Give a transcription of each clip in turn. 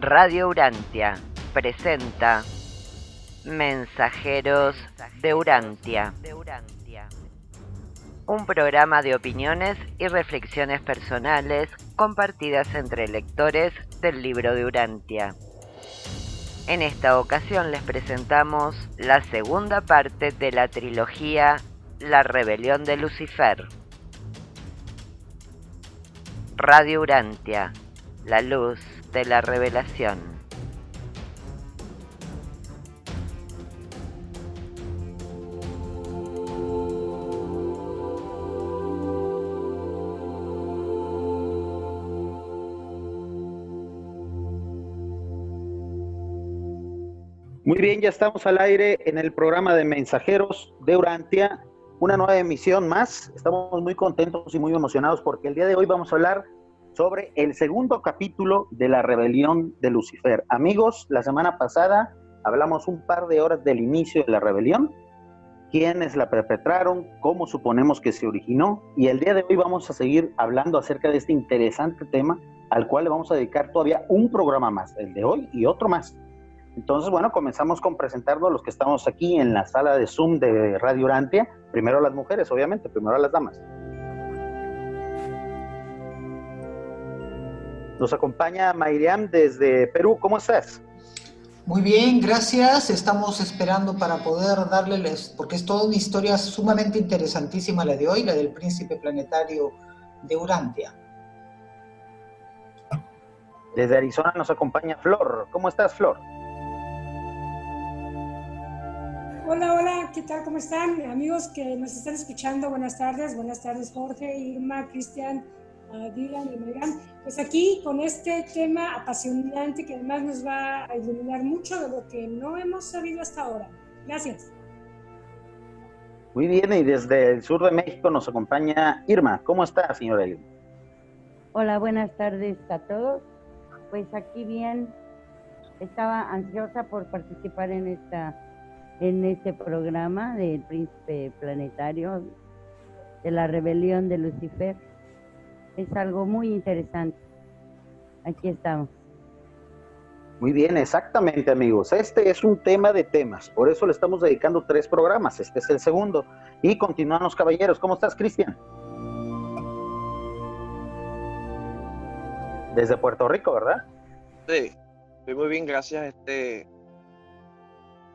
Radio Urantia presenta Mensajeros de Urantia. Un programa de opiniones y reflexiones personales compartidas entre lectores del libro de Urantia. En esta ocasión les presentamos la segunda parte de la trilogía La rebelión de Lucifer. Radio Urantia, la luz de la revelación. Muy bien, ya estamos al aire en el programa de Mensajeros de Urantia, una nueva emisión más. Estamos muy contentos y muy emocionados porque el día de hoy vamos a hablar sobre el segundo capítulo de la rebelión de Lucifer. Amigos, la semana pasada hablamos un par de horas del inicio de la rebelión, quiénes la perpetraron, cómo suponemos que se originó, y el día de hoy vamos a seguir hablando acerca de este interesante tema al cual le vamos a dedicar todavía un programa más, el de hoy y otro más. Entonces, bueno, comenzamos con presentarnos los que estamos aquí en la sala de Zoom de Radio Urantia. Primero las mujeres, obviamente, primero las damas. Nos acompaña Mayriam desde Perú. ¿Cómo estás? Muy bien, gracias. Estamos esperando para poder darles, porque es toda una historia sumamente interesantísima la de hoy, la del príncipe planetario de Urantia. Desde Arizona nos acompaña Flor. ¿Cómo estás, Flor? Hola, hola, ¿qué tal? ¿Cómo están? Amigos que nos están escuchando, buenas tardes. Buenas tardes, Jorge, Irma, Cristian, Dylan y Megan, pues aquí con este tema apasionante que además nos va a iluminar mucho de lo que no hemos sabido hasta ahora. Gracias. Muy bien, y desde el sur de México nos acompaña Irma. ¿Cómo está, señora Irma? Hola, buenas tardes a todos. Pues aquí bien, estaba ansiosa por participar en esta en este programa del príncipe planetario de la rebelión de Lucifer es algo muy interesante. Aquí estamos. Muy bien, exactamente amigos. Este es un tema de temas, por eso le estamos dedicando tres programas. Este es el segundo. Y continuamos caballeros. ¿Cómo estás, Cristian? Desde Puerto Rico, ¿verdad? Sí, estoy muy bien, gracias este,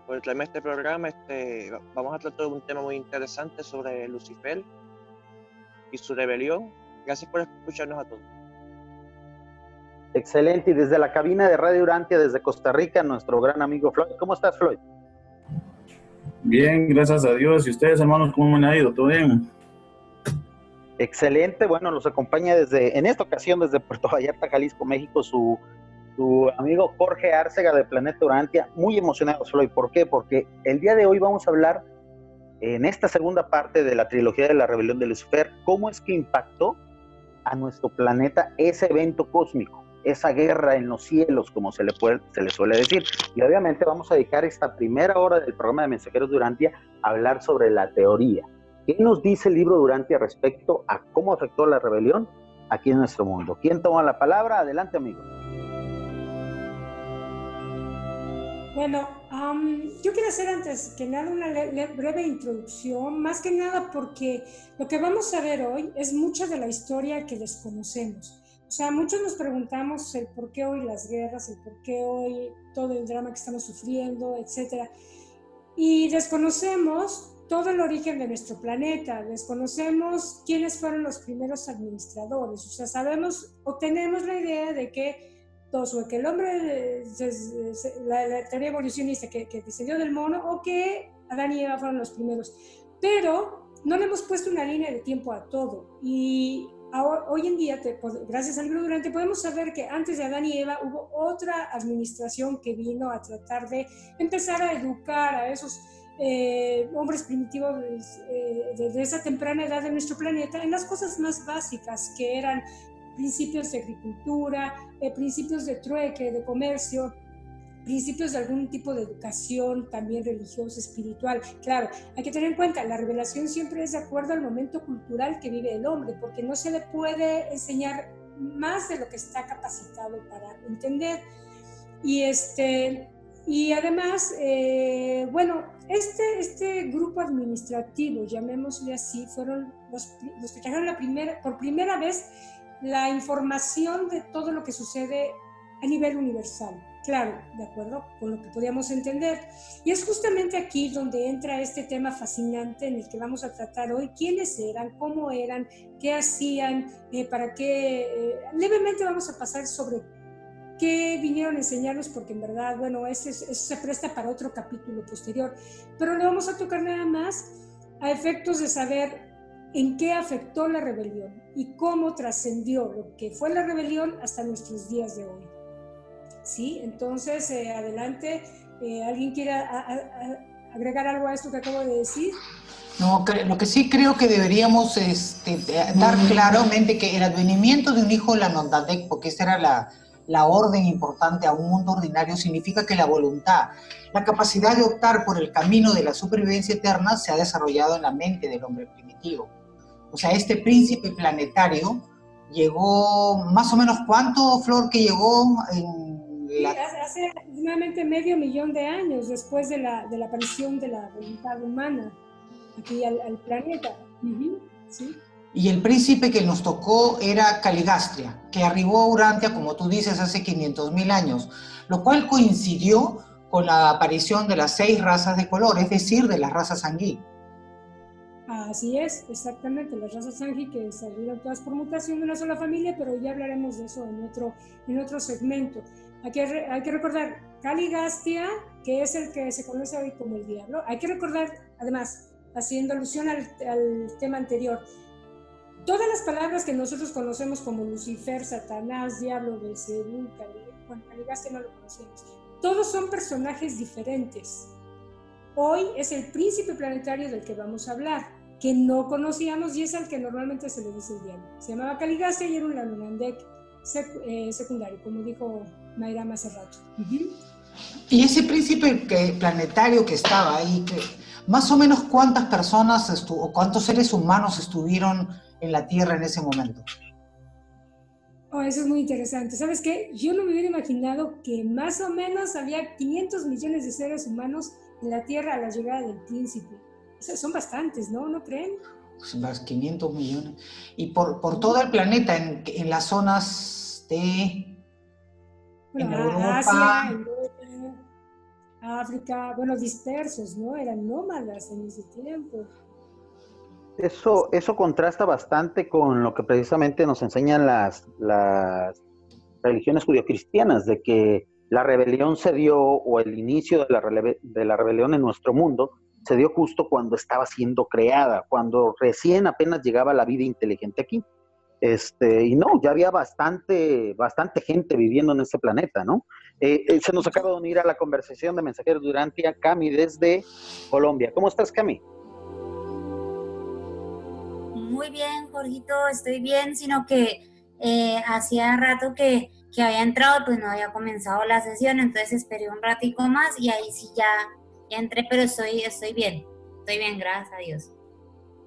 por traerme este programa. Este, vamos a tratar de un tema muy interesante sobre Lucifer y su rebelión Gracias por escucharnos a todos. Excelente. Y desde la cabina de Radio Urantia, desde Costa Rica, nuestro gran amigo Floyd. ¿Cómo estás, Floyd? Bien, gracias a Dios. ¿Y ustedes, hermanos, cómo me han ido? ¿Todo bien? Excelente. Bueno, nos acompaña desde, en esta ocasión, desde Puerto Vallarta, Jalisco, México, su, su amigo Jorge Arcega de Planeta Urantia. Muy emocionado, Floyd. ¿Por qué? Porque el día de hoy vamos a hablar en esta segunda parte de la trilogía de la rebelión de Lucifer, cómo es que impactó a nuestro planeta ese evento cósmico, esa guerra en los cielos, como se le, puede, se le suele decir. Y obviamente vamos a dedicar esta primera hora del programa de Mensajeros Durantia a hablar sobre la teoría. ¿Qué nos dice el libro Durantia respecto a cómo afectó la rebelión aquí en nuestro mundo? ¿Quién toma la palabra? Adelante, amigos. Bueno, yo quiero hacer antes que nada una breve introducción, más que nada porque lo que vamos a ver hoy es mucha de la historia que desconocemos. O sea, muchos nos preguntamos el por qué hoy las guerras, el por qué hoy todo el drama que estamos sufriendo, etc. Y desconocemos todo el origen de nuestro planeta, desconocemos quiénes fueron los primeros administradores. O sea, sabemos o tenemos la idea de que o que el hombre, la, teoría evolucionista que, que diseñó del mono, o que Adán y Eva fueron los primeros. Pero no le hemos puesto una línea de tiempo a todo. Y hoy en día, gracias al libro Durante, podemos saber que antes de Adán y Eva hubo otra administración que vino a tratar de empezar a educar a esos eh, hombres primitivos eh, de, esa temprana edad de nuestro planeta en las cosas más básicas que eran principios de agricultura, eh, principios de trueque, de comercio, principios de algún tipo de educación también religiosa, espiritual. Claro, hay que tener en cuenta, la revelación siempre es de acuerdo al momento cultural que vive el hombre, porque no se le puede enseñar más de lo que está capacitado para entender. Y, este, y además, eh, bueno, este, este grupo administrativo, llamémosle así, fueron los, los que trajeron la primera, por primera vez la información de todo lo que sucede a nivel universal. Claro, de acuerdo con lo que podíamos entender. Y es justamente aquí donde entra este tema fascinante en el que vamos a tratar hoy. ¿Quiénes eran? ¿Cómo eran? ¿Qué hacían? Eh, ¿Para qué? Eh, levemente vamos a pasar sobre qué vinieron a enseñarnos, porque en verdad, bueno, eso, se presta para otro capítulo posterior. Pero le vamos a tocar nada más a efectos de saber en qué afectó la rebelión y cómo trascendió lo que fue la rebelión hasta nuestros días de hoy. ¿sí? Entonces, eh, adelante, eh, ¿alguien quiere agregar algo a esto que acabo de decir? No, lo que sí creo que deberíamos este, dar claramente que el advenimiento de un hijo de la Nondadec, porque esa era la, la orden importante a un mundo ordinario, significa que la voluntad, la capacidad de optar por el camino de la supervivencia eterna se ha desarrollado en la mente del hombre primitivo. O sea, este príncipe planetario llegó más o menos cuánto, Flor, que llegó en hace aproximadamente medio millón de años después de la, de la aparición de la voluntad humana aquí al, planeta. Y el príncipe que nos tocó era Caligastria, que arribó a Urantia, como tú dices, hace 500 mil años, lo cual coincidió con la aparición de las seis razas de color, es decir, de la raza sanguí. Así es, exactamente, las razas sanguí que salieron todas por mutación de una sola familia, pero ya hablaremos de eso en otro, en otro segmento. Hay que, hay que recordar Caligastia, que es el que se conoce hoy como el diablo. Hay que recordar, además, haciendo alusión al, tema anterior, todas las palabras que nosotros conocemos como Lucifer, Satanás, Diablo, Belcebú, Caligastia no lo conocemos. Todos son personajes diferentes. Hoy es el príncipe planetario del que vamos a hablar, que no conocíamos y es al que normalmente se le dice el diablo. Se llamaba Caligastia y era un Lanunandek eh, secundario, como dijo Mayra hace rato. Y ese príncipe planetario que estaba ahí, más o menos cuántas personas o cuántos seres humanos estuvieron en la Tierra en ese momento. Oh, eso es muy interesante. ¿Sabes qué? Yo no me hubiera imaginado que más o menos había 500 millones de seres humanos en la Tierra a la llegada del príncipe. Son bastantes, ¿no? ¿No creen? Más 500 millones. Y por, por todo el planeta, en, en las zonas de en Europa. Asia, África, bueno, dispersos, ¿no? Eran nómadas en ese tiempo. Eso, eso contrasta bastante con lo que precisamente nos enseñan las, las religiones judio-cristianas, de que la rebelión se dio, o el inicio de la, de la rebelión en nuestro mundo, se dio justo cuando estaba siendo creada, cuando recién apenas llegaba la vida inteligente aquí. Este, y no, ya había bastante, bastante gente viviendo en ese planeta, ¿no? Eh, eh, se nos acaba de unir a la conversación de mensajeros Durantia, Cami, desde Colombia. ¿Cómo estás, Cami? Muy bien, Jorgito, estoy bien, sino que eh, hacía rato que, que, había entrado, pues no había comenzado la sesión, entonces esperé un ratico más y ahí sí ya, ya entré, pero estoy, estoy bien, estoy bien, gracias a Dios.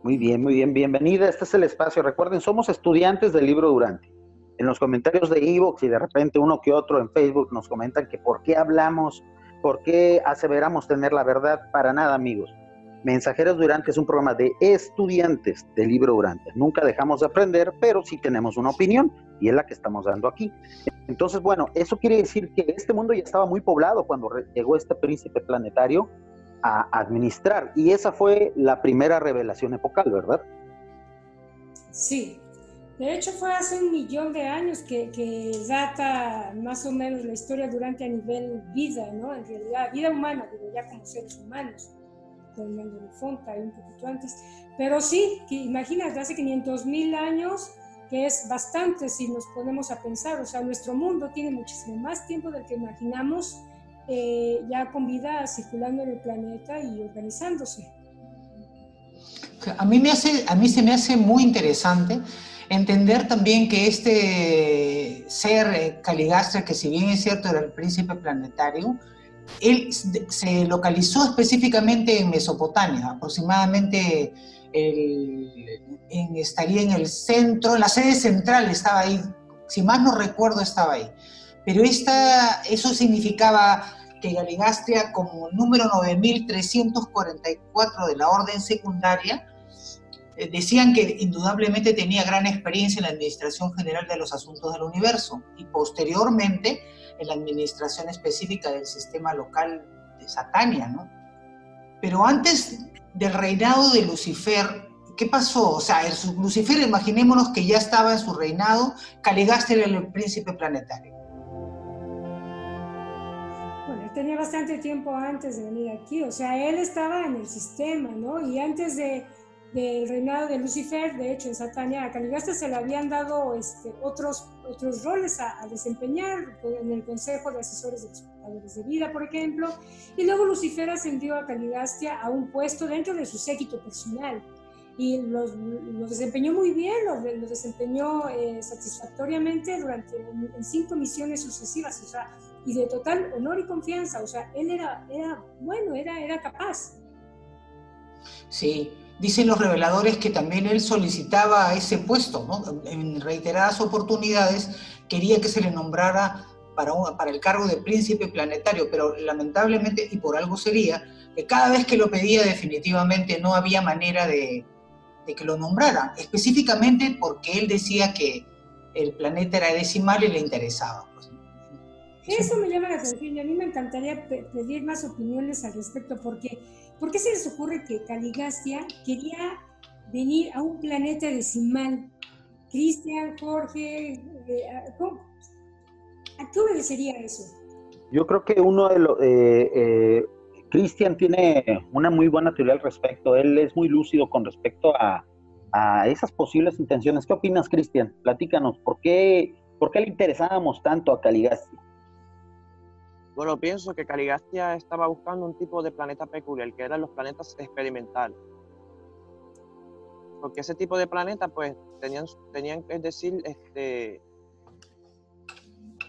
Muy bien, muy bien, bienvenida. Este es el espacio. Recuerden, somos estudiantes del libro Durante. En los comentarios de Evox y de repente uno que otro en Facebook nos comentan que por qué hablamos, por qué aseveramos tener la verdad. Para nada, amigos. Mensajeros Durante es un programa de estudiantes del libro Durante. Nunca dejamos de aprender, pero sí tenemos una opinión y es la que estamos dando aquí. Entonces, bueno, eso quiere decir que este mundo ya estaba muy poblado cuando llegó este príncipe planetario a administrar. Y esa fue la primera revelación epocal, ¿verdad? Sí. De hecho, fue hace un millón de años que, data más o menos la historia durante a nivel vida, ¿no? En realidad, vida humana, digo, ya como seres humanos, y un poquito antes. Pero sí, que imagínate, hace 500 mil años, que es bastante si nos ponemos a pensar. O sea, nuestro mundo tiene muchísimo más tiempo del que imaginamos eh, ya con vida circulando en el planeta y organizándose. A mí, me hace, a mí se me hace muy interesante entender también que este ser eh, Caligastra, que si bien es cierto era el príncipe planetario, él se localizó específicamente en Mesopotamia, aproximadamente estaría en el centro, la sede central estaba ahí, si más no recuerdo estaba ahí. Pero esta, eso significaba que Galigastria, como número 9344 de la orden secundaria, eh, decían que indudablemente tenía gran experiencia en la Administración General de los Asuntos del Universo y posteriormente en la administración específica del sistema local de Satania, ¿no? Pero antes del reinado de Lucifer, ¿qué pasó? O sea, el Lucifer, imaginémonos que ya estaba en su reinado, Caligastria era el príncipe planetario. Bueno, él tenía bastante tiempo antes de venir aquí, o sea, él estaba en el sistema, ¿no? Y antes de del reinado de Lucifer, de hecho en Satania, a Caligasta se le habían dado este, otros, otros roles a, desempeñar en el Consejo de Asesores de de Vida, por ejemplo, y luego Lucifer ascendió a Caligastia a un puesto dentro de su séquito personal. Y lo, desempeñó muy bien, lo, desempeñó eh, satisfactoriamente durante en, cinco misiones sucesivas, o sea, y de total honor y confianza, o sea, él era, era bueno, era, era capaz. Sí, Dicen los reveladores que también él solicitaba ese puesto, ¿no? En reiteradas oportunidades quería que se le nombrara para, para el cargo de príncipe planetario, pero lamentablemente, y por algo sería, que cada vez que lo pedía definitivamente no había manera de, que lo nombrara, específicamente porque él decía que el planeta era decimal y le interesaba. Pues. Eso me llama la atención y a mí me encantaría pedir más opiniones al respecto porque ¿Por qué se les ocurre que Caligastia quería venir a un planeta decimal? Cristian, Jorge, eh, ¿a qué obedecería eso? Yo creo que uno de los... Eh, eh, Cristian tiene una muy buena teoría al respecto. Él es muy lúcido con respecto a, esas posibles intenciones. ¿Qué opinas, Cristian? Platícanos, ¿por qué, ¿por qué le interesábamos tanto a Caligastia? Bueno, pienso que Caligastia estaba buscando un tipo de planeta peculiar, que eran los planetas experimentales. Porque ese tipo de planetas, pues, tenían, tenían es decir, este,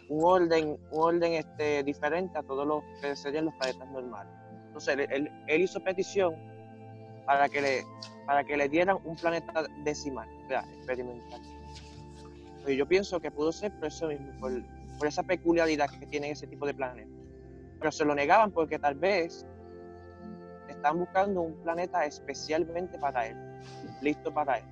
un orden, un orden este, diferente a todos los que serían los planetas normales. Entonces, él, él, hizo petición para que, le, para que le dieran un planeta decimal, o sea, experimental. Y yo pienso que pudo ser por eso mismo, por, por esa peculiaridad que tiene ese tipo de planetas pero se lo negaban porque tal vez están buscando un planeta especialmente para él, listo para él.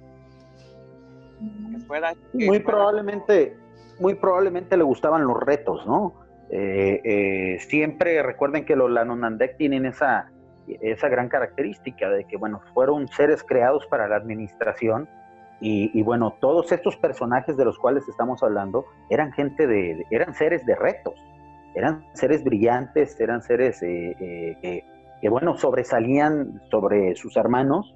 muy probablemente, muy probablemente le gustaban los retos, ¿no? Eh, eh, siempre recuerden que los Lanonandek tienen esa, esa gran característica de que, bueno, fueron seres creados para la administración y, y, bueno, todos estos personajes de los cuales estamos hablando eran gente de, eran seres de retos eran seres brillantes, eran seres eh, eh, que, bueno, sobresalían sobre sus hermanos.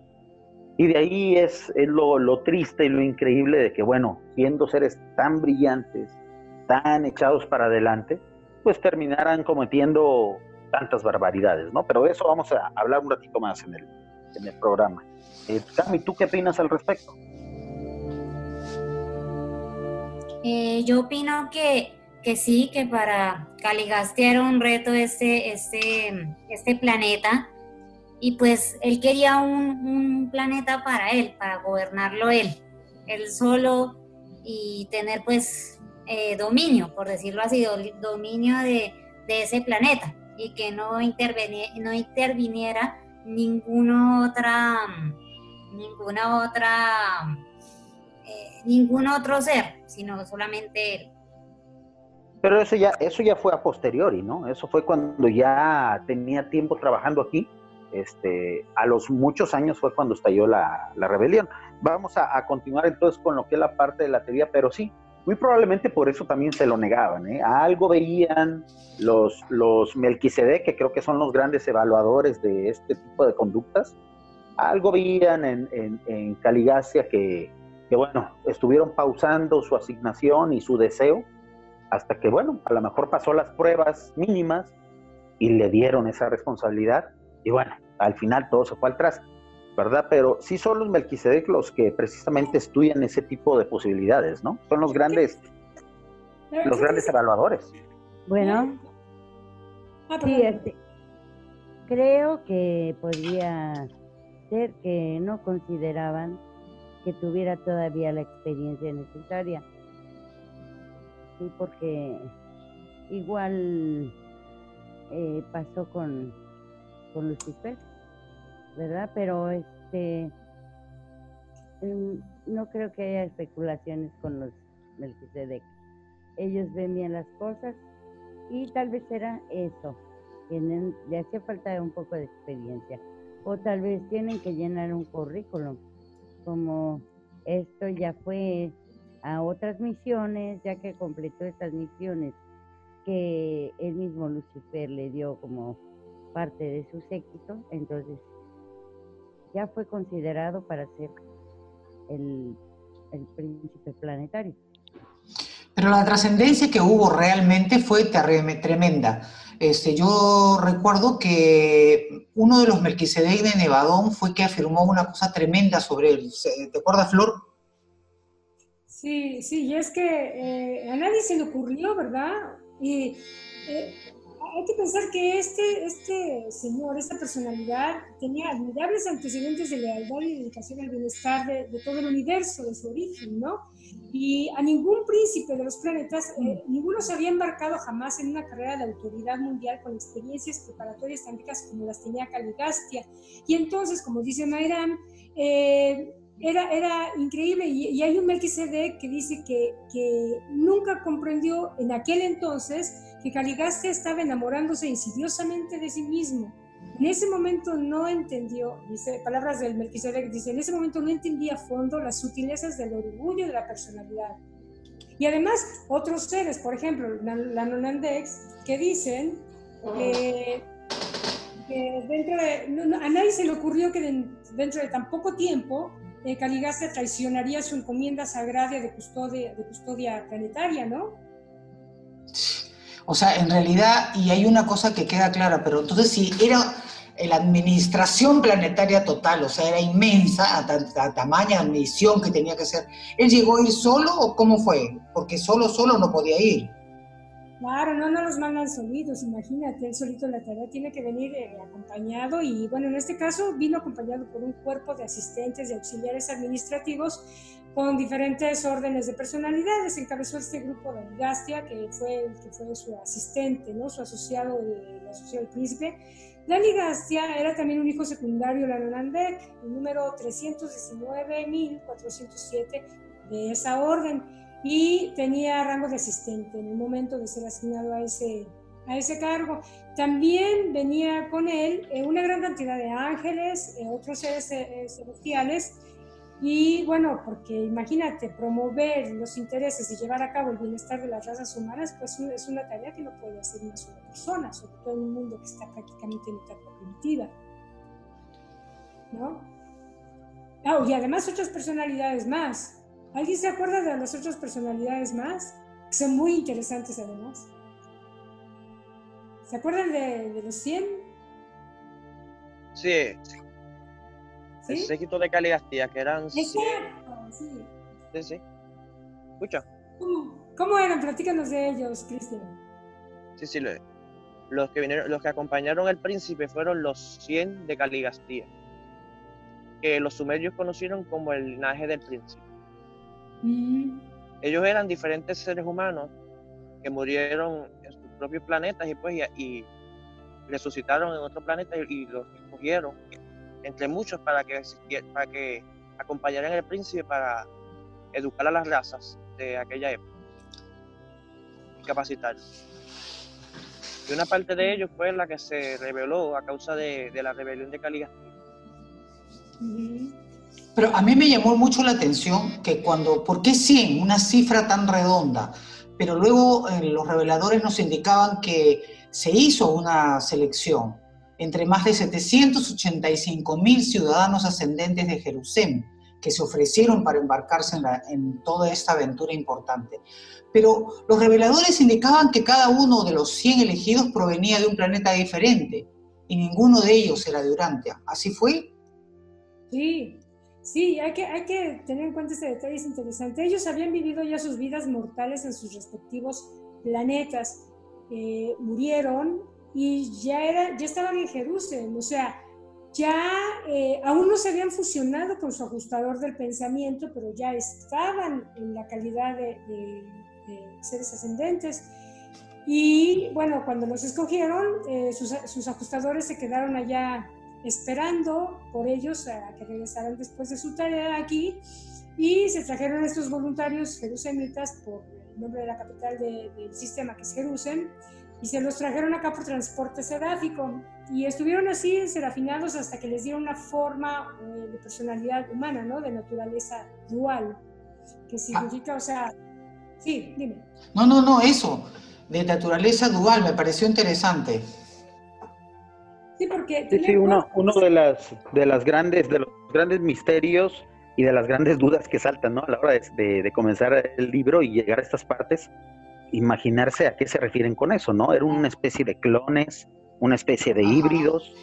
Y de ahí es, lo, triste y lo increíble de que, bueno, siendo seres tan brillantes, tan echados para adelante, pues terminaran cometiendo tantas barbaridades, ¿no? Pero de eso vamos a hablar un ratito más en el, en el programa. Eh, Cami, ¿tú qué opinas al respecto? yo opino que que sí, que para Caligastia era un reto este, este, este planeta y pues él quería un, planeta para él, para gobernarlo él, él solo y tener pues eh, dominio, por decirlo así, dominio de, ese planeta y que no, no interviniera ninguna otra, ninguna otra, eh, ningún otro ser, sino solamente él. Pero eso ya, eso ya fue a posteriori, ¿no? Eso fue cuando ya tenía tiempo trabajando aquí. Este, a los muchos años fue cuando estalló la, rebelión. Vamos a, continuar entonces con lo que es la parte de la teoría, pero sí, muy probablemente por eso también se lo negaban. ¿eh? algo veían los, los Melquisedec, que creo que son los grandes evaluadores de este tipo de conductas, algo veían en, en, en que, que, bueno, estuvieron pausando su asignación y su deseo hasta que, bueno, a lo mejor pasó las pruebas mínimas y le dieron esa responsabilidad y bueno, al final todo se fue al traste, ¿verdad? Pero sí son los Melquisedec los que precisamente estudian ese tipo de posibilidades, ¿no? Son los grandes, los grandes evaluadores. Bueno, ah, sí, este, creo que podría ser que no consideraban que tuviera todavía la experiencia necesaria porque igual eh, pasó con, con Lucifer, ¿verdad? Pero este mm, no creo que haya especulaciones con los Melquisedec. Ellos ven bien las cosas y tal vez era eso, que le hacía falta un poco de experiencia. O tal vez tienen que llenar un currículum, como esto ya fue a otras misiones, ya que completó estas misiones que el mismo Lucifer le dio como parte de su séquito, entonces ya fue considerado para ser el, el príncipe planetario. Pero la trascendencia que hubo realmente fue tremenda. Este, yo recuerdo que uno de los Melquisedec de Nevadón fue que afirmó una cosa tremenda sobre él. ¿Te acuerdas, Flor? Sí, sí, y es que eh, a nadie se le ocurrió, ¿verdad? Y eh, hay que pensar que este, este señor, esta personalidad, tenía admirables antecedentes de lealtad y dedicación al bienestar de, de todo el universo, de su origen, ¿no? Y a ningún príncipe de los planetas, eh, ninguno se había embarcado jamás en una carrera de autoridad mundial con experiencias preparatorias tan ricas como las tenía Caligastia. Y entonces, como dice Mayram, eh, era, era increíble. Y, hay un Melquisedec que dice que, que nunca comprendió en aquel entonces que Caligastia estaba enamorándose insidiosamente de sí mismo en ese momento no entendió, dice, palabras del Melquisedec, dice, en ese momento no entendía a fondo las sutilezas del orgullo de la personalidad. Y además, otros seres, por ejemplo, la, Nonandex, que dicen que dentro de, a nadie se le ocurrió que dentro de tan poco tiempo eh, traicionaría su encomienda sagrada de custodia, de custodia planetaria, ¿no? O sea, en realidad, y hay una cosa que queda clara, pero entonces si era la administración planetaria total, o sea, era inmensa, a, a, tamaña misión que tenía que ser. ¿Él llegó a ir solo o cómo fue? Porque solo, solo no podía ir. Claro, no, no los mandan solitos, imagínate, él solito la tarea tiene que venir eh, acompañado y bueno, en este caso vino acompañado por un cuerpo de asistentes y auxiliares administrativos con diferentes órdenes de personalidades. Encabezó este grupo de Gastia, que fue, que fue su asistente, ¿no? su asociado, el asociado del príncipe. Dani Gastia era también un hijo secundario de Lanonandek, el número 319.407 de esa orden, y tenía rango de asistente en el momento de ser asignado a ese, a ese cargo. También venía con él eh, una gran cantidad de ángeles, eh, otros seres eh, celestiales, y bueno, porque imagínate, promover los intereses y llevar a cabo el bienestar de las razas humanas, pues es una tarea que no puede hacer una sola persona, sobre todo en un mundo que está prácticamente en etapa primitiva. ¿No? Ah, y además otras personalidades más. ¿Alguien se acuerda de las otras personalidades más? Que son muy interesantes además. ¿Se acuerdan de, de los 100? Sí, ¿Sí? El séquito de Caligastía, que eran... Exacto, sí. Sí, sí. Escucha. ¿Cómo, eran? Platícanos de ellos, Cristian. Sí, sí, los que vinieron, los que acompañaron al príncipe fueron los 100 de Caligastía, que los sumerios conocieron como el linaje del príncipe. Mm. Ellos eran diferentes seres humanos que murieron en sus propios planetas y pues y, resucitaron en otro planeta y, y los escogieron entre muchos para que, para que acompañaran al príncipe para educar a las razas de aquella época y capacitar. Y una parte de ellos fue la que se reveló a causa de, la rebelión de Caligastía. Pero a mí me llamó mucho la atención que cuando, ¿por qué 100? Una cifra tan redonda. Pero luego eh, los reveladores nos indicaban que se hizo una selección entre más de 785 mil ciudadanos ascendentes de Jerusalén que se ofrecieron para embarcarse en, toda esta aventura importante. Pero los reveladores indicaban que cada uno de los 100 elegidos provenía de un planeta diferente y ninguno de ellos era de Urantia. ¿Así fue? Sí, sí, hay que, hay que tener en cuenta este detalle, es interesante. Ellos habían vivido ya sus vidas mortales en sus respectivos planetas. Eh, murieron y ya, era, ya estaban en Jerusalén, o sea, ya eh, aún no se habían fusionado con su ajustador del pensamiento, pero ya estaban en la calidad de, seres ascendentes. Y bueno, cuando los escogieron, eh, sus, sus, ajustadores se quedaron allá esperando por ellos a que regresaran después de su tarea aquí y se trajeron estos voluntarios jerusemitas por el nombre de la capital del sistema que es Jerusalén y se los trajeron acá por transporte seráfico y estuvieron así serafinados hasta que les dieron una forma eh, de personalidad humana, ¿no? De naturaleza dual, que significa, o sea, sí, dime. No, no, no, eso, de naturaleza dual, me pareció interesante. Sí, porque... Sí, uno, uno de, las, de, las grandes, de los grandes misterios y de las grandes dudas que saltan, ¿no? A la hora de, de, comenzar el libro y llegar a estas partes, imaginarse a qué se refieren con eso, ¿no? Era una especie de clones, una especie de híbridos,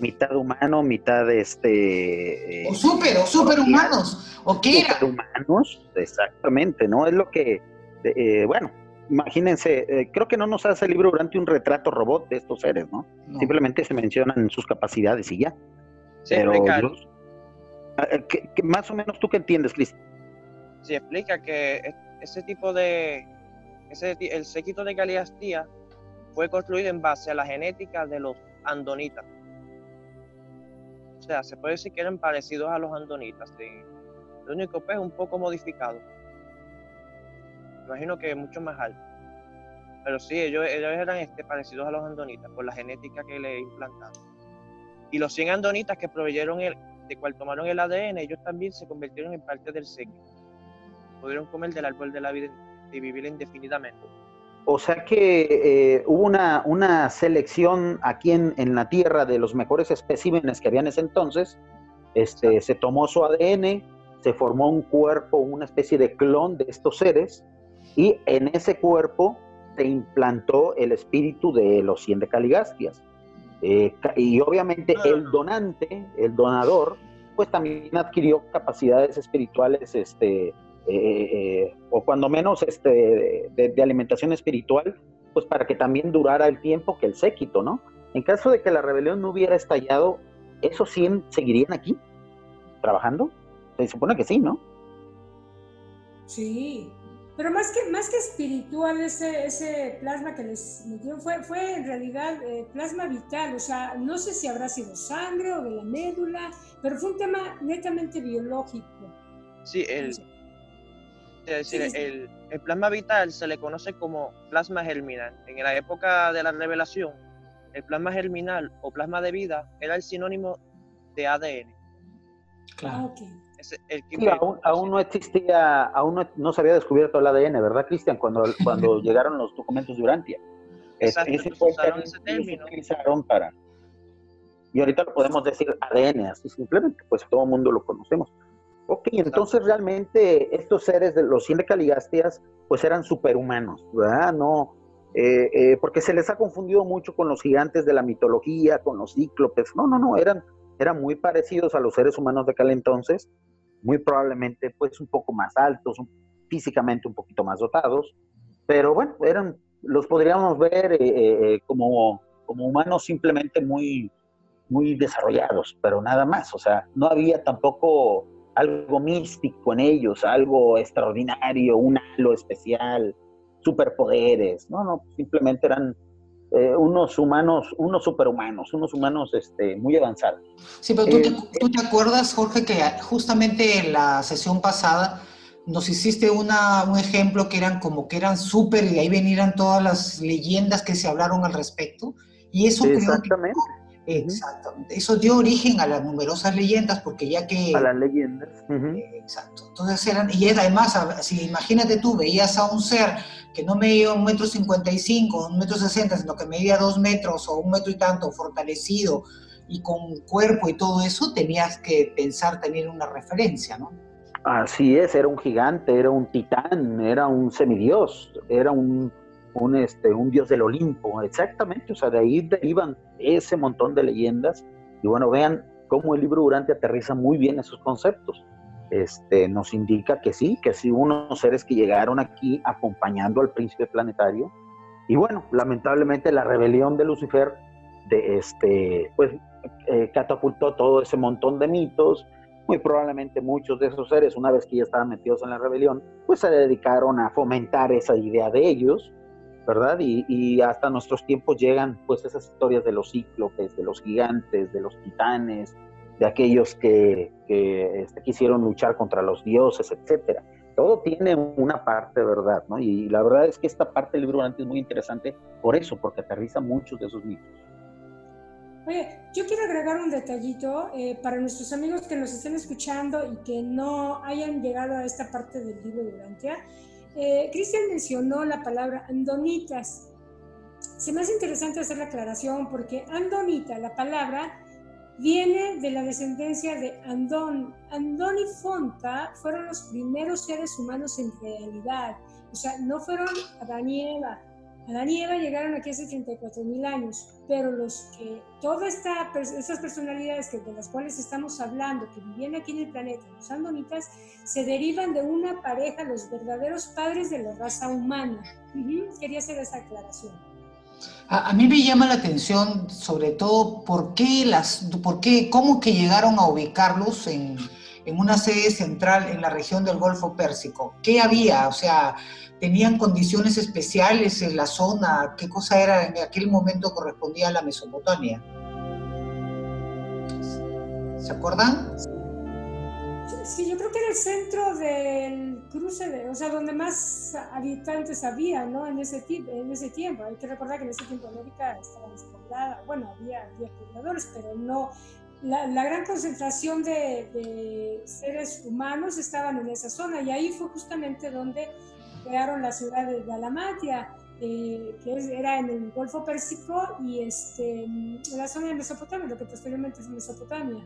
mitad humano, mitad este... o super, o superhumanos, o qué era. Superhumanos, exactamente, ¿no? Es lo que, eh, bueno, imagínense, eh, creo que no nos hace el libro durante un retrato robot de estos seres, ¿no? Simplemente se mencionan sus capacidades y ya. Pero eh, más o menos tú qué entiendes, Cristian? Sí, explica que ese tipo de ese, el séquito de Galiastía fue construido en base a la genética de los andonitas. O sea, se puede decir que eran parecidos a los andonitas. ¿sí? Lo único pues un poco modificado. Imagino que mucho más alto. Pero sí, ellos, ellos eran este, parecidos a los andonitas por la genética que le implantaron. Y los 100 andonitas que proveyeron el, de cual tomaron el ADN, ellos también se convirtieron en parte del séquito. Pudieron comer del árbol de la vida y vivir indefinidamente. O sea que eh, hubo una, una, selección aquí en, en, la Tierra de los mejores especímenes que había en ese entonces. Este, se tomó su ADN, se formó un cuerpo, una especie de clon de estos seres, y en ese cuerpo se implantó el espíritu de los 100 de Caligastias. Eh, y obviamente el donante, el donador, pues también adquirió capacidades espirituales este, eh, eh, o cuando menos este, de, alimentación espiritual, pues para que también durara el tiempo que el séquito, ¿no? En caso de que la rebelión no hubiera estallado, ¿esos 100 seguirían aquí trabajando? Se supone que sí, ¿no? Sí, pero más que, más que espiritual, ese, ese plasma que les metieron fue, fue en realidad eh, plasma vital. O sea, no sé si habrá sido sangre o de la médula, pero fue un tema netamente biológico. Sí, el, es decir, el, el, plasma vital se le conoce como plasma germinal. En la época de la revelación, el plasma germinal o plasma de vida era el sinónimo de ADN. Claro. Ah, aún, no existía, aún no, se había descubierto el ADN, ¿verdad, Cristian? Cuando, cuando llegaron los documentos de Urantia. Exacto, ese término. utilizaron para... Y ahorita lo podemos decir ADN, así simplemente, pues todo el mundo lo conocemos. Ok, entonces realmente estos seres de los 100 de Caligastias, pues eran superhumanos, ¿verdad? No, eh, eh, porque se les ha confundido mucho con los gigantes de la mitología, con los cíclopes. No, no, no, eran, eran muy parecidos a los seres humanos de aquel entonces, muy probablemente pues un poco más altos, físicamente un poquito más dotados, pero bueno, eran, los podríamos ver eh, como, como humanos simplemente muy, muy desarrollados, pero nada más, o sea, no había tampoco algo místico en ellos, algo extraordinario, un halo especial, superpoderes. No, no, simplemente eran eh, unos humanos, unos superhumanos, unos humanos este, muy avanzados. Sí, pero ¿tú, te, eh, ¿tú, te, acuerdas, Jorge, que justamente en la sesión pasada nos hiciste una, un ejemplo que eran como que eran súper y de ahí venían todas las leyendas que se hablaron al respecto? Y eso Exactamente. Exactamente. Eso dio origen a las numerosas leyendas, porque ya que... A las leyendas. exacto. Entonces eran, y además, si imagínate tú, veías a un ser que no medía un metro cincuenta y cinco, un metro sesenta, sino que medía dos metros o un metro y tanto, fortalecido y con cuerpo y todo eso, tenías que pensar tener una referencia, ¿no? Así es, era un gigante, era un titán, era un semidios, era un un, este, un dios del Olimpo, exactamente, o sea, de ahí derivan ese montón de leyendas. Y bueno, vean cómo el libro Durante aterriza muy bien esos conceptos. Este, nos indica que sí, que sí, unos seres que llegaron aquí acompañando al príncipe planetario. Y bueno, lamentablemente la rebelión de Lucifer, de este, pues eh, catapultó todo ese montón de mitos. Muy probablemente muchos de esos seres, una vez que ya estaban metidos en la rebelión, pues se dedicaron a fomentar esa idea de ellos ¿verdad? Y, hasta nuestros tiempos llegan pues esas historias de los cíclopes, de los gigantes, de los titanes, de aquellos que, este, quisieron luchar contra los dioses, etcétera. Todo tiene una parte, ¿verdad? ¿no? Y la verdad es que esta parte del libro es muy interesante por eso, porque aterriza muchos de esos mitos. Oye, yo quiero agregar un detallito eh, para nuestros amigos que nos estén escuchando y que no hayan llegado a esta parte del libro de Urantia. Eh, Cristian mencionó la palabra andonitas. Se me hace interesante hacer la aclaración porque andonita, la palabra, viene de la descendencia de Andón. Andón y Fonta fueron los primeros seres humanos en realidad. O sea, no fueron Adán y Eva. Adán y Eva llegaron aquí hace 34 mil años, pero los que, todas esta, estas personalidades que, de las cuales estamos hablando, que vivían aquí en el planeta, los andonitas, se derivan de una pareja, los verdaderos padres de la raza humana. Quería hacer esa aclaración. A, mí me llama la atención, sobre todo, por qué las, por qué, cómo que llegaron a ubicarlos en, en una sede central en la región del Golfo Pérsico. ¿Qué había? O sea, tenían condiciones especiales en la zona, qué cosa era en aquel momento correspondía a la Mesopotamia. ¿Se acuerdan? Sí, yo creo que era el centro del cruce, de, o sea, donde más habitantes había, ¿no? En ese, en ese tiempo. Hay que recordar que en ese tiempo América estaba despoblada. Bueno, había, había pobladores, pero no. La, gran concentración de, seres humanos estaban en esa zona y ahí fue justamente donde crearon la ciudad de Dalamatia, eh, que era en el Golfo Pérsico y este, la zona de Mesopotamia, lo que posteriormente es Mesopotamia.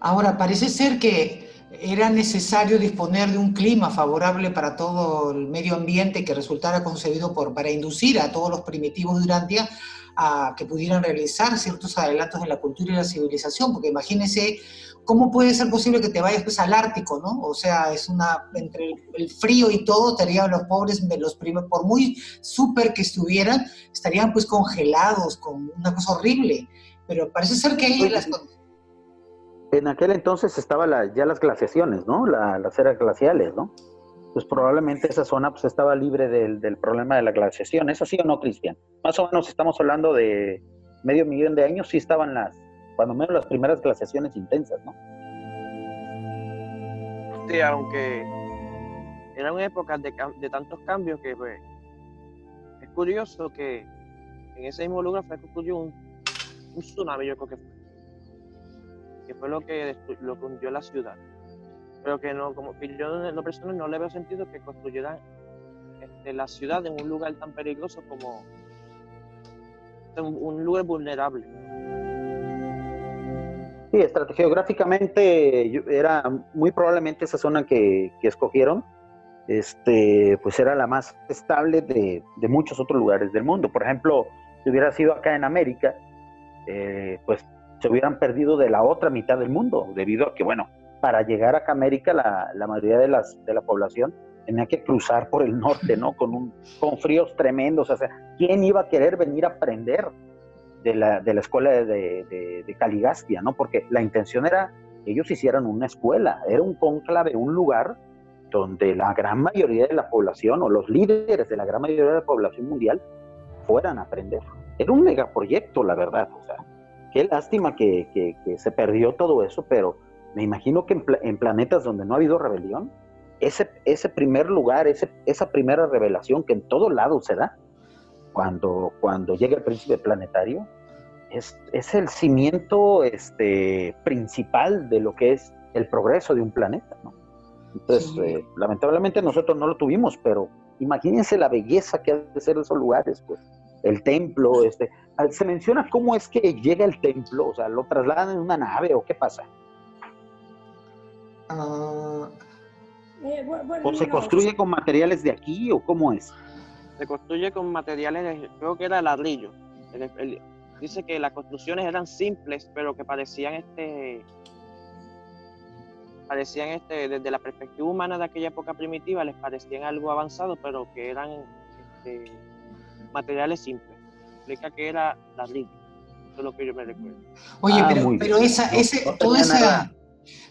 Ahora, parece ser que era necesario disponer de un clima favorable para todo el medio ambiente que resultara concebido por, para inducir a todos los primitivos de Urantia a que pudieran realizar ciertos adelantos en la cultura y la civilización, porque imagínense ¿cómo puede ser posible que te vayas pues al Ártico, no? O sea, es una, entre el frío y todo, estarían los pobres, los primeros, por muy súper que estuvieran, estarían pues congelados, con una cosa horrible. Pero parece ser que ahí las En aquel entonces estaban ya las glaciaciones, ¿no? las eras glaciales, ¿no? Pues probablemente esa zona pues estaba libre del, problema de la glaciación. ¿Es así o no, Cristian? Más o menos estamos hablando de medio millón de años, sí estaban las, cuando menos las primeras glaciaciones intensas, ¿no? Sí, aunque eran épocas de, de tantos cambios que pues, es curioso que en ese mismo lugar fue que ocurrió un, tsunami, yo creo que fue, que fue lo que, lo que hundió la ciudad. Pero que no, como que yo en lo personal no le veo sentido que construyeran este, la ciudad en un lugar tan peligroso como un lugar vulnerable. Sí, geográficamente era muy probablemente esa zona que, escogieron, este, pues era la más estable de, muchos otros lugares del mundo. Por ejemplo, si hubiera sido acá en América, eh, pues se hubieran perdido de la otra mitad del mundo, debido a que, bueno, para llegar a América la, la mayoría de, las, de la población tenía que cruzar por el norte, ¿no? Con, un, con fríos tremendos. O sea, ¿quién iba a querer venir a aprender de la, de la escuela de, de, Caligastia, ¿no? Porque la intención era que ellos hicieran una escuela, era un conclave, un lugar donde la gran mayoría de la población o los líderes de la gran mayoría de la población mundial fueran a aprender. Era un megaproyecto, la verdad. O sea, qué lástima que, que, se perdió todo eso, pero me imagino que en, planetas donde no ha habido rebelión, ese, ese primer lugar, ese, esa primera revelación que en todo lado se da, cuando, cuando llega el príncipe planetario, es, es, el cimiento este, principal de lo que es el progreso de un planeta, ¿no? Entonces, eh, lamentablemente nosotros no lo tuvimos, pero imagínense la belleza que ha de ser esos lugares, pues, el templo, este, se menciona cómo es que llega el templo, o sea, lo trasladan en una nave o qué pasa. Ah, eh, ¿O se construye con materiales de aquí o cómo es? se construye con materiales, creo que era ladrillo. dice que las construcciones eran simples, pero que parecían este parecían este desde la perspectiva humana de aquella época primitiva les parecían algo avanzado, pero que eran este, materiales simples. Explica que era ladrillo. Eso es lo que yo me recuerdo. Oye, ah, pero, esa, ese, toda esa,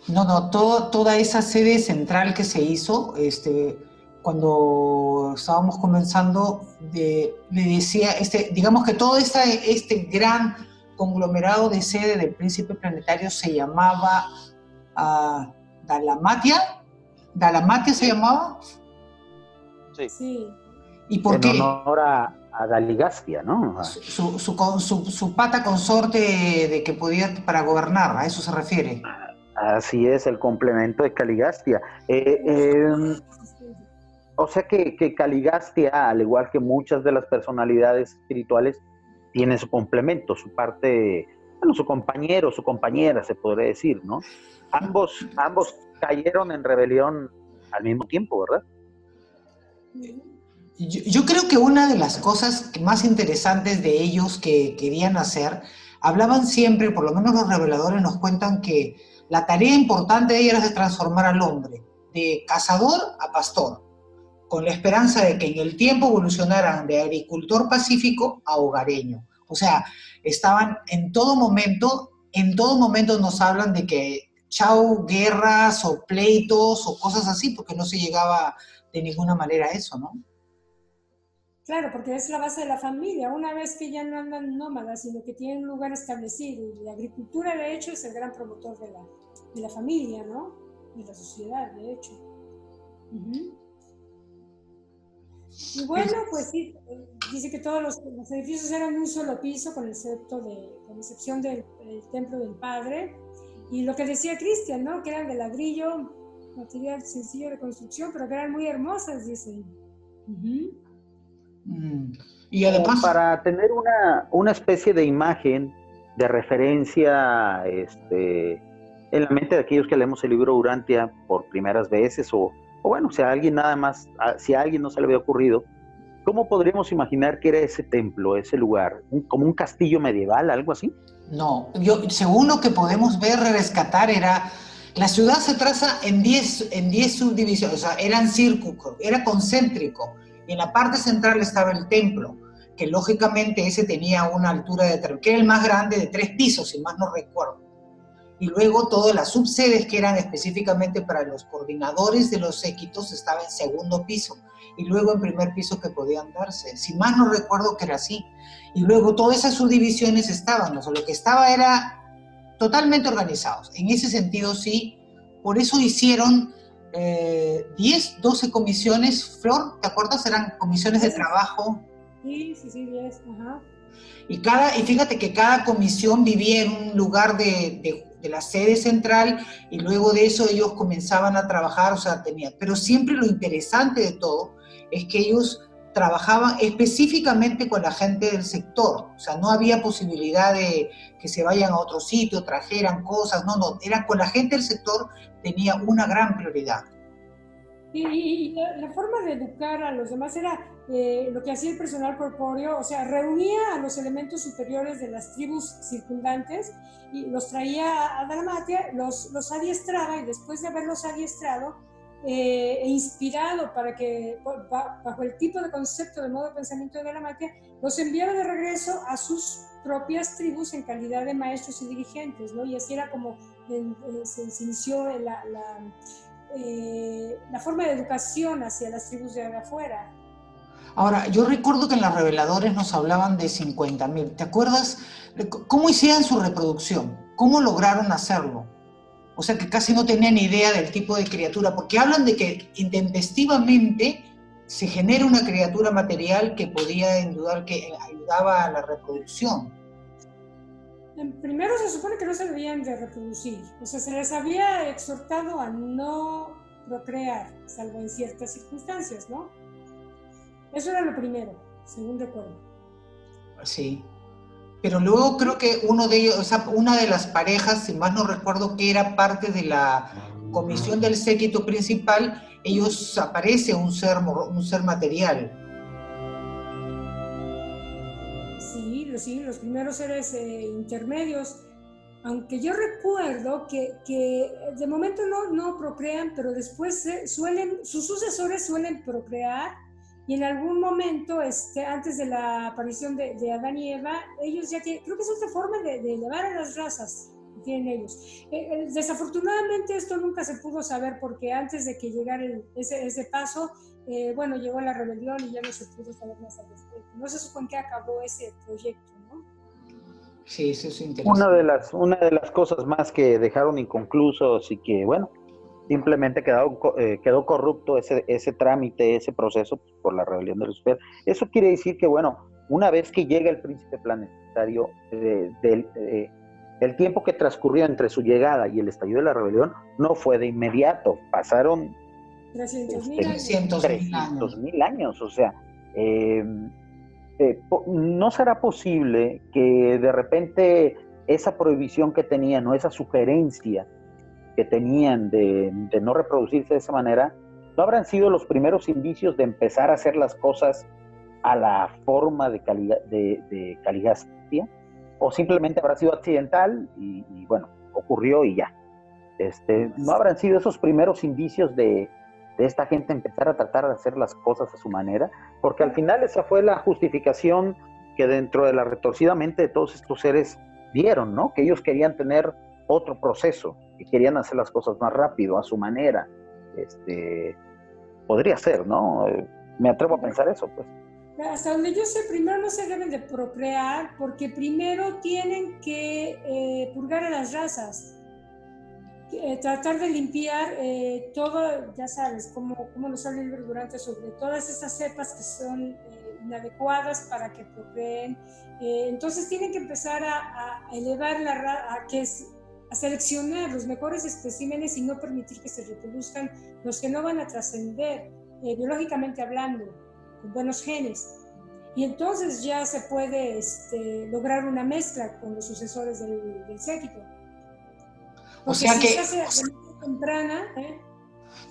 no, no, todo, toda esa sede central que se hizo, este, cuando estábamos comenzando, le decía, este, digamos que todo este, este gran conglomerado de sede del príncipe planetario se llamaba uh, Dalamatia. ¿Dalamatia se llamaba? Sí. ¿Y por en qué? honor a, a Galigastia, ¿no? Su, su, su, su, pata consorte de que podía para gobernar, a eso se refiere. Así es, el complemento de Caligastia. Eh, eh, o sea que, que, Caligastia, al igual que muchas de las personalidades espirituales, tiene su complemento, su parte, bueno, su compañero, su compañera, se podría decir, ¿no? Ambos, ambos cayeron en rebelión al mismo tiempo, ¿verdad? Yo, yo, creo que una de las cosas más interesantes de ellos que querían hacer, hablaban siempre, por lo menos los reveladores nos cuentan que la tarea importante de ellos era de transformar al hombre de cazador a pastor, con la esperanza de que en el tiempo evolucionaran de agricultor pacífico a hogareño. O sea, estaban en todo momento, en todo momento nos hablan de que chau, guerras o pleitos o cosas así, porque no se llegaba de ninguna manera a eso, ¿no? Claro, porque es la base de la familia. Una vez que ya no andan nómadas, sino que tienen un lugar establecido. Y la agricultura, de hecho, es el gran promotor de la, de la familia, ¿no? De la sociedad, de hecho. Uh -huh. Y bueno, pues sí, dice que todos los, los, edificios eran de un solo piso, con, excepto de, con excepción del, del templo del padre. Y lo que decía Cristian, ¿no? Que eran de ladrillo, material sencillo de construcción, pero que eran muy hermosas, dicen. Uh -huh. Mm. Y además... Para tener una, una, especie de imagen, de referencia este, en la mente de aquellos que leemos el libro Urantia por primeras veces, o, o bueno, si a alguien nada más, si a alguien no se le había ocurrido, ¿cómo podríamos imaginar que era ese templo, ese lugar? ¿Un, ¿Como un castillo medieval, algo así? No, yo, según lo que podemos ver, rescatar, era... La ciudad se traza en 10 en diez subdivisiones, o sea, eran círculos, era concéntrico. En la parte central estaba el templo, que lógicamente ese tenía una altura de, que era el más grande de tres pisos, si más no recuerdo. Y luego todas las subsedes que eran específicamente para los coordinadores de los séquitos estaban en segundo piso y luego en primer piso que podían darse. Si más no recuerdo que era así. Y luego todas esas subdivisiones estaban, o sea, lo que estaba era totalmente organizados. En ese sentido sí, por eso hicieron eh, 10, 12 comisiones, Flor, ¿te acuerdas? Eran comisiones de trabajo. Sí, sí, sí, 10, ajá. Y, cada, y fíjate que cada comisión vivía en un lugar de, de, de, la sede central y luego de eso ellos comenzaban a trabajar, o sea, tenían, pero siempre lo interesante de todo es que ellos trabajaban específicamente con la gente del sector, o sea, no había posibilidad de que se vayan a otro sitio, trajeran cosas, no, no, era con la gente del sector tenía una gran prioridad. Y, la, forma de educar a los demás era eh, lo que hacía el personal corpóreo, o sea, reunía a los elementos superiores de las tribus circundantes y los traía a Dalmatia, los, los adiestraba y después de haberlos adiestrado, eh, e inspirado para que, bajo el tipo de concepto de modo de pensamiento de Dalmatia, los enviaba de regreso a sus propias tribus en calidad de maestros y dirigentes, ¿no? Y así era como eh, se, inició la, la, eh, la, forma de educación hacia las tribus de afuera. Ahora, yo recuerdo que en los reveladores nos hablaban de 50.000. ¿Te acuerdas cómo hicieron su reproducción? ¿Cómo lograron hacerlo? O sea que casi no tenían idea del tipo de criatura, porque hablan de que intempestivamente se genera una criatura material que podía indudar que ayudaba a la reproducción. Primero se supone que no se debían de reproducir, o sea, se les había exhortado a no procrear, salvo en ciertas circunstancias, ¿no? Eso era lo primero, según recuerdo. Sí. Pero luego creo que uno de ellos, o sea, una de las parejas, si más no recuerdo que era parte de la comisión del séquito principal, ellos aparece un ser, un ser material. Sí, sí, los primeros seres eh, intermedios, aunque yo recuerdo que, que, de momento no, no procrean, pero después suelen, sus sucesores suelen procrear y en algún momento, este, antes de la aparición de, de Adán y Eva, ellos ya tienen, creo que es otra forma de, de elevar a las razas que tienen ellos. Eh, eh, desafortunadamente esto nunca se pudo saber porque antes de que llegara el, ese, ese, paso, eh, bueno, llegó la rebelión y ya no se pudo saber más al respecto. No se supone que acabó ese proyecto, ¿no? Sí, eso es interesante. Una de las, una de las cosas más que dejaron inconclusos y que, bueno, simplemente quedó, eh, quedó corrupto ese, ese trámite, ese proceso pues, por la rebelión de Lucifer. Eso quiere decir que, bueno, una vez que llega el príncipe planetario, eh, del, el tiempo que transcurrió entre su llegada y el estallido de la rebelión no fue de inmediato, pasaron 300 mil este, años. 300 mil años, o sea, eh, eh, no será posible que de repente esa prohibición que tenían o esa sugerencia que tenían de, no reproducirse de esa manera, no habrán sido los primeros indicios de empezar a hacer las cosas a la forma de, de, de Caligastia, o simplemente habrá sido accidental y, y, bueno, ocurrió y ya. Este, no habrán sido esos primeros indicios de, de esta gente empezar a tratar de hacer las cosas a su manera, porque al final esa fue la justificación que dentro de la retorcida mente de todos estos seres vieron, ¿no? Que ellos querían tener otro proceso, que querían hacer las cosas más rápido, a su manera. Este, podría ser, ¿no? Me atrevo a pensar eso, pues. Hasta donde yo sé, primero no se deben de procrear porque primero tienen que eh, purgar a las razas. Eh, tratar de limpiar eh, todo, ya sabes, como, como nos habla el libro durante sobre todas esas cepas que son eh, inadecuadas para que procreen. Eh, entonces tienen que empezar a, a elevar la a que es, a seleccionar los mejores especímenes y no permitir que se reproduzcan los que no van a trascender biológicamente hablando, con buenos genes. Y entonces ya se puede este, lograr una mezcla con los sucesores del, del séquito. O sea si que... se hace temprana, ¿eh?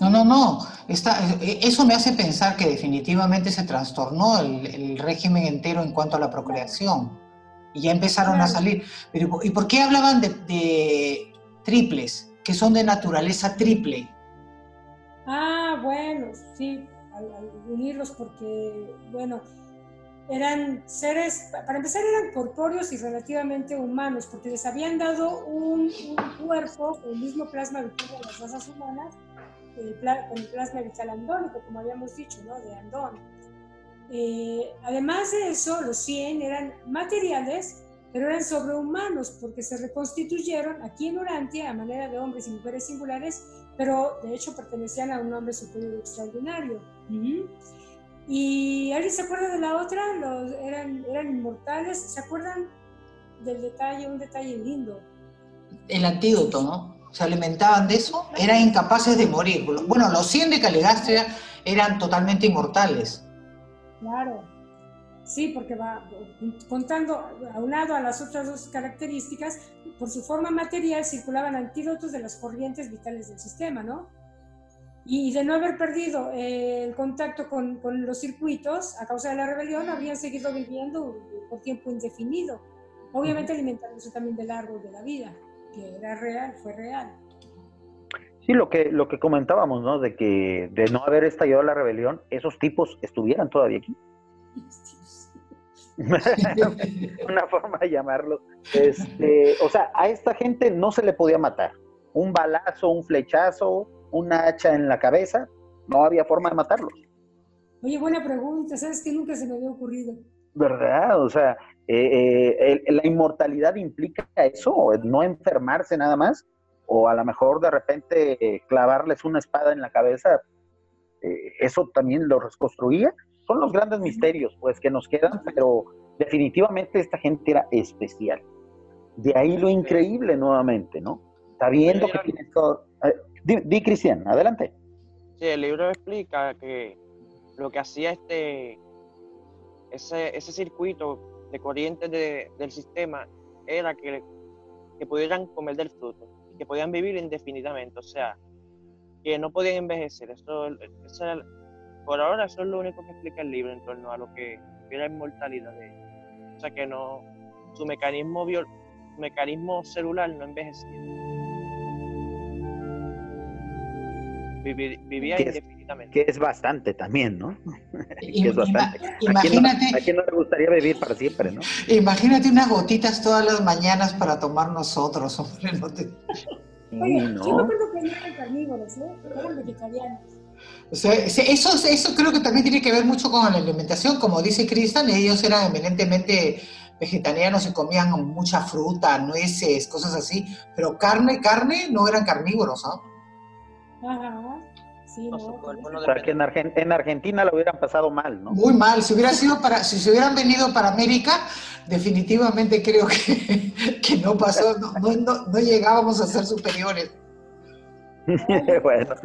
No, no, no. Está, eso me hace pensar que definitivamente se trastornó el, el, régimen entero en cuanto a la procreación. Y ya empezaron Claro. a salir. Pero, ¿Y por qué hablaban de, de triples, que son de naturaleza triple? Ah, bueno, sí, al, al unirlos porque, bueno, eran seres, para empezar eran corpóreos y relativamente humanos, porque les habían dado un, un cuerpo, el mismo plasma vital de las razas humanas, el pla- con el plasma vital andónico, como habíamos dicho, ¿no? De Andón. Eh, además de eso, los 100 eran materiales, pero eran sobrehumanos, porque se reconstituyeron aquí en Urantia a manera de hombres y mujeres singulares, pero de hecho pertenecían a un hombre superior extraordinario. Ujú. ¿Y alguien se acuerda de la otra? Los, eran, eran inmortales. ¿Se acuerdan del detalle? Un detalle lindo. El antídoto, ¿no? Se alimentaban de eso, eran incapaces de morir. Bueno, los 100 de Caligastria eran totalmente inmortales. Claro. Sí, porque va contando, aunado a las otras dos características, por su forma material circulaban antídotos de las corrientes vitales del sistema, ¿no? Y de no haber perdido eh, el contacto con, con, los circuitos a causa de la rebelión, habrían seguido viviendo por tiempo indefinido. Obviamente alimentándose también del árbol de la vida, que era real, fue real. Sí, lo que, lo que comentábamos, ¿no? De que de no haber estallado la rebelión, esos tipos estuvieran todavía aquí. Una forma de llamarlo. Este, o sea, a esta gente no se le podía matar. Un balazo, un flechazo, una hacha en la cabeza, no había forma de matarlos. Oye, buena pregunta, ¿sabes que nunca se me había ocurrido? ¿Verdad? O sea, eh, eh, la inmortalidad implica eso, no enfermarse nada más, o a lo mejor de repente eh, clavarles una espada en la cabeza, eh, eso también lo reconstruía. Son los grandes misterios, pues, que nos quedan, pero definitivamente esta gente era especial. De ahí lo increíble nuevamente, ¿no? Sabiendo que tienes todo... Eh, di, di, Cristian, adelante. Sí, el libro explica que lo que hacía este ese, ese circuito de corrientes de, del sistema era que, que pudieran comer del fruto, que podían vivir indefinidamente, o sea, que no podían envejecer. Eso, eso era, por ahora eso es lo único que explica el libro en torno a lo que era inmortalidad de ellos. O sea que no, su mecanismo, bio, su mecanismo celular no envejecía. Vivir, vivía indefinidamente. Es, que es bastante también, ¿no? Y, que es bastante. Imagínate. ¿A quién, no, ¿A quién, no, le gustaría vivir para siempre, no? Imagínate unas gotitas todas las mañanas para tomar nosotros, hombre. No te... Oye, no. yo me acuerdo que no eran carnívoros, ¿eh? Eran vegetarianos. O sea, eso, eso creo que también tiene que ver mucho con la alimentación. Como dice Cristian, ellos eran eminentemente vegetarianos y comían mucha fruta, nueces, cosas así, pero carne, carne, no eran carnívoros, ¿no? Ajá. Sí, no, o sea, que en, en, Argentina lo hubieran pasado mal, ¿no? Muy mal. Si hubiera sido para, si se hubieran venido para América, definitivamente creo que, que no pasó, no, no, no, llegábamos a ser superiores. bueno.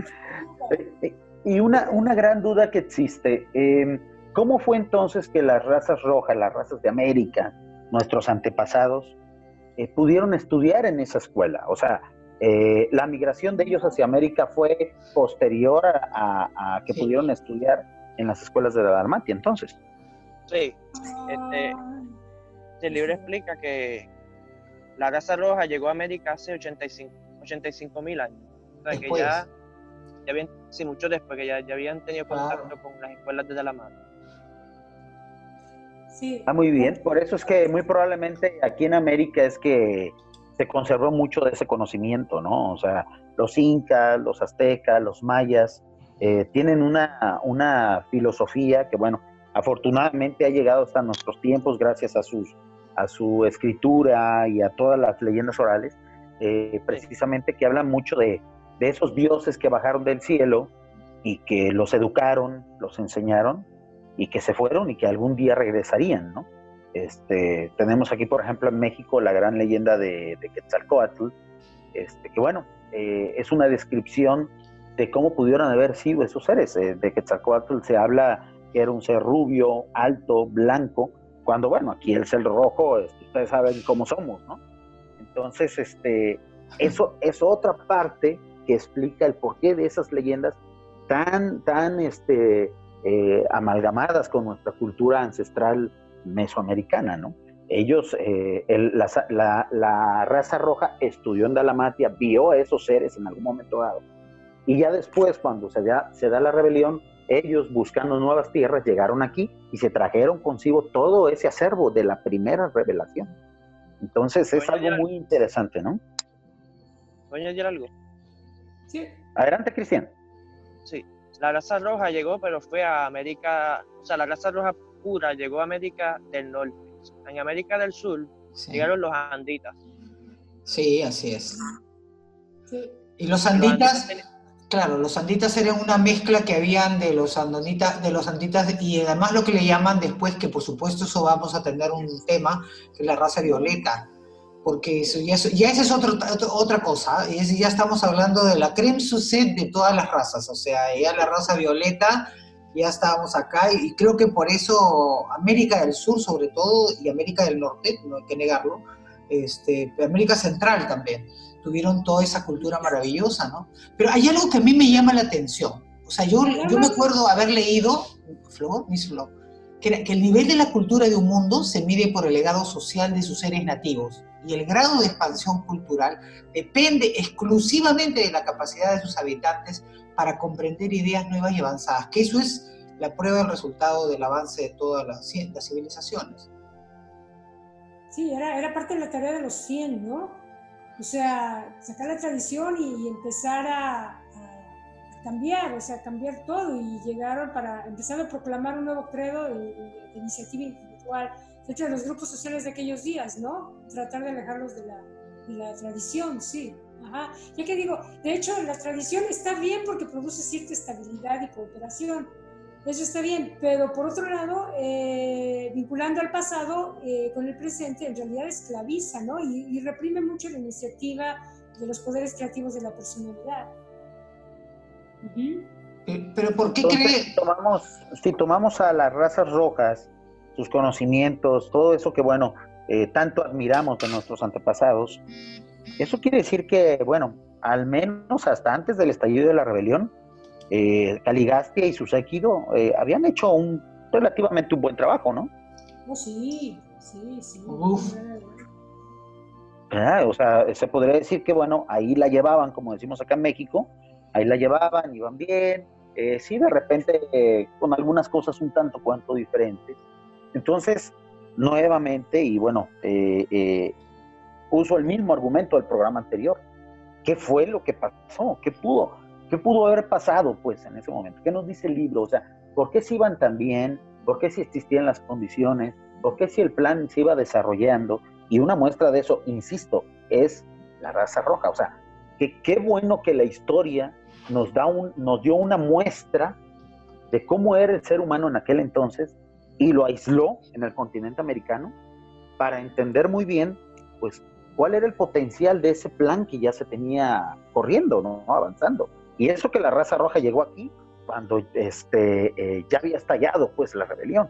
Y una, una gran duda que existe, eh, ¿cómo fue entonces que las razas rojas, las razas de América, nuestros antepasados, eh, pudieron estudiar en esa escuela? O sea, eh, la migración de ellos hacia América fue posterior a, que pudieron estudiar en las escuelas de la Dalmatia, entonces. Sí, este, este libro explica que la raza roja llegó a América hace 85 mil años. O sea, que ya, ya habían, sí, mucho después, que ya, ya habían tenido contacto con las escuelas de Dalmatia. Sí. Está muy bien, por eso es que muy probablemente aquí en América es que se conservó mucho de ese conocimiento, ¿no? O sea, los incas, los aztecas, los mayas, eh, tienen una, una, filosofía que, bueno, afortunadamente ha llegado hasta nuestros tiempos gracias a, sus, a su escritura y a todas las leyendas orales, eh, precisamente que hablan mucho de, de esos dioses que bajaron del cielo y que los educaron, los enseñaron y que se fueron y que algún día regresarían, ¿no? Este, tenemos aquí, por ejemplo, en México la gran leyenda de, Quetzalcoatl, este, que bueno, eh, es una descripción de cómo pudieron haber sido esos seres. Eh, de Quetzalcoatl se habla que era un ser rubio, alto, blanco, cuando bueno, aquí el ser rojo, este, ustedes saben cómo somos, ¿no? Entonces, este, eso es otra parte que explica el porqué de esas leyendas tan, tan este, eh, amalgamadas con nuestra cultura ancestral mesoamericana, ¿no? Ellos, eh, la, raza roja estudió en Dalamatia, vio a esos seres en algún momento dado. Y ya después, cuando se da, se da la rebelión, ellos buscando nuevas tierras llegaron aquí y se trajeron consigo todo ese acervo de la primera revelación. Entonces es algo muy interesante, ¿no? ¿Voy a añadir algo? Sí. Adelante, Cristian. Sí, la raza roja llegó, pero fue a América, o sea, la raza roja llegó a América del Norte. En América del Sur llegaron los anditas. Sí, así es. Y los anditas, claro, los anditas eran una mezcla que habían de los andonitas, de los anditas y además lo que le llaman después, que por supuesto eso vamos a tener un tema, que es la raza violeta, porque eso ya, ya esa es otro, otra cosa, y ya estamos hablando de la creme sucede de todas las razas, o sea, ya la raza violeta ya estábamos acá y, creo que por eso América del Sur sobre todo y América del Norte, no hay que negarlo, este, América Central también, tuvieron toda esa cultura maravillosa, ¿no? Pero hay algo que a mí me llama la atención. O sea, yo, yo me acuerdo haber leído, Flor, Miss Flor, que, que el nivel de la cultura de un mundo se mide por el legado social de sus seres nativos y el grado de expansión cultural depende exclusivamente de la capacidad de sus habitantes para comprender ideas nuevas y avanzadas, que eso es la prueba del resultado del avance de todas las, civilizaciones. Sí, era, era parte de la tarea de los 100, ¿no? O sea, sacar la tradición y, empezar a, cambiar, o sea, cambiar todo y llegaron para empezar a proclamar un nuevo credo de, iniciativa individual de los grupos sociales de aquellos días, ¿no? Tratar de alejarlos de la, de la tradición, sí. Ajá. Ya que digo, de hecho, la tradición está bien porque produce cierta estabilidad y cooperación. Eso está bien, pero por otro lado, eh, vinculando al pasado eh, con el presente, en realidad esclaviza, ¿no? Y, reprime mucho la iniciativa de los poderes creativos de la personalidad. Pero ¿por qué cree? Tomamos, si tomamos a las razas rojas, sus conocimientos, todo eso que, bueno, eh, tanto admiramos de nuestros antepasados, eso quiere decir que, bueno, al menos hasta antes del estallido de la rebelión, eh, Caligastia y su séquito eh, habían hecho un relativamente un buen trabajo, ¿no? Oh, sí, sí, sí. Ah, o sea, se podría decir que, bueno, ahí la llevaban, como decimos acá en México, ahí la llevaban, iban bien, eh, sí, de repente eh, con algunas cosas un tanto cuanto diferentes. Entonces, nuevamente, y bueno, uso el mismo argumento del programa anterior. ¿Qué fue lo que pasó? ¿Qué pudo? ¿Qué pudo haber pasado, pues, en ese momento? ¿Qué nos dice el libro? O sea, ¿por qué se iban tan bien? ¿Por qué si existían las condiciones? ¿Por qué si el plan se iba desarrollando? Y una muestra de eso, insisto, es la raza roja. O sea, que qué bueno que la historia nos, da un, nos dio una muestra de cómo era el ser humano en aquel entonces y lo aisló en el continente americano para entender muy bien, pues, cuál era el potencial de ese plan que ya se tenía corriendo, ¿no? Avanzando. Y eso que la raza roja llegó aquí cuando este, eh, ya había estallado, pues, la rebelión.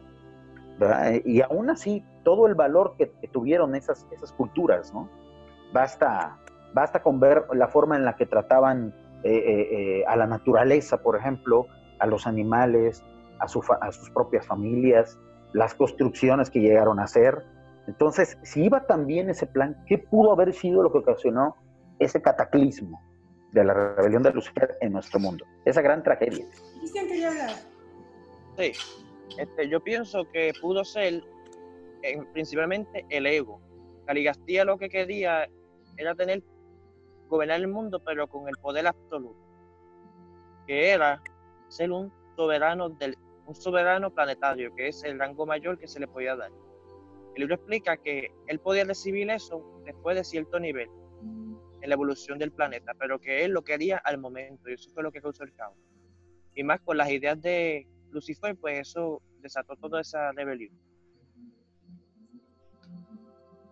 Y aún así, todo el valor que, tuvieron esas, esas culturas, ¿no? Basta, basta con ver la forma en la que trataban eh, eh, a la naturaleza, por ejemplo, a los animales, a, a sus propias familias, las construcciones que llegaron a hacer. Entonces, si iba tan bien ese plan, ¿qué pudo haber sido lo que ocasionó ese cataclismo de la rebelión de Lucifer en nuestro mundo? Esa gran tragedia. Cristian quería hablar. Sí, este, yo pienso que pudo ser eh, principalmente el ego. Caligastía lo que quería era tener, gobernar el mundo, pero con el poder absoluto, que era ser un soberano del un soberano planetario, que es el rango mayor que se le podía dar. El libro explica que él podía recibir eso después de cierto nivel en la evolución del planeta, pero que él lo quería al momento, y eso fue lo que causó el caos. Y más con las ideas de Lucifer, pues eso desató toda esa rebelión.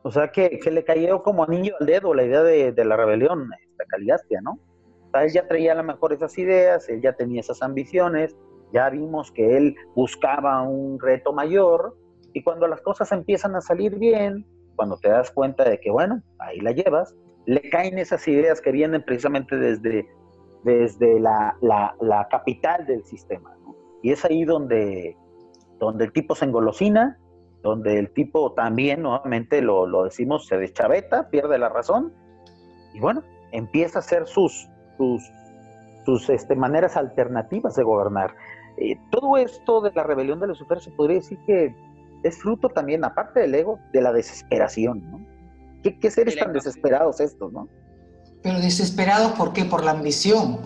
O sea que, que le cayó como niño al dedo la idea de, la rebelión, esta Caligastia, ¿no? O sea, él ya traía a lo mejor esas ideas, él ya tenía esas ambiciones, ya vimos que él buscaba un reto mayor y cuando las cosas empiezan a salir bien, cuando te das cuenta de que, bueno, ahí la llevas, le caen esas ideas que vienen precisamente desde, desde la, la, capital del sistema. Y es ahí donde, donde el tipo se engolosina, donde el tipo también, nuevamente lo, lo decimos, se deschaveta, pierde la razón y bueno, empieza a hacer sus, sus, sus este, maneras alternativas de gobernar. Eh, todo esto de la rebelión de Lucifer se podría decir que es fruto también, aparte del ego, de la desesperación, ¿no? ¿Qué, seres tan desesperados estos, no? Pero desesperados, ¿por qué? Por la ambición,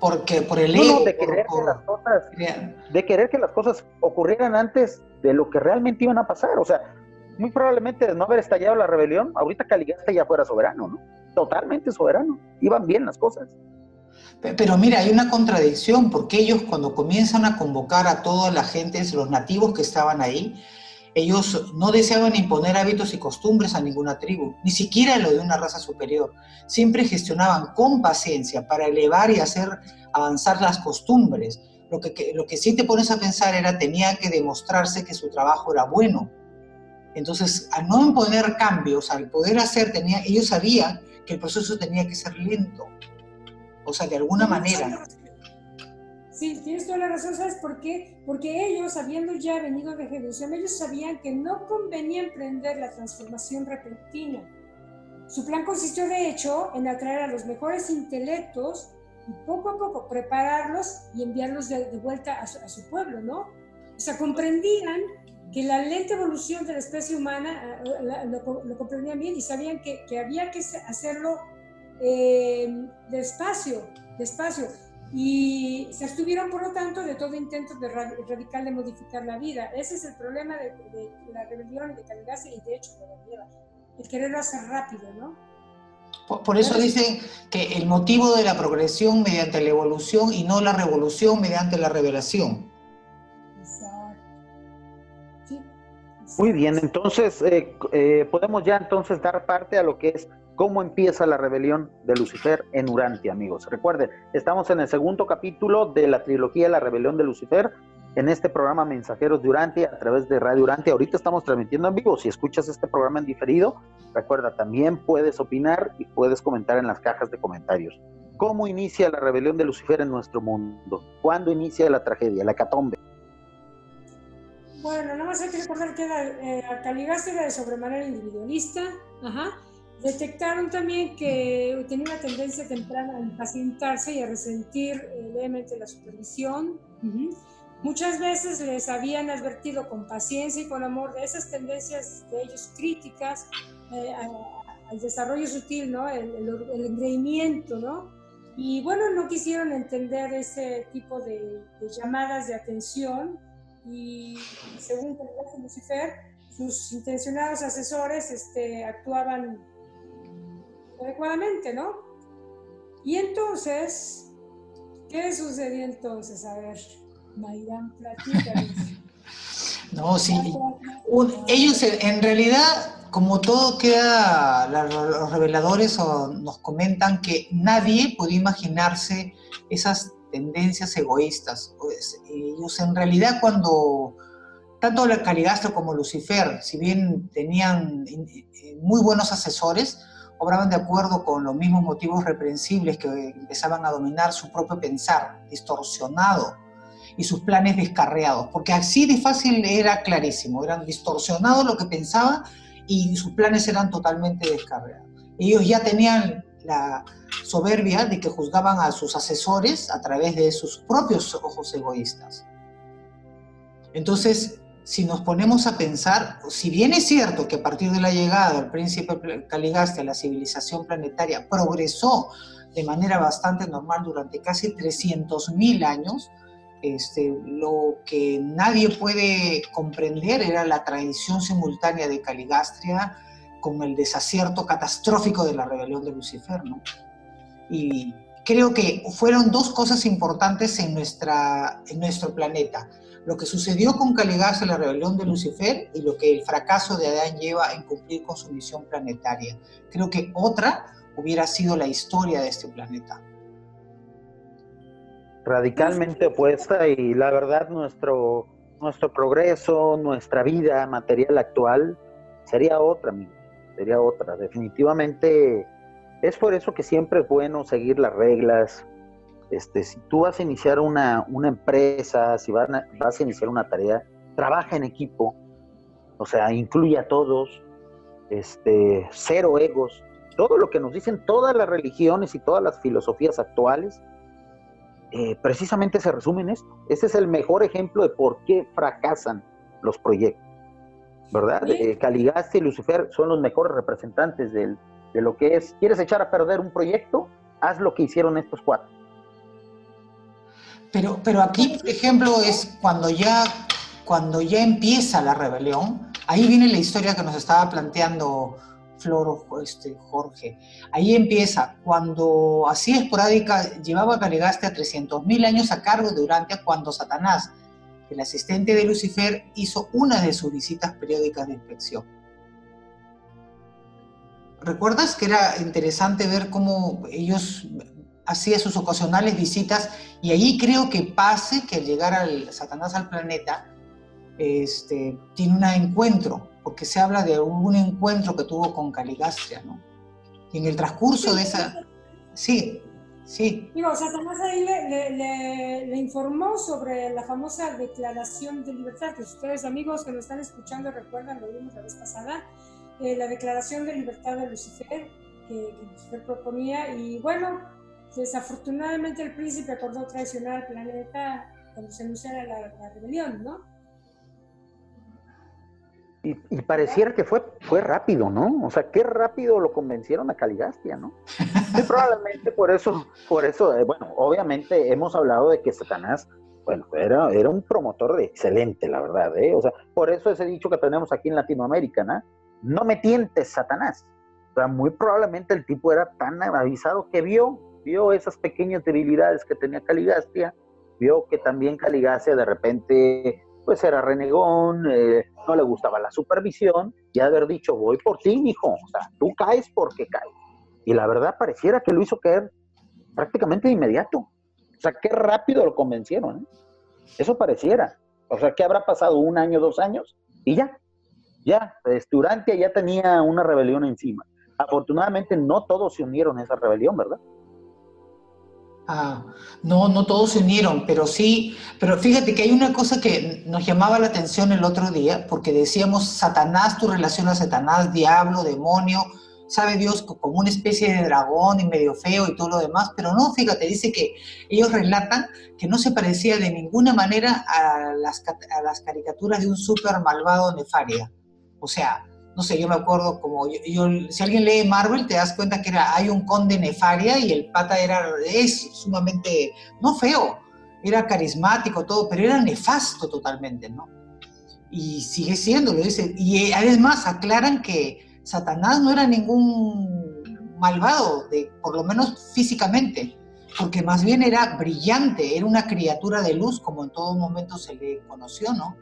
porque por el ego. de, querer que las cosas, de querer que las cosas ocurrieran antes de lo que realmente iban a pasar. O sea, muy probablemente de no haber estallado la rebelión, ahorita Caligasta ya fuera soberano, ¿no? Totalmente soberano. Iban bien las cosas. Pero mira, hay una contradicción, porque ellos cuando comienzan a convocar a toda la gente, los nativos que estaban ahí, ellos no deseaban imponer hábitos y costumbres a ninguna tribu, ni siquiera lo de una raza superior. Siempre gestionaban con paciencia para elevar y hacer avanzar las costumbres. Lo que, lo que sí te pones a pensar era, tenía que demostrarse que su trabajo era bueno. Entonces, al no imponer cambios, al poder hacer, tenía, ellos sabían que el proceso tenía que ser lento. O sea, de alguna manera. Sí, tienes toda la razón, ¿sabes por qué? Porque ellos, habiendo ya venido de Jerusalén, ellos sabían que no convenía emprender la transformación repentina. Su plan consistió, de hecho, en atraer a los mejores intelectos y poco a poco prepararlos y enviarlos de, vuelta a su, pueblo, ¿no? O sea, comprendían que la lenta evolución de la especie humana eh, lo, comprendían bien y sabían que, que había que hacerlo eh, despacio, despacio. Y se abstuvieron, por lo tanto, de todo intento de radical de modificar la vida. Ese es el problema de, la rebelión de calidad y de hecho lleva. El quererlo hacer rápido, ¿no? Por, eso dicen que el motivo de la progresión mediante la evolución y no la revolución mediante la revelación. Exacto. Muy bien, entonces eh, eh, podemos ya entonces dar parte a lo que es cómo empieza la rebelión de Lucifer en Urantia, amigos. Recuerden, estamos en el segundo capítulo de la trilogía La rebelión de Lucifer en este programa Mensajeros de Urantia a través de Radio Urantia. Ahorita estamos transmitiendo en vivo. Si escuchas este programa en diferido, recuerda, también puedes opinar y puedes comentar en las cajas de comentarios. ¿Cómo inicia la rebelión de Lucifer en nuestro mundo? ¿Cuándo inicia la tragedia, la catombe? Bueno, nada más hay que recordar que eh, era de sobremanera individualista, ajá, Detectaron también que tenía una tendencia temprana a impacientarse y a resentir levemente la supervisión. Muchas veces les habían advertido con paciencia y con amor de esas tendencias de ellos críticas eh, al desarrollo sutil, ¿no? el, el, engreimiento, ¿no? Y bueno, no quisieron entender ese tipo de, llamadas de atención y según Lucifer, sus intencionados asesores este, actuaban adecuadamente, ¿no? Y entonces, ¿qué sucedió entonces? A ver, Mayrán, platícanos. No, sí. ellos en realidad, como todo queda, los reveladores nos comentan que nadie podía imaginarse esas tendencias egoístas. Pues, ellos en realidad cuando, tanto Caligastro como Lucifer, si bien tenían muy buenos asesores, obraban de acuerdo con los mismos motivos reprensibles que empezaban a dominar su propio pensar, distorsionado y sus planes descarriados, porque así de fácil era clarísimo, eran distorsionados lo que pensaba y sus planes eran totalmente descarriados. Ellos ya tenían la soberbia de que juzgaban a sus asesores a través de sus propios ojos egoístas. Entonces, si nos ponemos a pensar, si bien es cierto que a partir de la llegada del príncipe Caligaste la civilización planetaria progresó de manera bastante normal durante casi 300.000 años, este, lo que nadie puede comprender era la tradición simultánea de Caligastria con el desacierto catastrófico de la rebelión de Lucifer. Y creo que fueron dos cosas importantes en nuestro planeta. Lo que sucedió con Caligastria, la rebelión de Lucifer, y lo que el fracaso de Adán lleva en cumplir con su misión planetaria. Creo que otra hubiera sido la historia de este planeta radicalmente opuesta y la verdad nuestro, nuestro progreso, nuestra vida material actual sería otra, sería otra. Definitivamente es por eso que siempre es bueno seguir las reglas. Este, si tú vas a iniciar una, una empresa, si vas a, vas a iniciar una tarea, trabaja en equipo, o sea, incluye a todos, este, cero egos, todo lo que nos dicen todas las religiones y todas las filosofías actuales, eh, precisamente se resume en esto. Ese es el mejor ejemplo de por qué fracasan los proyectos. ¿Verdad? Eh, Caligasti y Lucifer son los mejores representantes de lo que es, ¿quieres echar a perder un proyecto? Haz lo que hicieron estos cuatro. Pero, pero aquí, por ejemplo, es cuando ya, cuando ya empieza la rebelión, ahí viene la historia que nos estaba planteando Floro, este, Jorge. Ahí empieza, cuando así esporádica llevaba a a 300.000 años a cargo de cuando Satanás, el asistente de Lucifer, hizo una de sus visitas periódicas de inspección. ¿Recuerdas que era interesante ver cómo ellos hacían sus ocasionales visitas y ahí creo que pase que al llegar al Satanás al planeta, este, tiene un encuentro porque se habla de un encuentro que tuvo con Caligastria, ¿no? Y en el transcurso de esa... Sí, sí. Digo, Satanás ahí le, informó sobre la famosa declaración de libertad, que ustedes amigos que nos están escuchando recuerdan, lo vimos la vez pasada, eh, la declaración de libertad de Lucifer, que, Lucifer proponía, y bueno, desafortunadamente el príncipe acordó traicionar al planeta cuando se anunciara la rebelión, ¿no? Y, pareciera que fue, fue rápido, ¿no? O sea, qué rápido lo convencieron a Caligastia, ¿no? Y probablemente por eso, por eso, eh, bueno, obviamente hemos hablado de que Satanás, bueno, era, era un promotor excelente, la verdad, ¿eh? O sea, por eso ese dicho que tenemos aquí en Latinoamérica, ¿no? No me tientes, Satanás. O sea, muy probablemente el tipo era tan avisado que vio, vio esas pequeñas debilidades que tenía Caligastia, vio que también Caligastia de repente pues era renegón, eh, no le gustaba la supervisión, y haber dicho, voy por ti, hijo, o sea, tú caes porque caes. Y la verdad pareciera que lo hizo caer prácticamente de inmediato. O sea, qué rápido lo convencieron. ¿eh? Eso pareciera. O sea, que habrá pasado un año, dos años, y ya, ya, Urantia ya tenía una rebelión encima. Afortunadamente no todos se unieron a esa rebelión, ¿verdad? Ah, no, no todos se unieron, pero sí, pero fíjate que hay una cosa que nos llamaba la atención el otro día, porque decíamos, Satanás, tu relación a Satanás, diablo, demonio, sabe Dios como una especie de dragón y medio feo y todo lo demás, pero no, fíjate, dice que ellos relatan que no se parecía de ninguna manera a las, a las caricaturas de un súper malvado nefaria. O sea, no sé, yo me acuerdo como, yo, si alguien lee Marvel, te das cuenta que era, hay un conde Nefaria y el pata era, es sumamente, no feo, era carismático, todo, pero era nefasto totalmente, ¿no? Y sigue siendo, lo dice. Y eh, además aclaran que Satanás no era ningún malvado, de, por lo menos físicamente, porque más bien era brillante, era una criatura de luz, como en todo momento se le conoció, ¿no?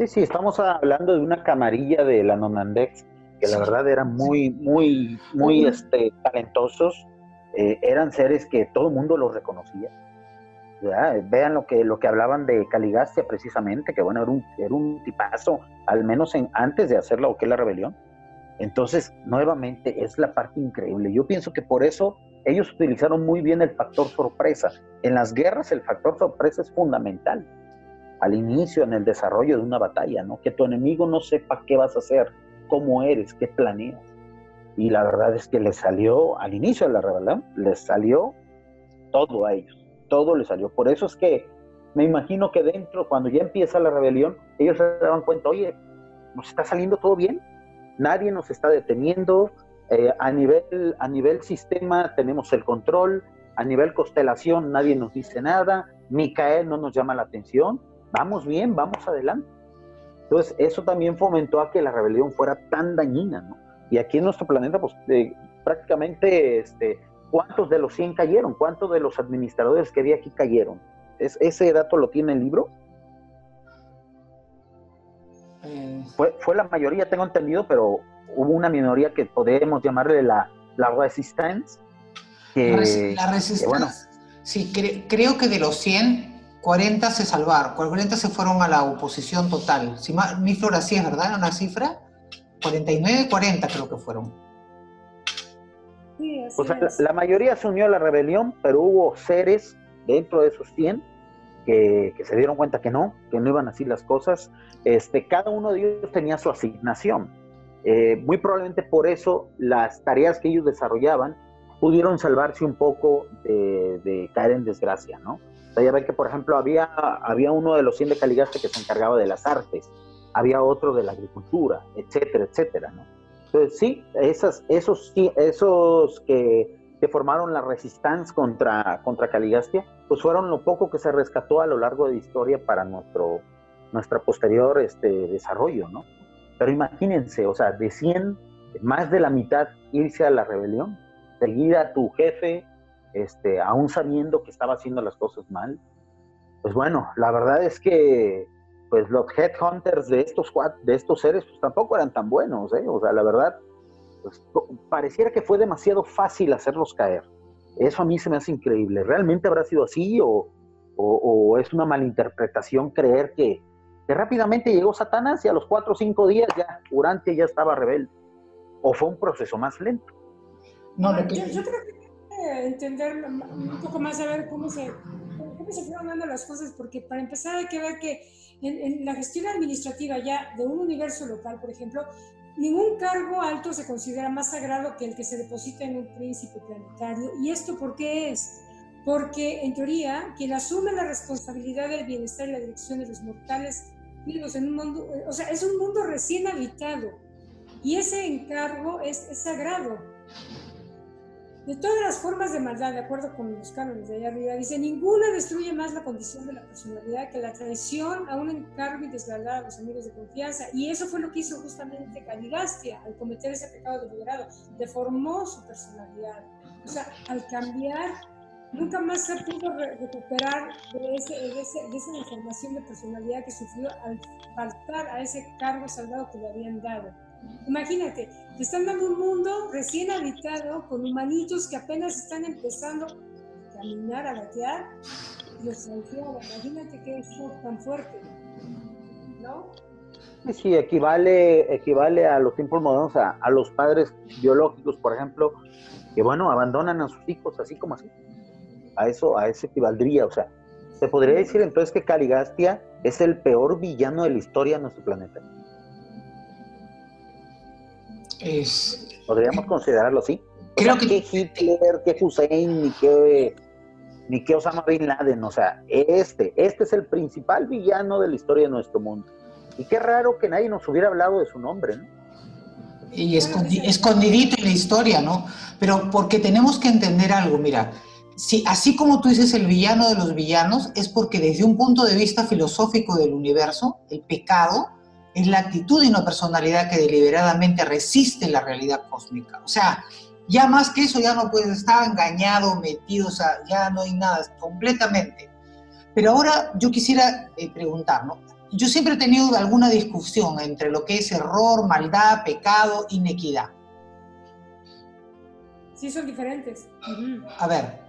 Sí, sí, estamos hablando de una camarilla de la Nonandex, que la verdad eran muy, muy, muy este, talentosos. Eh, eran seres que todo el mundo los reconocía. Vean lo que, lo que hablaban de Caligastia precisamente, que bueno, era un, era un tipazo, al menos en, antes de hacer lo que es la rebelión. Entonces, nuevamente, es la parte increíble. Yo pienso que por eso ellos utilizaron muy bien el factor sorpresa. En las guerras el factor sorpresa es fundamental al inicio, en el desarrollo de una batalla, ¿no? Que tu enemigo no sepa qué vas a hacer, cómo eres, qué planeas. Y la verdad es que les salió, al inicio de la rebelión, les salió todo a ellos, todo les salió. Por eso es que me imagino que dentro, cuando ya empieza la rebelión, ellos se daban cuenta, oye, nos está saliendo todo bien, nadie nos está deteniendo, eh, a, nivel, a nivel sistema tenemos el control, a nivel constelación nadie nos dice nada, Micael no nos llama la atención, vamos bien, vamos adelante. Entonces, eso también fomentó a que la rebelión fuera tan dañina, ¿no? Y aquí en nuestro planeta, pues eh, prácticamente, este, ¿cuántos de los 100 cayeron? ¿Cuántos de los administradores que había aquí cayeron? ¿Es, ¿Ese dato lo tiene el libro? Eh. Fue, fue la mayoría, tengo entendido, pero hubo una minoría que podemos llamarle la, la resistance. Que, la resistencia. Bueno, sí, creo que de los 100, 40 se salvaron, 40 se fueron a la oposición total. Si mi flor así es, ¿verdad? Una cifra. 49, 40 creo que fueron. o sea, la, mayoría se unió a la rebelión, pero hubo seres dentro de esos 100 que, se dieron cuenta que no, que no iban así las cosas. Este, cada uno de ellos tenía su asignación. Eh, muy probablemente por eso las tareas que ellos desarrollaban pudieron salvarse un poco de, de caer en desgracia, ¿no? Ya ven que, por ejemplo, había, había uno de los 100 de Caligaste que se encargaba de las artes, había otro de la agricultura, etcétera, etcétera, ¿no? Entonces, sí, esas, esos, esos que, que formaron la resistencia contra, contra Caligastia, pues fueron lo poco que se rescató a lo largo de la historia para nuestro nuestra posterior este, desarrollo, ¿no? Pero imagínense, o sea, de 100, más de la mitad irse a la rebelión, seguir a tu jefe, este, aún sabiendo que estaba haciendo las cosas mal. Pues bueno, la verdad es que pues los headhunters de estos de estos seres pues tampoco eran tan buenos, ¿eh? O sea, la verdad, pues, pareciera que fue demasiado fácil hacerlos caer. Eso a mí se me hace increíble. ¿Realmente habrá sido así o, o, es una malinterpretación creer que, que, rápidamente llegó Satanás y a los cuatro o cinco días ya Urantia ya estaba rebelde? ¿O fue un proceso más lento? No, yo, yo creo que entender un poco más, a ver cómo se, cómo se fueron dando las cosas, porque para empezar hay que ver que en, la gestión administrativa ya de un universo local, por ejemplo, ningún cargo alto se considera más sagrado que el que se deposita en un príncipe planetario. ¿Y esto por qué es? Porque en teoría quien asume la responsabilidad del bienestar y la dirección de los mortales vivos en un mundo, o sea, es un mundo recién habitado y ese encargo es, es sagrado. De todas las formas de maldad, de acuerdo con los cánones de allá arriba, dice, ninguna destruye más la condición de la personalidad que la traición a un encargo y deslealtad a los amigos de confianza. Y eso fue lo que hizo justamente Caligastia al cometer ese pecado deliberado. Deformó su personalidad. O sea, al cambiar, nunca más se pudo recuperar de, esa información de personalidad que sufrió al faltar a ese cargo salvado que le habían dado. Imagínate, te están dando un mundo recién habitado con humanitos que apenas están empezando a caminar, a gatear, y los Imagínate qué shock tan fuerte, ¿no? Sí, equivale, equivale a los tiempos modernos, a, a, los padres biológicos, por ejemplo, que bueno, abandonan a sus hijos así como así. A eso, a eso equivaldría, o sea, se podría decir entonces que Caligastia es el peor villano de la historia de nuestro planeta. Podríamos considerarlo así. Creo que... Hitler, que Hussein, ni que, ni que Osama Bin Laden. O sea, este, este es el principal villano de la historia de nuestro mundo. Y qué raro que nadie nos hubiera hablado de su nombre, ¿no? Y escondidito en la historia, ¿no? Pero porque tenemos que entender algo, mira, si, así como tú dices el villano de los villanos, es porque desde un punto de vista filosófico del universo, el pecado es la actitud de una personalidad que deliberadamente resiste la realidad cósmica. O sea, ya más que eso ya no puedes estar engañado, metido, o sea, ya no hay nada, completamente. Pero ahora yo quisiera eh, preguntar, ¿no? Yo siempre he tenido alguna discusión entre lo que es error, maldad, pecado, inequidad. Sí, son diferentes. A ver.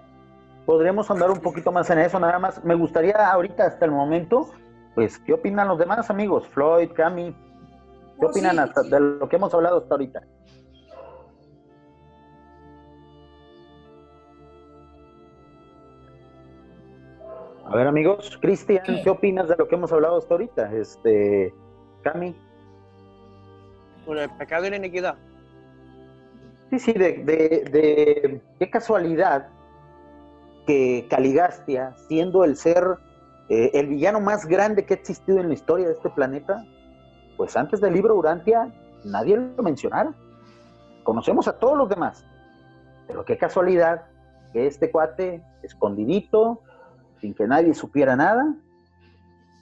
Podríamos andar un poquito más en eso, nada más. Me gustaría ahorita, hasta el momento, pues, ¿qué opinan los demás amigos? Floyd, Cami, ¿qué opinan de lo que hemos hablado hasta ahorita? A ver, amigos, Cristian, ¿qué opinas de lo que hemos hablado hasta ahorita? Este, Cami. Sobre el pecado y la iniquidad. Sí, sí, de, de, qué casualidad que Caligastia, siendo el ser, eh, el villano más grande que ha existido en la historia de este planeta, pues antes del libro Urantia nadie lo mencionara. Conocemos a todos los demás, pero qué casualidad que este cuate, escondidito, sin que nadie supiera nada,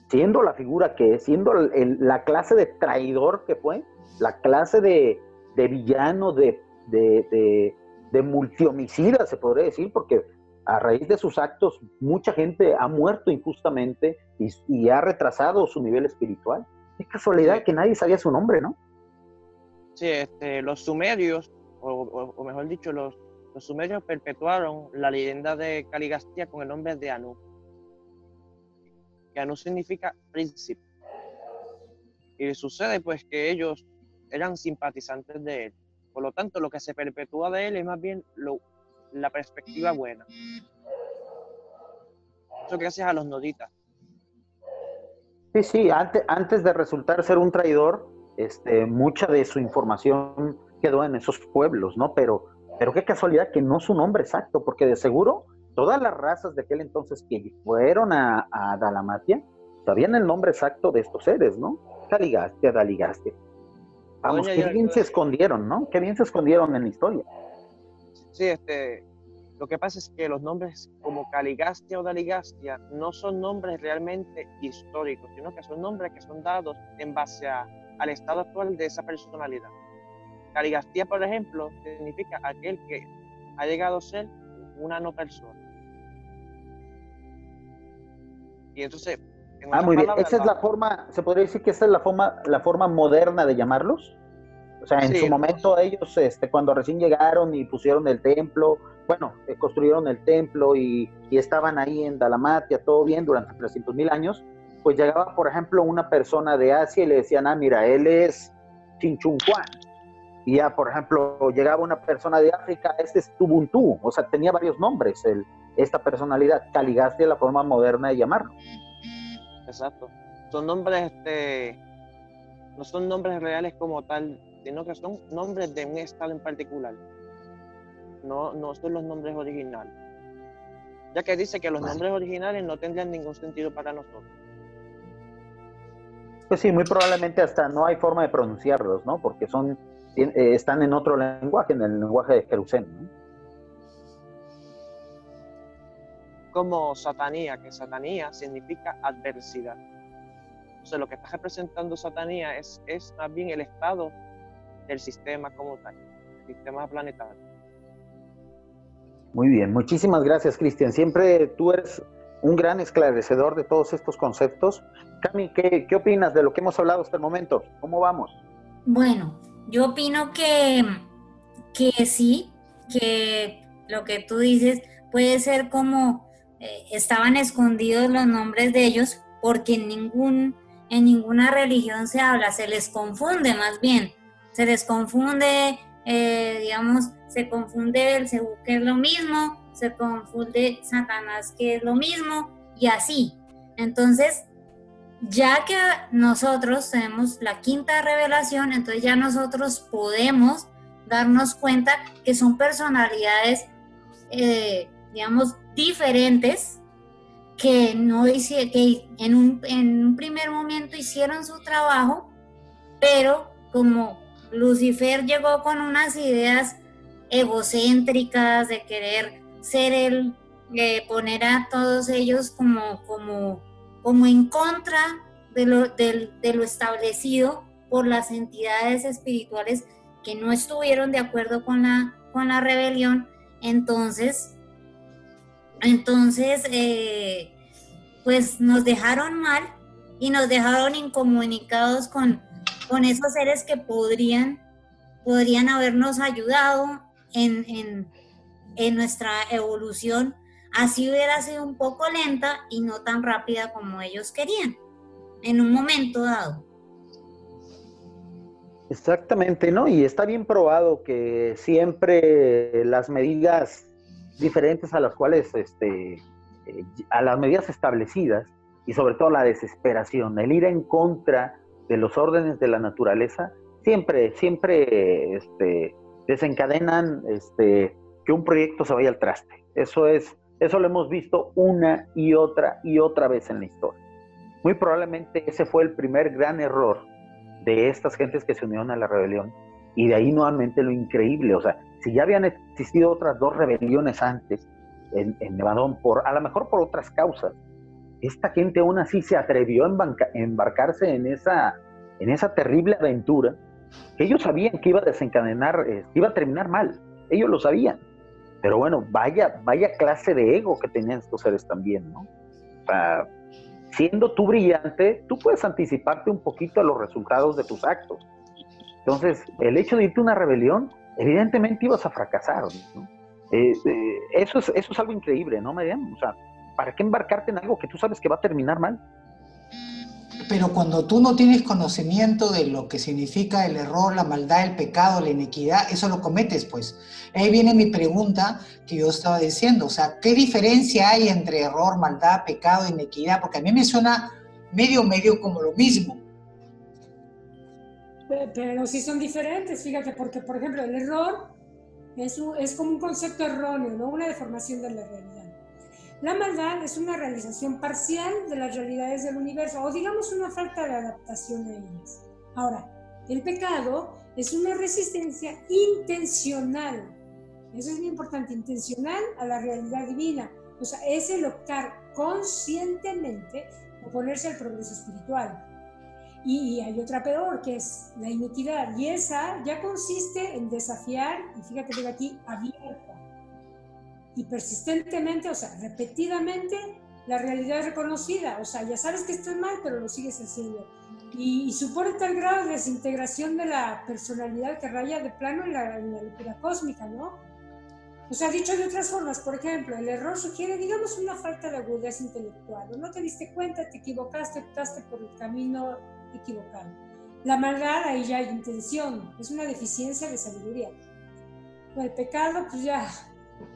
siendo la figura que es, siendo la clase de traidor que fue, la clase de, villano, de, de, de, multihomicida, se podría decir, porque a raíz de sus actos mucha gente ha muerto injustamente y, ha retrasado su nivel espiritual. Es casualidad que nadie sabía su nombre, ¿no? Sí, este, los sumerios, o, mejor dicho, los, los, sumerios perpetuaron la leyenda de Caligastía con el nombre de Anu que no significa príncipe. Y sucede pues que ellos eran simpatizantes de él. Por lo tanto, lo que se perpetúa de él es más bien lo, la perspectiva buena. Eso gracias a los noditas. Sí, sí, antes, antes de resultar ser un traidor, este, mucha de su información quedó en esos pueblos, ¿no? Pero, pero qué casualidad que no su nombre exacto, porque de seguro todas las razas de aquel entonces que fueron a, Dalamatia sabían el nombre exacto de estos seres, ¿no? Daligastia. Vamos, qué bien se escondieron, ¿no? Qué bien se escondieron en la historia. Sí, este, lo que pasa es que los nombres como Caligastia o Daligastia no son nombres realmente históricos, sino que son nombres que son dados en base al estado actual de esa personalidad. Caligastia, por ejemplo, significa aquel que ha llegado a ser una no persona. Y entonces... Ah, muy bien. Esa es la forma, se podría decir que esa es la forma, la forma moderna de llamarlos. O sea, en su momento ellos, este, cuando recién llegaron y pusieron el templo, bueno, eh, construyeron el templo y, estaban ahí en Dalamatia, todo bien durante 300 mil años, pues llegaba, por ejemplo, una persona de Asia y le decían, ah, mira, él es Chinchunjuan. Y ya, por ejemplo, llegaba una persona de África, este es Tubuntu, o sea, tenía varios nombres, el, esta personalidad. Caligastia la forma moderna de llamarlo. Exacto. Son nombres, este, no son nombres reales como tal, sino que son nombres de un estado en particular. No, no son los nombres originales. Ya que dice que los nombres originales no tendrían ningún sentido para nosotros. Pues sí, muy probablemente hasta no hay forma de pronunciarlos, ¿no? Porque son, eh, están en otro lenguaje, en el lenguaje de Jerusalén, ¿no? como satanía, que satanía significa adversidad. Entonces lo que está representando satanía es, es más bien el estado del sistema como tal, el sistema planetario. Muy bien, muchísimas gracias Cristian. Siempre tú eres un gran esclarecedor de todos estos conceptos. Cami, ¿qué, ¿qué, opinas de lo que hemos hablado hasta el momento? ¿Cómo vamos? Bueno, yo opino que, que sí, que lo que tú dices puede ser como eh, estaban escondidos los nombres de ellos porque en, ningún, en ninguna religión se habla, se les confunde más bien, se les confunde, eh, digamos, se confunde el Cebú que es lo mismo, se confunde Satanás que es lo mismo y así. Entonces, ya que nosotros tenemos la quinta revelación, entonces ya nosotros podemos darnos cuenta que son personalidades, eh, digamos, diferentes que no que en un primer momento hicieron su trabajo, pero como Lucifer llegó con unas ideas egocéntricas de querer ser el, de poner a todos ellos como, como, como en contra de lo, de lo establecido por las entidades espirituales que no estuvieron de acuerdo con la, con la rebelión, entonces, entonces, eh, pues nos dejaron mal y nos dejaron incomunicados con, con esos seres que podrían, podrían habernos ayudado en, en, en nuestra evolución, así hubiera sido un poco lenta y no tan rápida como ellos querían, en un momento dado. Exactamente, ¿no? Y está bien probado que siempre las medidas diferentes a las cuales, este, eh, a las medidas establecidas, y sobre todo la desesperación, el ir en contra de los órdenes de la naturaleza, siempre, siempre este, desencadenan este, que un proyecto se vaya al traste. Eso es, eso lo hemos visto una y otra y otra vez en la historia. Muy probablemente ese fue el primer gran error de estas gentes que se unieron a la rebelión. Y de ahí nuevamente lo increíble, o sea, si ya habían existido otras dos rebeliones antes en, Nevadón, por, a lo mejor por otras causas, esta gente aún así se atrevió a embarcarse en esa, terrible aventura, que ellos sabían que iba a desencadenar, eh, iba a terminar mal, ellos lo sabían. Pero bueno, vaya, vaya clase de ego que tenían estos seres también, ¿no? O sea, siendo tú brillante, tú puedes anticiparte un poquito a los resultados de tus actos. Entonces, el hecho de irte a una rebelión, evidentemente ibas a fracasar. Eh, eh, eso, es, eso es algo increíble, ¿no, Mariam? O sea, ¿para qué embarcarte en algo que tú sabes que va a terminar mal? Pero cuando tú no tienes conocimiento de lo que significa el error, la maldad, el pecado, la iniquidad, eso lo cometes, pues. Ahí viene mi pregunta que yo estaba diciendo, o sea, ¿qué diferencia hay entre error, maldad, pecado, iniquidad? Porque a mí me suena medio, medio como lo mismo. Pero sí son diferentes, fíjate, porque por ejemplo el error es, es como un concepto erróneo, ¿no? Una deformación de la realidad. La maldad es una realización parcial de las realidades del universo o digamos una falta de adaptación a ellas. Ahora, el pecado es una resistencia intencional. Eso es muy importante, intencional a la realidad divina. O sea, es el optar conscientemente oponerse al progreso espiritual. Y, hay otra peor, que es la iniquidad. Y esa ya consiste en desafiar, y fíjate que aquí, abierta y persistentemente, o sea, repetidamente, la realidad es reconocida. O sea, ya sabes que estás mal, pero lo sigues haciendo. Y, supone tal grado de desintegración de la personalidad que raya de plano en la, locura cósmica, ¿no? O sea, dicho de otras formas, por ejemplo, el error sugiere, digamos, una falta de agudeza intelectual. O no te diste cuenta, te equivocaste, optaste por el camino equivocado. La maldad, ahí ya hay intención, es una deficiencia de sabiduría. El pecado, pues ya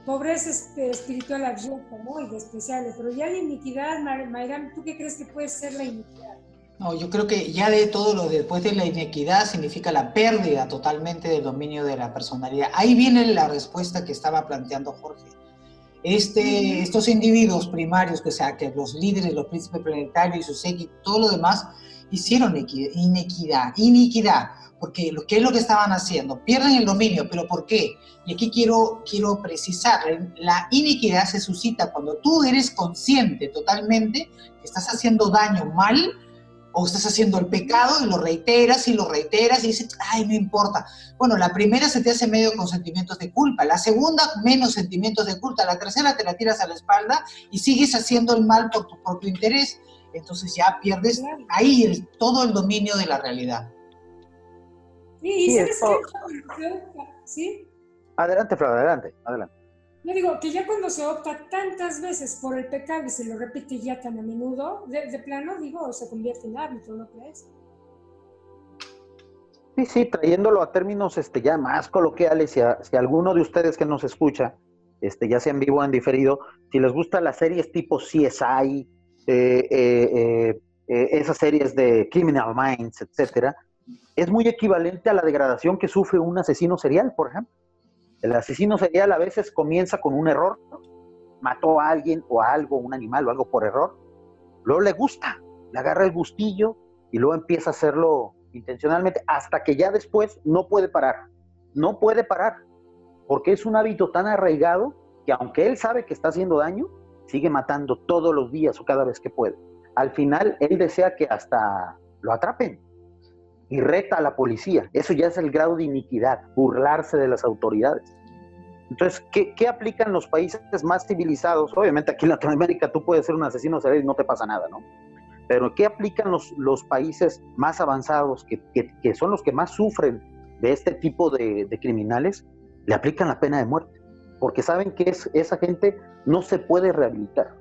pobreza espiritual abierta, ¿no? Y despreciable. Pero ya la iniquidad, Mayram, ¿tú qué crees que puede ser la iniquidad? No, yo creo que ya de todo lo después de la inequidad significa la pérdida totalmente del dominio de la personalidad. Ahí viene la respuesta que estaba planteando Jorge. Este, estos individuos primarios, que sea, que los líderes, los príncipes planetarios y sus séquito, todo lo demás, hicieron inequidad, iniquidad, porque lo es lo que estaban haciendo, pierden el dominio, pero ¿por qué? Y aquí quiero, quiero precisar, la iniquidad se suscita cuando tú eres consciente totalmente que estás haciendo daño mal o estás haciendo el pecado y lo reiteras y lo reiteras y dices, ay, no importa. Bueno, la primera se te hace medio con sentimientos de culpa, la segunda menos sentimientos de culpa, la tercera te la tiras a la espalda y sigues haciendo el mal por tu propio interés. Entonces ya pierdes ahí todo el dominio de la realidad. Sí, ¿sabes qué? ¿Sí? Adelante, Flor, adelante, adelante. Yo digo que ya cuando se opta tantas veces por el pecado y se lo repite ya tan a menudo, de, plano, digo, se convierte en hábito, ¿no crees? Sí, sí, trayéndolo a términos este, ya más coloquiales, si, si alguno de ustedes que nos escucha, este, ya sea en vivo o en diferido, si les gustan las series tipo CSI, eh, eh, eh, esas series de Criminal Minds, etcétera, es muy equivalente a la degradación que sufre un asesino serial, por ejemplo. El asesino serial a veces comienza con un error, mató a alguien o a algo, un animal o algo por error, luego le gusta, le agarra el gustillo y luego empieza a hacerlo intencionalmente hasta que ya después no puede parar. No puede parar, porque es un hábito tan arraigado que aunque él sabe que está haciendo daño, sigue matando todos los días o cada vez que puede. Al final, él desea que hasta lo atrapen y reta a la policía. Eso ya es el grado de iniquidad, burlarse de las autoridades. Entonces, ¿qué, aplican los países más civilizados? Obviamente aquí en Latinoamérica tú puedes ser un asesino serial y no te pasa nada, ¿no? Pero ¿qué aplican los, los países más avanzados, que, que, son los que más sufren de este tipo de, de, criminales? Le aplican la pena de muerte, porque saben que es, esa gente no se puede rehabilitar,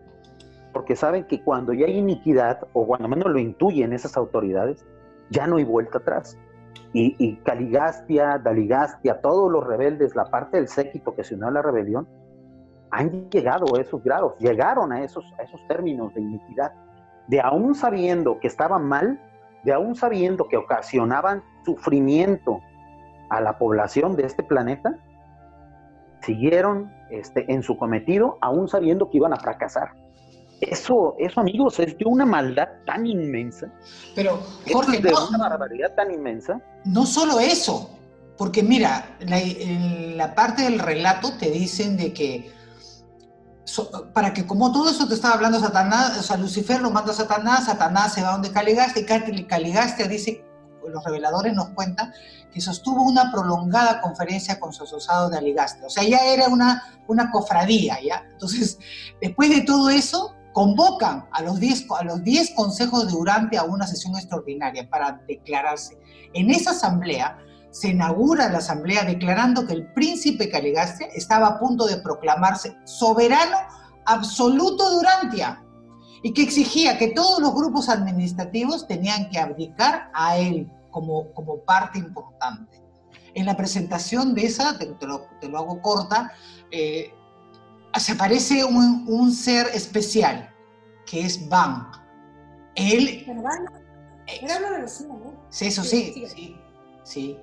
porque saben que cuando ya hay iniquidad, o cuando menos lo intuyen esas autoridades, ya no hay vuelta atrás. Y, y, Caligastia, Daligastia, todos los rebeldes, la parte del séquito que se unió a la rebelión, han llegado a esos grados, llegaron a esos, a esos términos de iniquidad de aún sabiendo que estaban mal, de aún sabiendo que ocasionaban sufrimiento a la población de este planeta, siguieron este, en su cometido, aún sabiendo que iban a fracasar. Eso, eso, amigos, es de una maldad tan inmensa. Pero, Jorge, de una barbaridad tan inmensa. No solo eso, porque mira, en la parte del relato te dicen de que para que como todo eso te estaba hablando Satanás, o sea, Lucifer lo manda a Satanás, Satanás se va donde Caligaste, y Caligaste dice, los reveladores nos cuentan, que sostuvo una prolongada conferencia con su asociado de Aligaste. O sea, ya era una, una cofradía, ¿ya? Entonces, después de todo eso, convocan a los 10 a los diez consejos de Durante a una sesión extraordinaria para declararse. En esa asamblea, se inaugura la asamblea declarando que el príncipe Caligastia estaba a punto de proclamarse soberano absoluto de Urantia y que exigía que todos los grupos administrativos tenían que abdicar a él como, como parte importante. En la presentación de esa, te, lo, hago corta, eh, se aparece un, un, ser especial, que es Van. Él... Van, ¿no? Sí, eso sí, sí, sí.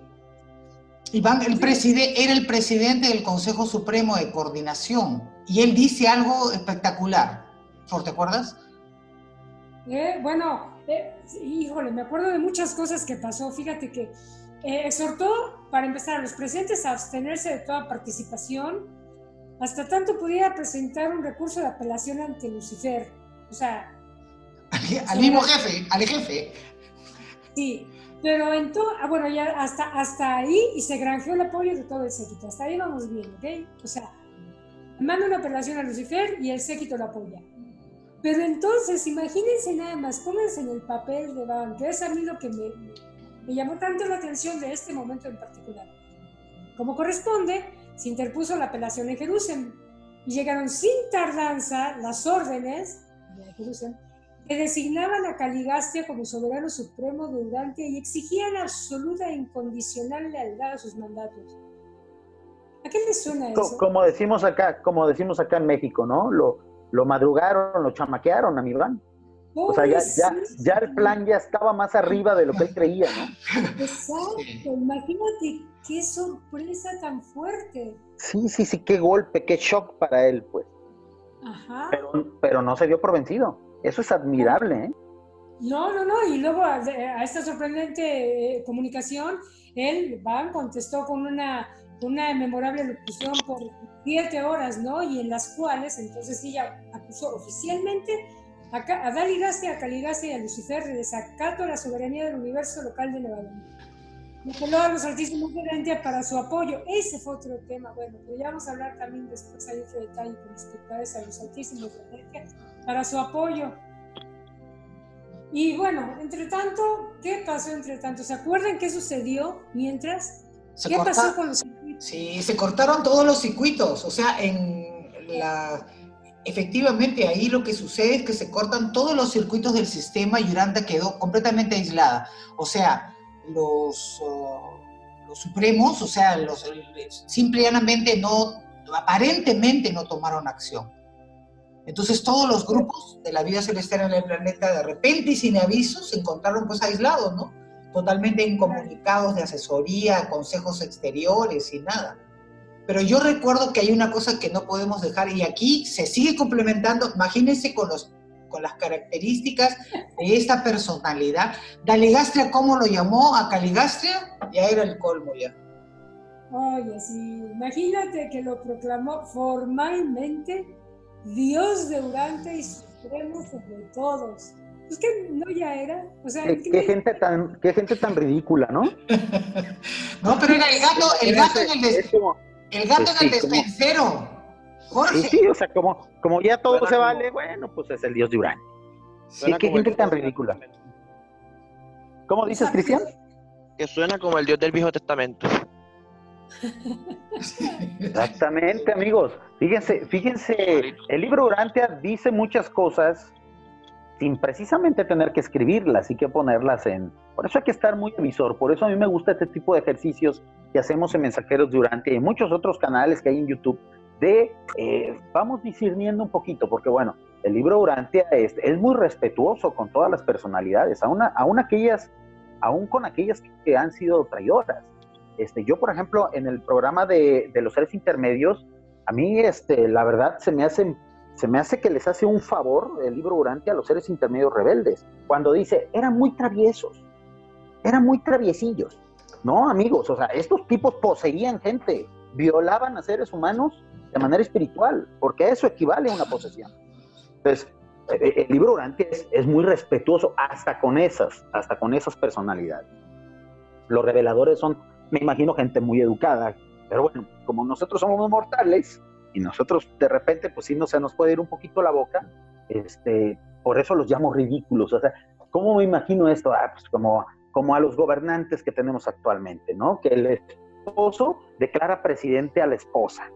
Iván el preside, era el presidente del Consejo Supremo de Coordinación y él dice algo espectacular. ¿Te acuerdas? Eh, bueno, eh, híjole, me acuerdo de muchas cosas que pasó. Fíjate que eh, exhortó, para empezar, a los presentes a abstenerse de toda participación, hasta tanto pudiera presentar un recurso de apelación ante Lucifer. O sea... Al, mismo jefe, al jefe. Sí, pero entonces, ah, bueno, ya hasta, hasta ahí y se granjeó el apoyo de todo el séquito. Hasta ahí vamos bien, ¿ok? O sea, manda una apelación a Lucifer y el séquito lo apoya. Pero entonces, imagínense nada más, pónganse en el papel de Van, que es a mí lo que me, me llamó tanto la atención de este momento en particular. Como corresponde, se interpuso la apelación en Jerusalén y llegaron sin tardanza las órdenes de Jerusalén que designaban a Caligastia como soberano supremo de Urantia y exigían absoluta e incondicional lealtad a sus mandatos. ¿A qué le suena eso? Como decimos acá, como decimos acá en México, ¿no? Lo, lo madrugaron, lo chamaquearon a mi Iván. o sea, ya, ya, ya, el plan ya estaba más arriba de lo que él creía, ¿no? Exacto, imagínate qué sorpresa tan fuerte. Sí, sí, sí, qué golpe, qué shock para él, pues. Ajá. Pero, pero no se dio por vencido. Eso es admirable, ¿eh? No, no, no. Y luego a, esta sorprendente eh, comunicación, él, Van, contestó con una, una memorable locución por siete horas, ¿no? Y en las cuales, entonces ella acusó oficialmente a, a Daligaste, a Caligaste y a Lucifer de desacato a la soberanía del universo local de Nueva York. apeló a los altísimos de para su apoyo. Ese fue otro tema. Bueno, pero ya vamos a hablar también después, hay otro detalle con respecto a a los altísimos de para su apoyo. Y bueno, entre tanto, ¿qué pasó entre tanto? ¿Se acuerdan qué sucedió mientras? ¿Qué pasó con los? Sí, se cortaron todos los circuitos, o sea, en la... Efectivamente, ahí lo que sucede es que se cortan todos los circuitos del sistema y Uranda quedó completamente aislada. O sea, los, los supremos, o sea, los, simplemente no, aparentemente no tomaron acción. Entonces todos los grupos de la vida celestial en el planeta de repente y sin aviso se encontraron pues aislados, ¿no? Totalmente incomunicados de asesoría, consejos exteriores y nada. Pero yo recuerdo que hay una cosa que no podemos dejar y aquí se sigue complementando, imagínense con los con las características de esta personalidad. Daligastria, ¿cómo lo llamó a Caligastria? Ya era el colmo ya. Oye, sí, imagínate que lo proclamó formalmente Dios de Urante y supremo sobre todos. Es que no ya era. O sea, ¿Qué, gente tan, qué gente tan ridícula, ¿no? no, pero era el gato, el gato en el, el gato en el despensero. Jorge. Sí, o sea, como, como ya todo se vale, bueno, pues es el dios de Urano. Sí, qué gente tan ridícula. ¿Cómo dices, Cristian? Que suena como el dios del Viejo Testamento. Exactamente, amigos. Fíjense, fíjense, el libro Urantia dice muchas cosas sin precisamente tener que escribirlas y que ponerlas en... Por eso hay que estar muy visor, por eso a mí me gusta este tipo de ejercicios que hacemos en Mensajeros de Urantia y muchos otros canales que hay en YouTube de, eh, vamos discerniendo un poquito, porque bueno, el libro Urantia es, es muy respetuoso con todas las personalidades, aún, aún aquellas, aún con aquellas que han sido traidoras. Este, yo, por ejemplo, en el programa de, de los seres intermedios, a mí, este, la verdad, se me hace, se me hace que les hace un favor el libro Urantia a los seres intermedios rebeldes, cuando dice, eran muy traviesos, eran muy traviesillos. No, amigos, o sea, estos tipos poseían gente, violaban a seres humanos de manera espiritual, porque eso equivale a una posesión. Entonces, eh, eh, el libro Urantia es, es muy respetuoso hasta con esas, hasta con esas personalidades. Los reveladores son me imagino gente muy educada, pero bueno, como nosotros somos mortales y nosotros de repente, pues sí, no se nos puede ir un poquito la boca, este, por eso los llamo ridículos. O sea, ¿cómo me imagino esto? Ah, pues como, como a los gobernantes que tenemos actualmente, ¿no? Que el esposo declara presidente a la esposa,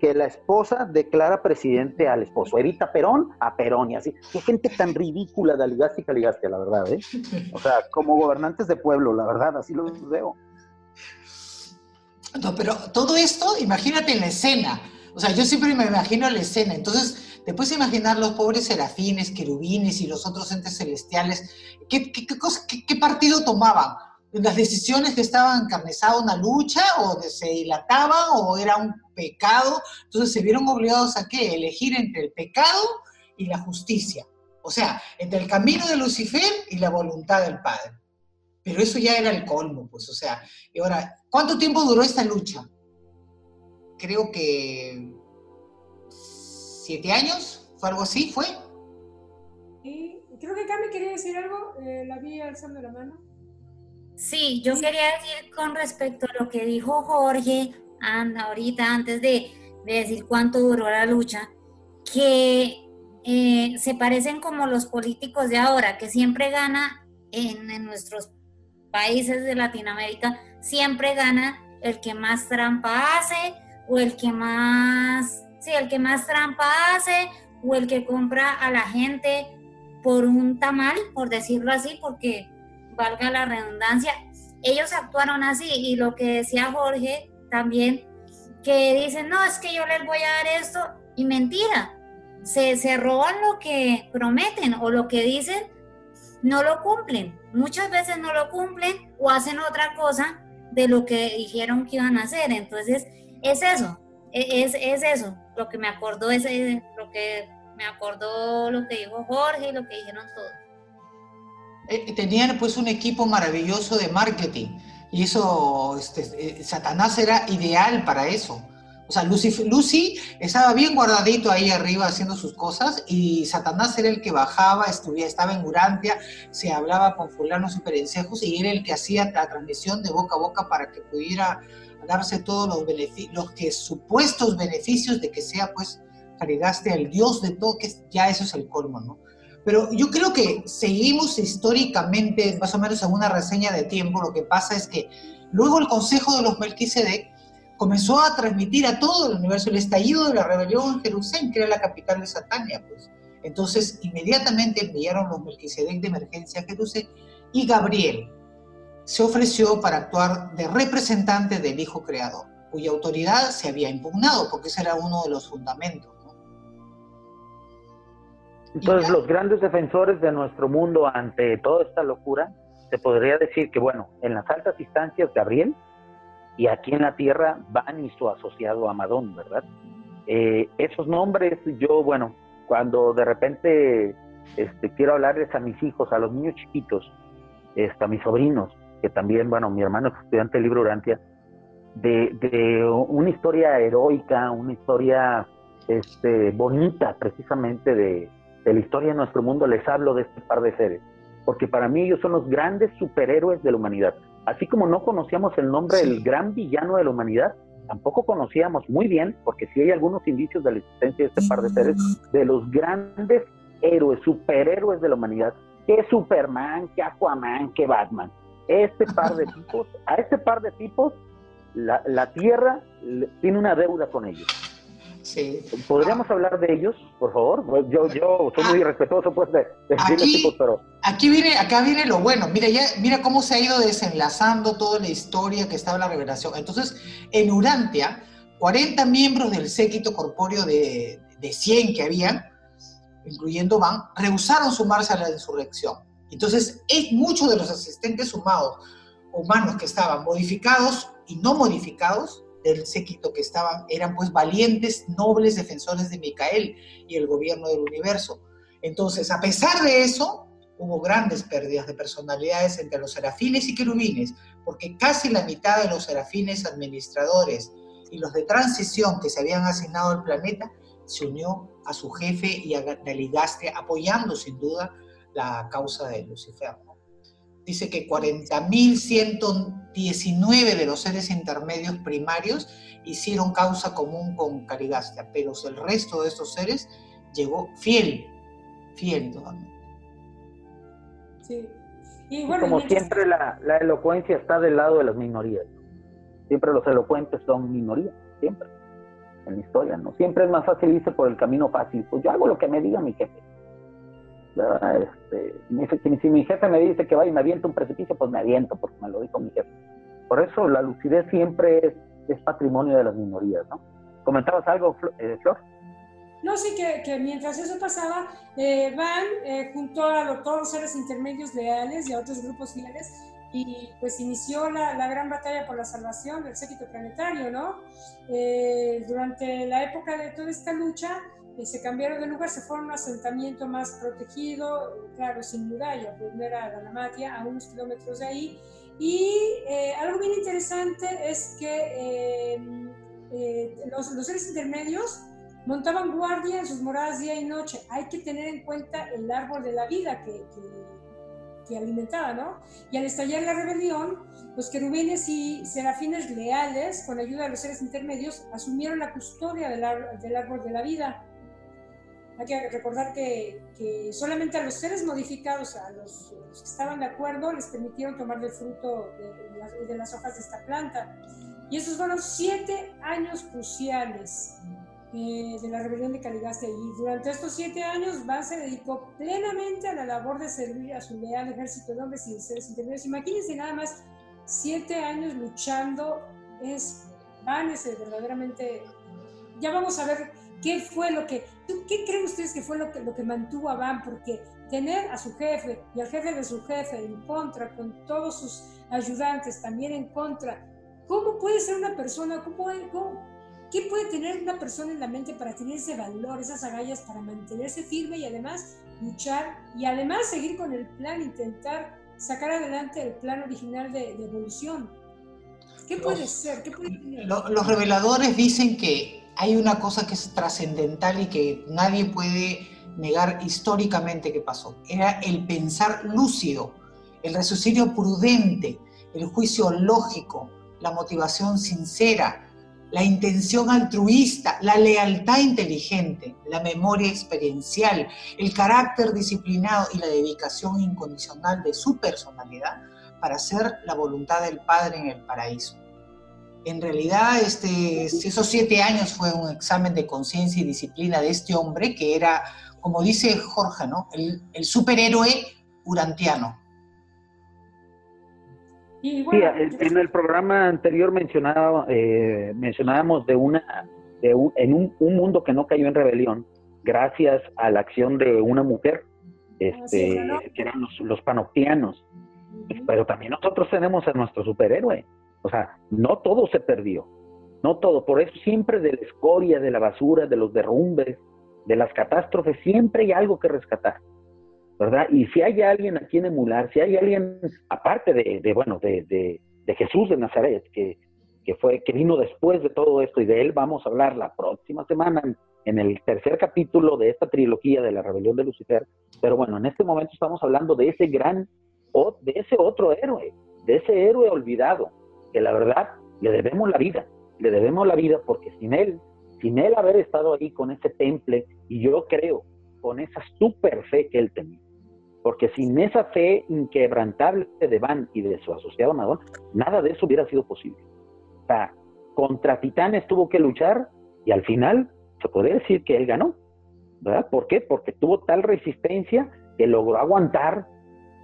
que la esposa declara presidente al esposo. Evita Perón a Perón y así. Qué gente tan ridícula de Aligaste y la verdad, ¿eh? O sea, como gobernantes de pueblo, la verdad, así lo veo. No, pero todo esto, imagínate la escena. O sea, yo siempre me imagino la escena. Entonces, te puedes imaginar los pobres serafines, querubines y los otros entes celestiales. ¿Qué, qué, qué, partido tomaban? ¿Las decisiones que estaban encarnizadas una lucha o se dilataban o era un pecado? Entonces se vieron obligados a qué? Elegir entre el pecado y la justicia. O sea, entre el camino de Lucifer y la voluntad del Padre. Pero eso ya era el colmo, pues, o sea, y ahora, ¿cuánto tiempo duró esta lucha? Creo que siete años, fue algo así, ¿fue? Y creo que Cami quería decir algo, eh, la vi alzando la mano. Sí, yo quería decir con respecto a lo que dijo Jorge anda, ahorita, antes de, decir cuánto duró la lucha, que eh, se parecen como los políticos de ahora, que siempre gana en, en nuestros países de Latinoamérica siempre gana el que más trampa hace o el que más, sí, el que más trampa hace o el que compra a la gente por un tamal, por decirlo así, porque valga la redundancia, ellos actuaron así y lo que decía Jorge también, que dicen, no, es que yo les voy a dar esto y mentira, se, se roban lo que prometen o lo que dicen no lo cumplen. Muchas veces no lo cumplen o hacen otra cosa de lo que dijeron que iban a hacer. Entonces, es eso, e, es, es eso. Lo que me acordó es lo que me acordó lo que dijo Jorge y lo que dijeron todos. Eh, tenían pues un equipo maravilloso de marketing y eso, este, eh, Satanás era ideal para eso o sea, Lucy, Lucy estaba bien guardadito ahí arriba haciendo sus cosas y Satanás era el que bajaba, estuviera, estaba en Urantia, se hablaba con fulano superencejos y era el que hacía la transmisión de boca a boca para que pudiera darse todos los, beneficios, los que supuestos beneficios de que sea pues cargaste al Dios de todo, que ya eso es el colmo, ¿no? Pero yo creo que seguimos históricamente, más o menos en una reseña de tiempo, lo que pasa es que luego el Consejo de los Melquisedec comenzó a transmitir a todo el universo el estallido de la rebelión en Jerusalén, que era la capital de Satania. Pues. Entonces, inmediatamente enviaron los Melquisedec de emergencia a Jerusalén y Gabriel se ofreció para actuar de representante del Hijo Creador, cuya autoridad se había impugnado, porque ese era uno de los fundamentos. Entonces, los grandes defensores de nuestro mundo ante toda esta locura, se podría decir que, bueno, en las altas instancias, Gabriel y aquí en la tierra van y su asociado Amadón, ¿verdad? Eh, esos nombres, yo, bueno, cuando de repente este, quiero hablarles a mis hijos, a los niños chiquitos, este, a mis sobrinos, que también, bueno, mi hermano es estudiante del libro Urantia, de, de una historia heroica, una historia este, bonita precisamente de, de la historia de nuestro mundo, les hablo de este par de seres, porque para mí ellos son los grandes superhéroes de la humanidad. Así como no conocíamos el nombre del gran villano de la humanidad, tampoco conocíamos muy bien, porque sí hay algunos indicios de la existencia de este par de seres, de los grandes héroes, superhéroes de la humanidad, que Superman, que Aquaman, que Batman. Este par de tipos, a este par de tipos, la, la Tierra tiene una deuda con ellos. Sí. ¿Podríamos hablar de ellos, por favor? Yo, yo soy muy respetuoso pues de, de Aquí- tipos, pero Aquí viene, acá viene lo bueno. Mira, ya, mira cómo se ha ido desenlazando toda la historia que estaba en la revelación. Entonces, en Urantia, 40 miembros del séquito corpóreo de, de 100 que habían, incluyendo Van, rehusaron sumarse a la insurrección. Entonces, es muchos de los asistentes sumados, humanos que estaban modificados y no modificados del séquito que estaban, eran pues valientes, nobles defensores de Micael y el gobierno del universo. Entonces, a pesar de eso, hubo grandes pérdidas de personalidades entre los serafines y querubines, porque casi la mitad de los serafines administradores y los de transición que se habían asignado al planeta se unió a su jefe y a Naligaste, apoyando sin duda la causa de Lucifer. ¿no? Dice que 40.119 de los seres intermedios primarios hicieron causa común con Carigastia, pero el resto de estos seres llegó fiel, fiel totalmente. Sí. Y Y bueno, como mientras- siempre la, la elocuencia está del lado de las minorías. Siempre los elocuentes son minorías, siempre. En la historia, ¿no? Siempre es más fácil irse por el camino fácil. Pues yo hago lo que me diga mi jefe. Este, si, si mi jefe me dice que vaya y me aviento un precipicio, pues me aviento porque me lo dijo mi jefe. Por eso la lucidez siempre es, es patrimonio de las minorías, ¿no? ¿Comentabas algo, eh, Flor? No, sí, que, que mientras eso pasaba, eh, Van eh, junto a lo- todos los seres intermedios leales y a otros grupos fieles y pues inició la, la gran batalla por la salvación del séquito planetario, ¿no? Eh, durante la época de toda esta lucha, se cambiaron de lugar, se fueron a un asentamiento más protegido, claro, sin muralla, pues no era a unos kilómetros de ahí. Y eh, algo bien interesante es que eh, eh, los, los seres intermedios montaban guardia en sus moradas día y noche. Hay que tener en cuenta el árbol de la vida que, que- que alimentaba, ¿no? Y al estallar la rebelión, los querubines y serafines leales, con ayuda de los seres intermedios, asumieron la custodia del árbol de la vida. Hay que recordar que, que solamente a los seres modificados, a los, los que estaban de acuerdo, les permitieron tomar del fruto de, de las, de las hojas de esta planta. Y esos fueron siete años cruciales eh, de la rebelión de Caligaste. Y durante estos siete años, Van se dedicó plenamente a la labor de servir a su leal ejército de hombres y de seres intermedios. Imagínense nada más, siete años luchando, es Van es verdaderamente... Ya vamos a ver qué fue lo que... ¿tú ¿Qué creen ustedes que fue lo que, lo que mantuvo a Van? Porque tener a su jefe y al jefe de su jefe en contra, con todos sus ayudantes también en contra, ¿cómo puede ser una persona? ¿Cómo puede, cómo- ¿Qué puede tener una persona en la mente para tener ese valor, esas agallas, para mantenerse firme y además luchar y además seguir con el plan, intentar sacar adelante el plan original de, de evolución? ¿Qué puede Los- ser? ¿Qué puede tener? Lo- los reveladores dicen que hay una cosa que es trascendental y que nadie puede negar históricamente que pasó. Era el pensar lúcido, el raciocinio prudente, el juicio lógico, la motivación sincera, la intención altruista, la lealtad inteligente, la memoria experiencial, el carácter disciplinado y la dedicación incondicional de su personalidad para hacer la voluntad del Padre en el paraíso. En realidad, este, esos siete años fue un examen de conciencia y disciplina de este hombre que era, como dice Jorge, ¿no? el, el superhéroe urantiano. Y Sí, bueno, en, en el programa anterior mencionaba, eh, mencionábamos de una, de un, en un, un mundo que no cayó en rebelión, gracias a la acción de una mujer, este, ¿no? que eran los, los panoptianos. Pero también nosotros tenemos a nuestro superhéroe. O sea, no todo se perdió. No todo. Por eso siempre de la escoria, de la basura, de los derrumbes, de las catástrofes, siempre hay algo que rescatar. ¿verdad? Y si hay alguien a quien emular, si hay alguien, aparte de, bueno, de, Jesús de Nazaret, que, que, fue, que vino después de todo esto, y de él vamos a hablar la próxima semana en, el tercer capítulo de esta trilogía de la rebelión de Lucifer, pero bueno, en este momento estamos hablando de ese gran, de ese otro héroe, de ese héroe olvidado, que la verdad le debemos la vida, le debemos la vida porque sin él, sin él haber estado ahí con ese temple, y yo creo, con esa super fe que él tenía, porque sin esa fe inquebrantable de Van y de su asociado Madón, nada de eso hubiera sido posible. O sea, contra titanes tuvo que luchar y al final se puede decir que él ganó. ¿Verdad? ¿Por qué? Porque tuvo tal resistencia que logró aguantar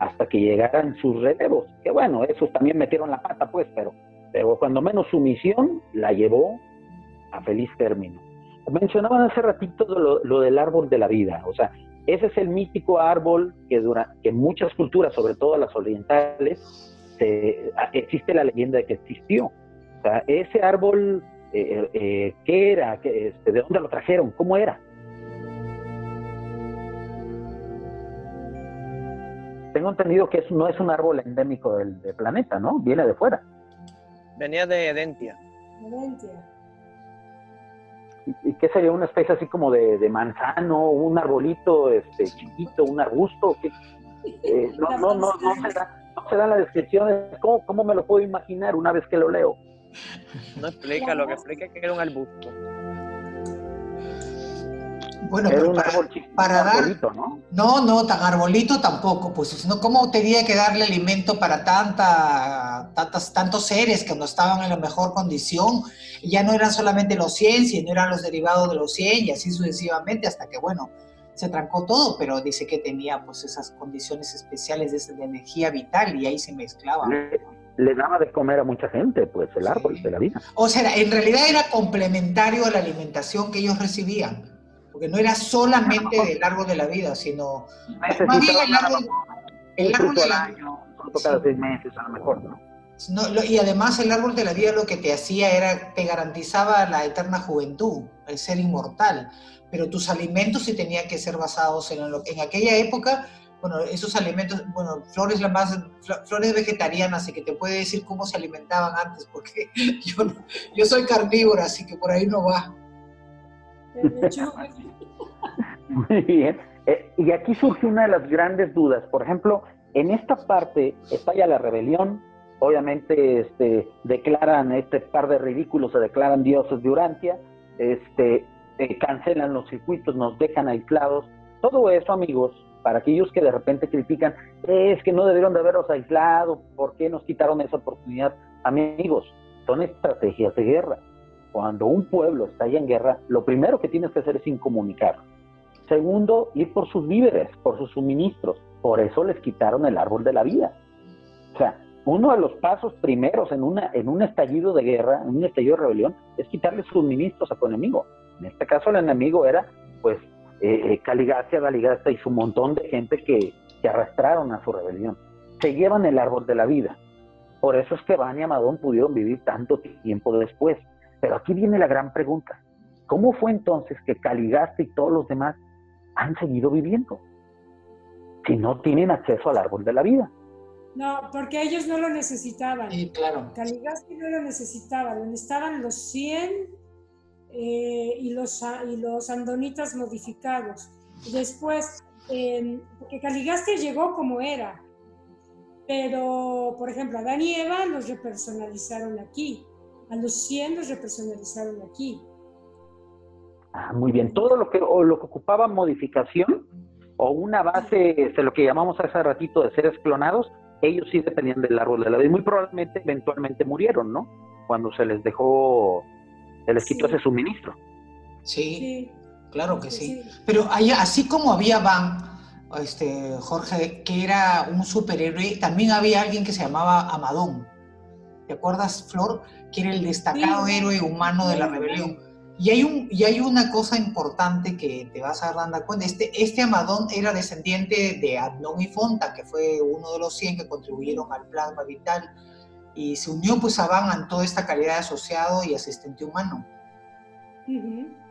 hasta que llegaran sus relevos. Que bueno, esos también metieron la pata, pues, pero, pero cuando menos su misión la llevó a feliz término. Mencionaban hace ratito lo, lo del árbol de la vida. O sea, ese es el mítico árbol que, dura, que muchas culturas, sobre todo las orientales, existe la leyenda de que existió. O sea, ese árbol, eh, eh, ¿qué era? Este, ¿De dónde lo trajeron? ¿Cómo era? Tengo entendido que no es un árbol endémico del, planeta, ¿no? Viene de fuera. Venía de Edentia. Edentia. ¿Y qué sería una especie así como de, manzano, un arbolito este, chiquito, un arbusto? Eh, no, no, no, no, se da, no se dan las descripciones. ¿Cómo, ¿Cómo me lo puedo imaginar una vez que lo leo? No explica, lo que explica es que era un arbusto. Bueno, pero para, dar. ¿no? ¿no? tan arbolito tampoco, pues si no, ¿cómo tenía que darle alimento para tanta, tantas, tantos seres que no estaban en la mejor condición? Ya no eran solamente los 100, sino eran los derivados de los 100 y así sucesivamente, hasta que, bueno, se trancó todo, pero dice que tenía pues esas condiciones especiales de, de energía vital y ahí se mezclaba. Le, daba de comer a mucha gente, pues el árbol de la vida. O sea, en realidad era complementario a la alimentación que ellos recibían porque no era solamente del árbol de la vida, sino más bien el árbol, el árbol de la vida. cada seis meses a lo mejor, ¿no? y además el árbol de la vida lo que te hacía era, te garantizaba la eterna juventud, el ser inmortal, pero tus alimentos sí tenían que ser basados en lo en aquella época, bueno, esos alimentos, bueno, flores la más, flores vegetarianas, y que te puede decir cómo se alimentaban antes, porque yo, yo soy carnívora, así que por ahí no va. Muy bien. Eh, y aquí surge una de las grandes dudas. Por ejemplo, en esta parte está ya la rebelión. Obviamente este, declaran este par de ridículos, se declaran dioses de Urantia, este, eh, cancelan los circuitos, nos dejan aislados. Todo eso, amigos, para aquellos que de repente critican, es que no debieron de haberlos aislado, ¿por qué nos quitaron esa oportunidad? Amigos, son estrategias de guerra cuando un pueblo está ahí en guerra, lo primero que tienes que hacer es incomunicar. Segundo, ir por sus víveres, por sus suministros. Por eso les quitaron el árbol de la vida. O sea, uno de los pasos primeros en, una, en un estallido de guerra, en un estallido de rebelión, es quitarle suministros a tu enemigo. En este caso el enemigo era, pues, eh, eh Galigasta y su montón de gente que, que arrastraron a su rebelión. Se llevan el árbol de la vida. Por eso es que Van y Amadón pudieron vivir tanto tiempo después. Pero aquí viene la gran pregunta. ¿Cómo fue entonces que Caligasta y todos los demás han seguido viviendo si no tienen acceso al árbol de la vida? No, porque ellos no lo necesitaban. Sí, claro. Caligasta no lo necesitaba, lo necesitaban los 100 eh, y, los, y los andonitas modificados. Después, porque Caligasta llegó como era, pero, por ejemplo, Adán y Eva los repersonalizaron aquí. A los 100 los repersonalizaron aquí. Ah, muy bien. Todo lo que, o lo que ocupaba modificación o una base de lo que llamamos hace ratito de seres clonados, ellos sí dependían del árbol de la vida y muy probablemente eventualmente murieron, ¿no? Cuando se les dejó, se les quitó ese suministro. Sí, claro que sí. Pero así como había Van, este, Jorge, que era un superhéroe, también había alguien que se llamaba Amadón. ¿Te acuerdas, Flor? Que era el destacado héroe humano de la rebelión. Y hay, un, y hay una cosa importante que te vas a dar cuenta. Este, este Amadón era descendiente de Adnón y Fonta, que fue uno de los 100 que contribuyeron al plasma vital. Y se unió pues a Van en toda esta calidad de asociado y asistente humano.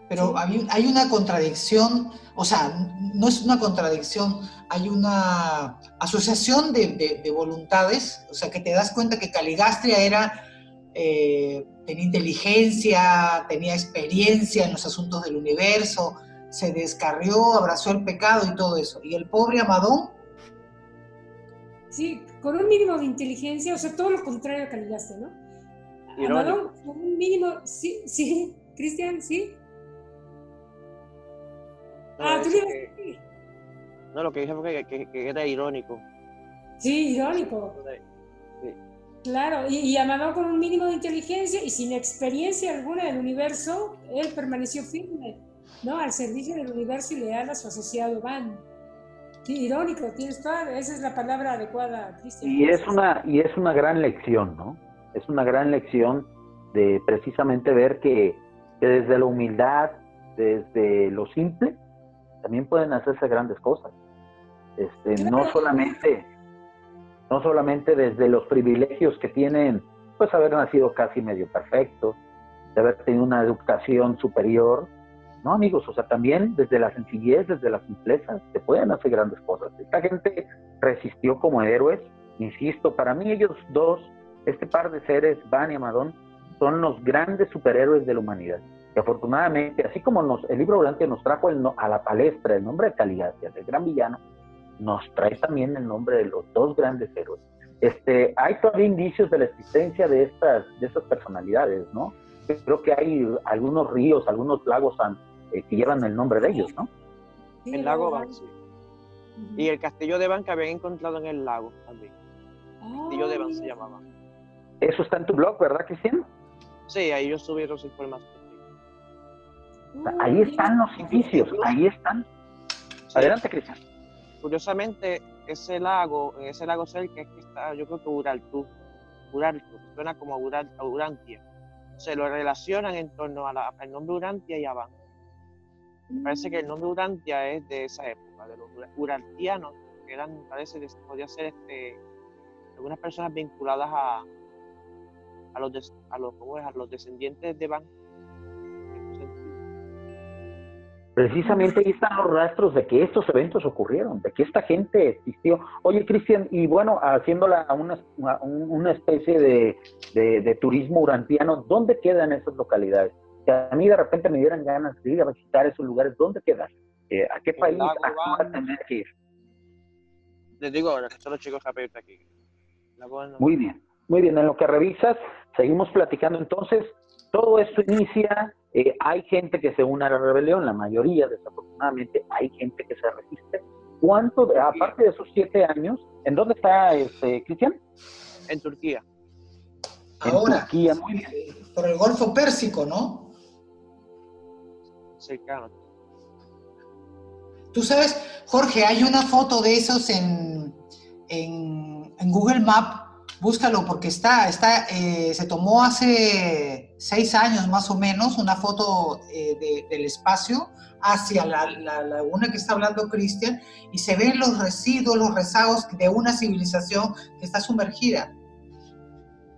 Pero hay, hay, una contradicción, o sea, no es una contradicción, hay una asociación de, de, voluntades, o sea, que te das cuenta que Caligastria era, eh, tenía inteligencia, tenía experiencia en los asuntos del universo, se descarrió, abrazó el pecado y todo eso. Y el pobre Amadón. Sí, con un mínimo de inteligencia, o sea, todo lo contrario a Caligastria, ¿no? Amadón, con un mínimo, sí, sí, Cristian, sí. Ah, tú No, lo que dije fue que, que, era irónico. Sí, irónico. Claro, y, y Amadón con un mínimo de inteligencia y sin experiencia alguna del universo, él permaneció firme. ¿no? Al servicio del universo y leal a su asociado Van. Sí, irónico, tienes toda, esa es la palabra adecuada, Cristian. Y es una, y es una gran lección, ¿no? Es una gran lección de precisamente ver que, desde la humildad, desde lo simple, también pueden hacerse grandes cosas. Este, no solamente, no solamente desde los privilegios que tienen, pues haber nacido casi medio perfecto, de haber tenido una educación superior, no, amigos, o sea, también desde la sencillez, desde la simpleza, se pueden hacer grandes cosas. Esta gente resistió como héroes, insisto, para mí ellos dos, este par de seres, Van y Amadón, son los grandes superhéroes de la humanidad. Y afortunadamente, así como nos, el libro Volante nos trajo el, a la palestra el nombre de Caligacia, del gran villano, nos trae también el nombre de los dos grandes héroes. Este, hay todavía indicios de la existencia de estas, de estas personalidades, ¿no? Creo que hay algunos ríos, algunos lagos eh, que llevan el nombre de ellos, ¿no? el lago Van, Y el castillo de Van que habían encontrado en el lago también. castillo de Van se llamaba. Eso está en tu blog, ¿verdad, Cristian? Sí, ahí yo subí los información. Ahí están los indicios, ahí están. Adelante, Cristian. Curiosamente, ese lago, ese lago cerca es que está, yo creo que Uraltú, Uraltú, suena como Urantia. Se lo relacionan en torno al nombre Urantia y a Van. Me parece que el nombre Urantia es de esa época, de los urantianos, que eran, parece, podía ser este, algunas personas vinculadas a, a los, a los, a los descendientes de Van. Precisamente ahí están los rastros de que estos eventos ocurrieron, de que esta gente existió. Oye, Cristian, y bueno, haciéndola una, una especie de, de, de turismo urantiano, ¿dónde quedan esas localidades? a mí de repente me dieran ganas de ir a visitar esos lugares, ¿dónde quedan? Eh, ¿A qué país a tener que ir? Les digo ahora que son los chicos que aquí. Muy bien, muy bien. En lo que revisas, seguimos platicando entonces. Todo esto inicia, eh, hay gente que se une a la rebelión, la mayoría, desafortunadamente, hay gente que se resiste. ¿Cuánto, aparte de esos siete años, ¿en dónde está este, Cristian? En Turquía. En Ahora, Turquía, muy bien. por el Golfo Pérsico, ¿no? cercano. Tú sabes, Jorge, hay una foto de esos en, en, Google Map. Búscalo porque está, está eh, se tomó hace seis años más o menos una foto eh, del espacio hacia la, la, laguna que está hablando Cristian y se ven los residuos, los rezagos de una civilización que está sumergida.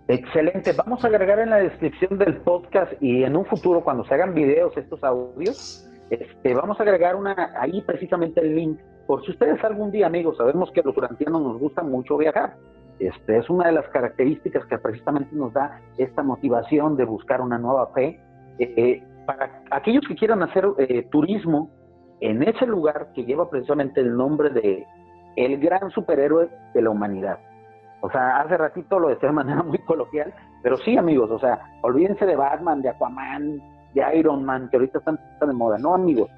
Excelente. Vamos a agregar en la descripción del podcast y en un futuro, cuando se hagan videos, estos audios, este, vamos a agregar una ahí precisamente el link. Por si ustedes algún día, amigos, sabemos que los urantianos nos gusta mucho viajar. Este, es una de las características que precisamente nos da esta motivación de buscar una nueva fe. Eh, eh, para aquellos que quieran hacer eh, turismo en ese lugar que lleva precisamente el nombre de el gran superhéroe de la humanidad. O sea, hace ratito lo decía de manera muy coloquial, pero sí, amigos, o sea, olvídense de Batman, de Aquaman, de Iron Man, que ahorita están, de moda. No, amigos,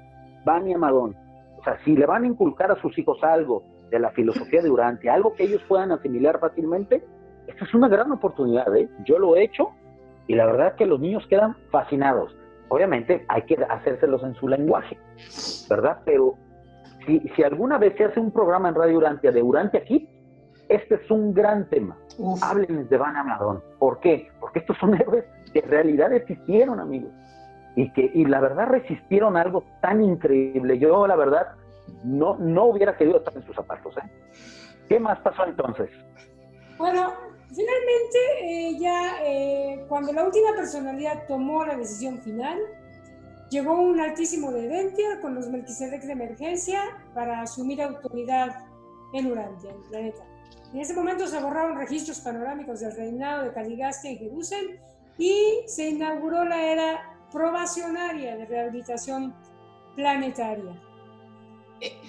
Van y Amadón. O sea, si le van a inculcar a sus hijos algo de la filosofía de Durante, algo que ellos puedan asimilar fácilmente, esta es una gran oportunidad, ¿eh? Yo lo he hecho y la verdad es que los niños quedan fascinados. Obviamente hay que hacérselos en su lenguaje, ¿verdad? Pero si, si alguna vez se hace un programa en Radio Urantia de Urantia aquí, este es un gran tema. Hablen de Van Amadón. ¿Por qué? Porque estos son héroes que en realidad existieron, amigos. Y que y la verdad resistieron algo tan increíble. Yo, la verdad, no, no hubiera querido estar en sus zapatos. ¿eh? ¿Qué más pasó entonces? Bueno, finalmente, eh, ya eh, cuando la última personalidad tomó la decisión final, llegó un altísimo de Dentia con los Melquisedec de emergencia para asumir autoridad en Urantia, en el planeta. En ese momento se borraron registros panorámicos del reinado de Caligastia en Jerusalén y se inauguró la era probacionaria de rehabilitación planetaria.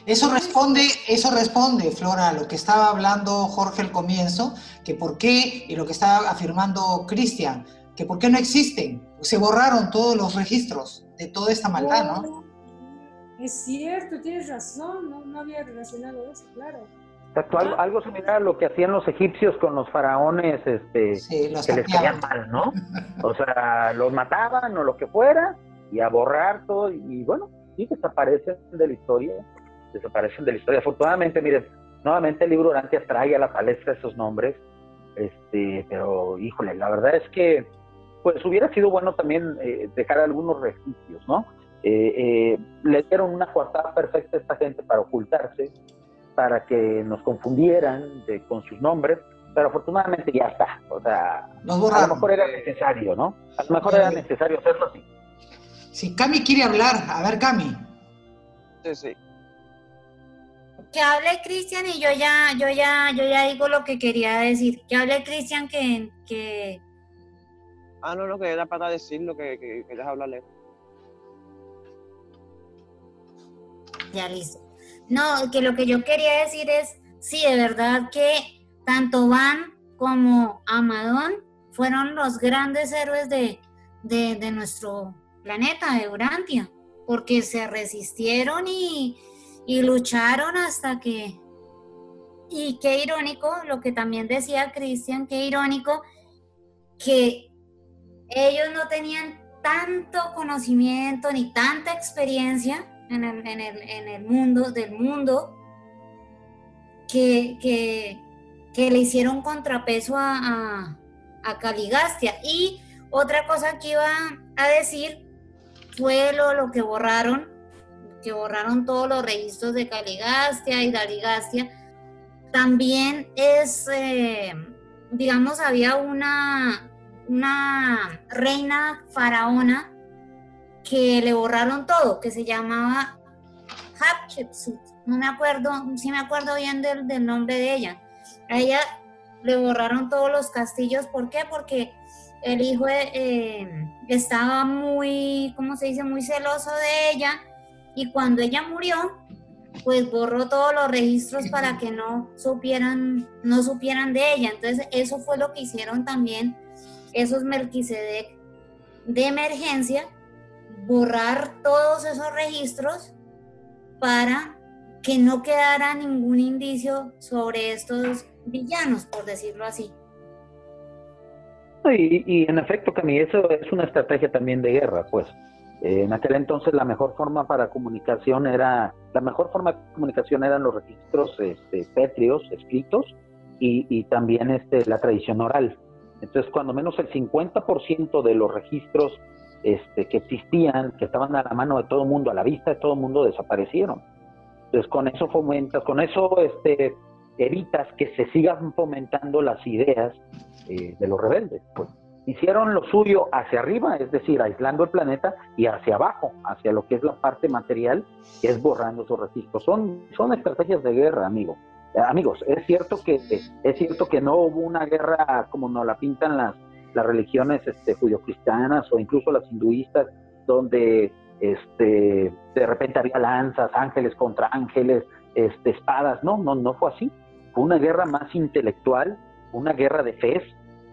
Eso responde, eso responde, Flora, a lo que estaba hablando Jorge al comienzo, que por qué, y lo que estaba afirmando Cristian, que por qué no existen. Se borraron todos los registros de toda esta maldad, ¿no? Es cierto, tienes razón, no, no había relacionado eso, claro. Algo, algo, similar a lo que hacían los egipcios con los faraones este, que les caían mal, ¿no? O sea, los mataban o lo que fuera y a borrar todo y, bueno, sí desaparecen de la historia, desaparecen de la historia. Afortunadamente, miren, nuevamente el libro Orantia trae a la palestra esos nombres, este, pero híjole, la verdad es que pues hubiera sido bueno también eh, dejar algunos registros, ¿no? Eh, eh, le dieron una coartada perfecta a esta gente para ocultarse, para que nos confundieran con sus nombres, pero afortunadamente ya está. O sea, a lo mejor era necesario, ¿no? A lo mejor era necesario hacerlo así. Si Cami quiere hablar, a ver, Cami. Sí, sí. Que hable Cristian y yo ya, yo ya, yo ya digo lo que quería decir. Que hable Cristian que, que. Ah, no, no, que era para decir lo que, que querías hablarle. Ya listo. No, que lo que yo quería decir es, sí, de verdad que tanto Van como Amadón fueron los grandes héroes de, nuestro planeta, de Urantia, porque se resistieron y, y lucharon hasta que... Y qué irónico, lo que también decía Cristian, qué irónico que ellos no tenían tanto conocimiento ni tanta experiencia en el, en el, mundo, del mundo, que, que, que le hicieron contrapeso a, a, Caligastia. Y otra cosa que iba a decir fue lo, lo que borraron, que borraron todos los registros de Caligastia y Daligastia. También es, eh, digamos, había una, una reina faraona que le borraron todo, que se llamaba Hatshepsut. No me acuerdo, sí me acuerdo bien del, nombre de ella. A ella le borraron todos los castillos. ¿Por qué? Porque el hijo eh, estaba muy, ¿cómo se dice?, muy celoso de ella. Y cuando ella murió, pues borró todos los registros para que no supieran, no supieran de ella. Entonces, eso fue lo que hicieron también esos Melquisedec de emergencia borrar todos esos registros para que no quedara ningún indicio sobre estos villanos, por decirlo así. Y, en efecto, Cami, eso es una estrategia también de guerra, pues. En aquel entonces la mejor forma para comunicación era, la mejor forma de comunicación eran los registros este, pétreos, escritos, y, y también este, la tradición oral. Entonces, cuando menos el 50% de los registros este, que existían, que estaban a la mano de todo el mundo, a la vista de todo el mundo, desaparecieron. Entonces, con eso fomentas, con eso este, evitas que se sigan fomentando las ideas eh, de los rebeldes. Pues hicieron lo suyo hacia arriba, es decir, aislando el planeta, y hacia abajo, hacia lo que es la parte material, que es borrando esos registros. Son, son estrategias de guerra, amigo. Eh, amigos, es cierto que es cierto que no hubo una guerra como nos la pintan las las religiones este, judio-cristianas o incluso las hinduistas, donde este, de repente había lanzas, ángeles contra ángeles, este, espadas. No, no, no fue así. Fue una guerra más intelectual, una guerra de fe,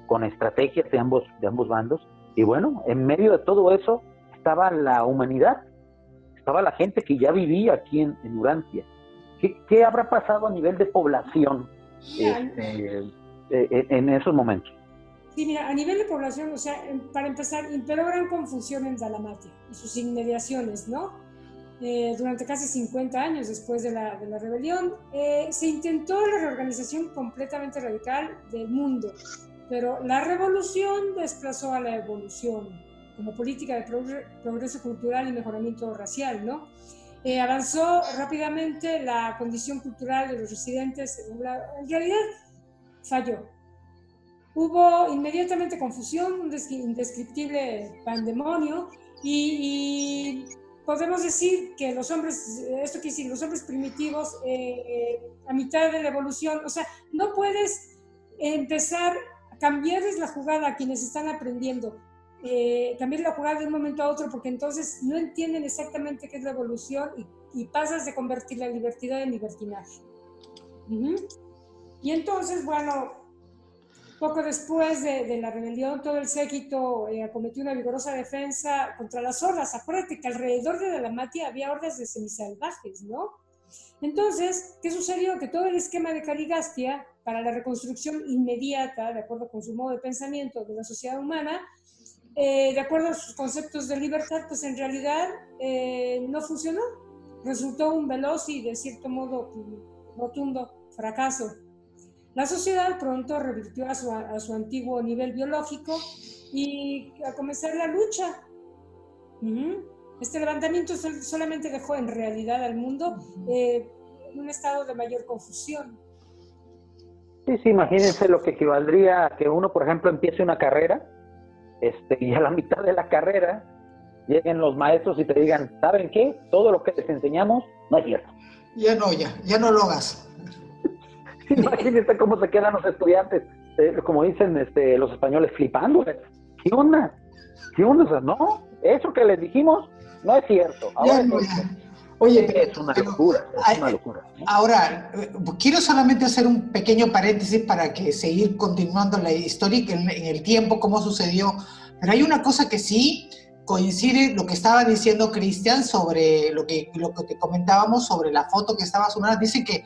con estrategias de ambos, de ambos bandos. Y bueno, en medio de todo eso estaba la humanidad, estaba la gente que ya vivía aquí en, en Urantia. ¿Qué, ¿Qué, habrá pasado a nivel de población este, eh, en esos momentos? Sí, mira, a nivel de población, o sea, para empezar, imperó gran confusión en Dalamatia y sus inmediaciones, ¿no? Eh, durante casi 50 años después de la, de la rebelión, eh, se intentó la reorganización completamente radical del mundo, pero la revolución desplazó a la evolución como política de progreso cultural y mejoramiento racial, ¿no? Eh, avanzó rápidamente la condición cultural de los residentes, en realidad falló, Hubo inmediatamente confusión, un indescriptible pandemonio y, podemos decir que los hombres, esto quiere decir, los hombres primitivos eh, a mitad de la evolución, o sea, no puedes empezar cambiarles la jugada a quienes están aprendiendo, eh, cambiar la jugada de un momento a otro porque entonces no entienden exactamente qué es la evolución y, pasas de convertir la libertad en libertinaje. Y entonces, bueno, poco después de, la rebelión, todo el séquito eh, acometió una vigorosa defensa contra las hordas. Acuérdate que alrededor de la Matia había hordas de semisalvajes, ¿no? Entonces, ¿qué sucedió? Que todo el esquema de Caligastia para la reconstrucción inmediata, de acuerdo con su modo de pensamiento de la sociedad humana, eh, de acuerdo a sus conceptos de libertad, pues en realidad eh, no funcionó. Resultó un veloz y de cierto modo rotundo fracaso. La sociedad pronto revirtió a su, antiguo nivel biológico y a comenzar la lucha. Este levantamiento solamente dejó en realidad al mundo eh, un estado de mayor confusión. Sí, sí, imagínense lo que equivaldría a que uno, por ejemplo, empiece una carrera este, y a la mitad de la carrera lleguen los maestros y te digan, ¿saben qué? Todo lo que les enseñamos no es cierto. Ya no, ya, ya no lo hagas. Imagínense cómo se quedan los estudiantes, eh, como dicen este, los españoles, flipando. ¿Qué onda? ¿Qué onda? no, eso que les dijimos no es cierto. Ahora Oye, es una locura, es una locura. Ahora, quiero solamente hacer un pequeño paréntesis para que seguir continuando la historia en, en el tiempo, cómo sucedió. Pero hay una cosa que sí coincide lo que estaba diciendo Cristian sobre lo que, lo que te comentábamos sobre la foto que estaba sumada. Dice que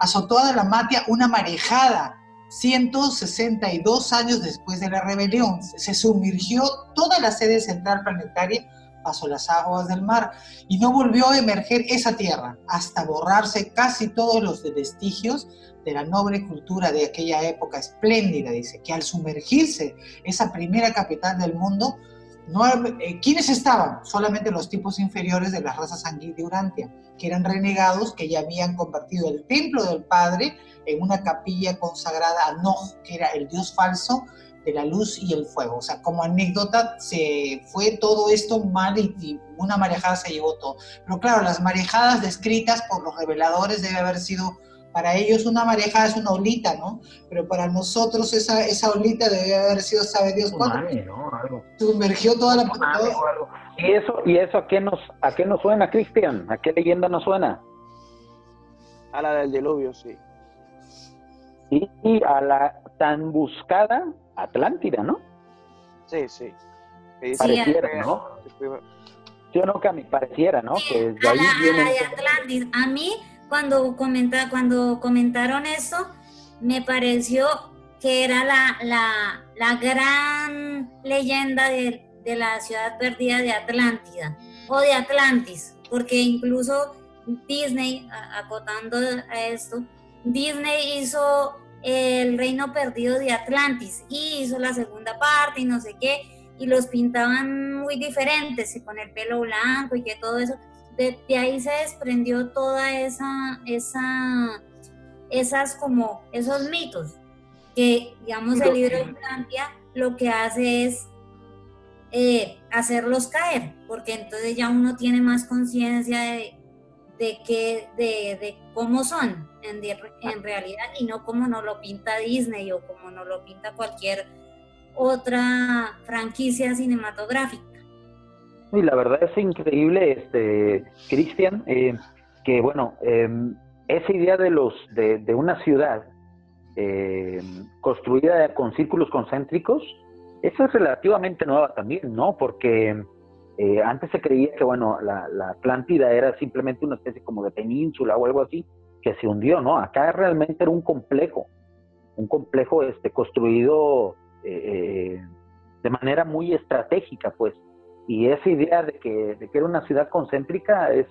azotó a la Matia una marejada 162 años después de la rebelión. Se sumergió toda la sede central planetaria bajo las aguas del mar y no volvió a emerger esa tierra hasta borrarse casi todos los vestigios de la noble cultura de aquella época espléndida, dice, que al sumergirse esa primera capital del mundo, no, eh, ¿quiénes estaban? Solamente los tipos inferiores de la raza sanguínea de Urantia, que eran renegados, que ya habían convertido el templo del Padre en una capilla consagrada a Noj, que era el dios falso, de la luz y el fuego. O sea, como anécdota, se fue todo esto mal y, una marejada se llevó todo. Pero claro, las marejadas descritas por los reveladores debe haber sido, para ellos una marejada es una olita, ¿no? Pero para nosotros esa, esa olita debe haber sido, sabe Dios cuánto. Sumergió toda la... ¿Y eso, ¿Y eso a qué nos, a qué nos suena, Cristian? ¿A qué leyenda nos suena? A la del diluvio, sí. Y a la tan buscada Atlántida, ¿no? Sí, sí. Pareciera, ¿no? Yo no, que a mí pareciera, ¿no? que de ahí viene... A mí, cuando, comenta, cuando comentaron eso, me pareció que era la, la, la gran leyenda de, de, la ciudad perdida de Atlántida o de Atlantis, porque incluso Disney, acotando a esto, Disney hizo el reino perdido de Atlantis y hizo la segunda parte y no sé qué, y los pintaban muy diferentes, y con el pelo blanco y que todo eso. De, ahí se desprendió toda esa, esa, esas como, esos mitos, que digamos el libro de Atlantia lo que hace es eh, hacerlos caer, porque entonces ya uno tiene más conciencia de, de, que, de, de cómo son en, en, realidad y no como nos lo pinta Disney o como nos lo pinta cualquier otra franquicia cinematográfica. Y la verdad es increíble, este, Cristian, eh, que bueno, em, esa idea de los de, de una ciudad em, construida con círculos concéntricos, esa es relativamente nueva también, ¿no? Porque eh, antes se creía que, bueno, la, Atlántida era simplemente una especie como de península o algo así, que se hundió, ¿no? Acá realmente era un complejo, un complejo este, construido eh, de manera muy estratégica, pues. Y esa idea de que, de que era una ciudad concéntrica es,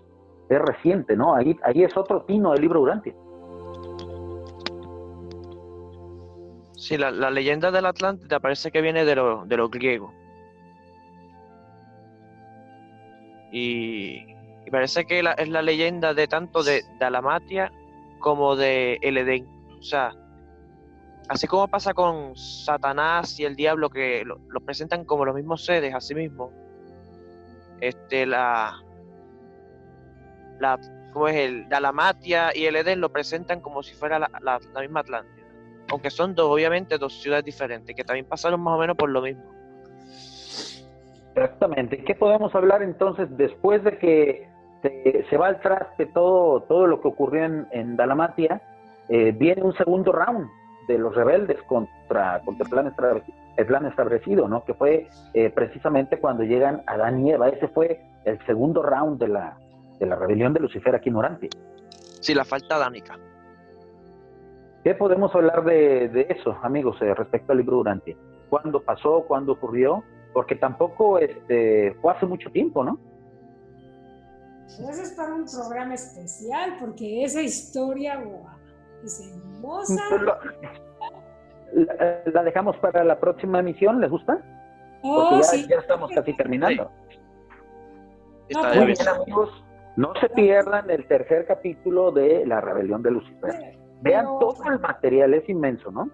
es reciente, ¿no? Ahí, ahí es otro tino del libro Urantia. Sí, la, la, leyenda de la Atlántida parece que viene de lo, de lo griego. Y, parece que es la leyenda de tanto de Dalamatia como de el Edén. O sea, así como pasa con Satanás y el diablo que lo, presentan como los mismos seres a sí mismos, este, la, la, ¿cómo es el, Dalamatia y el Edén lo presentan como si fuera la, misma Atlántida. Aunque son dos, obviamente, dos ciudades diferentes, que también pasaron más o menos por lo mismo. Exactamente. ¿Qué podemos hablar entonces después de que se, va al traste todo, todo lo que ocurrió en, en Dalamatia? Eh, viene un segundo round de los rebeldes contra, contra el, plan establecido, el plan establecido, ¿no? Que fue eh, precisamente cuando llegan Adán y Eva. Ese fue el segundo round de la, de la rebelión de Lucifer aquí en Urantia. Sí, la falta dánica. ¿Qué podemos hablar de, eso, amigos, eh, respecto al libro Urantia? ¿Cuándo pasó? ¿Cuándo ocurrió? Porque tampoco este, fue hace mucho tiempo, ¿no? Eso es para un programa especial, porque esa historia, es hermosa. Pues la, dejamos para la próxima emisión, ¿les gusta? Oh, porque ya, sí. ya estamos casi terminando. Está bien, amigos. No se pierdan el tercer capítulo de La Rebelión de Lucifer. Vean todo el material, es inmenso, ¿no?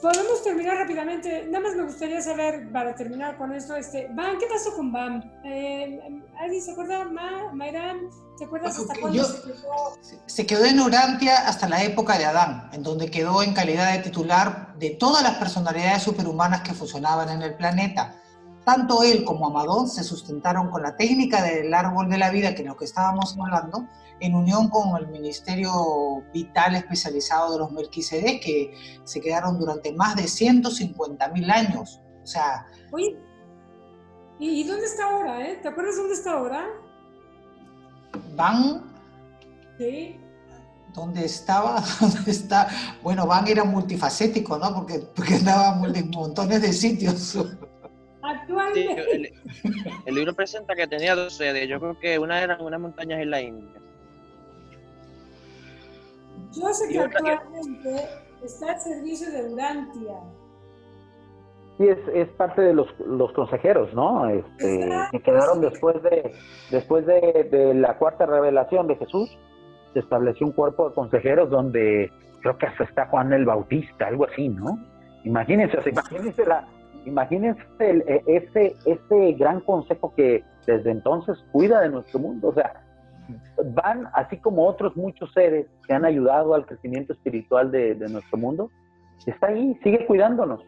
Podemos terminar rápidamente. Nada más me gustaría saber, para terminar con esto, este, Bam, ¿qué pasó con Bam? Eh, ¿Alguien se acuerda? Ma, Mayran, ¿te acuerdas hasta cuándo se quedó? Se quedó en Urantia hasta la época de Adán, en donde quedó en calidad de titular de todas las personalidades superhumanas que funcionaban en el planeta. Tanto él como Amadón se sustentaron con la técnica del árbol de la vida, que es lo que estábamos hablando, en unión con el Ministerio Vital Especializado de los Melquisedec, que se quedaron durante más de 150 mil años. O sea... Oye, ¿y dónde está ahora? Eh? ¿Te acuerdas dónde está ahora? Van... Sí. ¿Dónde estaba? ¿Dónde está? Bueno, Van era multifacético, ¿no? Porque, porque andaba en montones de sitios. Actualmente. el, libro presenta que tenía dos sedes. Yo creo que una era unas montañas en la India. Yo sé que actualmente está al servicio de Urantia. Sí, es, es parte de los, los consejeros, ¿no? Este, que quedaron después de después de, de, la cuarta revelación de Jesús, se estableció un cuerpo de consejeros donde creo que hasta está Juan el Bautista, algo así, ¿no? Imagínense, imagínense la, imagínense el, e, ese, ese gran consejo que desde entonces cuida de nuestro mundo, o sea, van, así como otros muchos seres que han ayudado al crecimiento espiritual de, nuestro mundo, está ahí, sigue cuidándonos,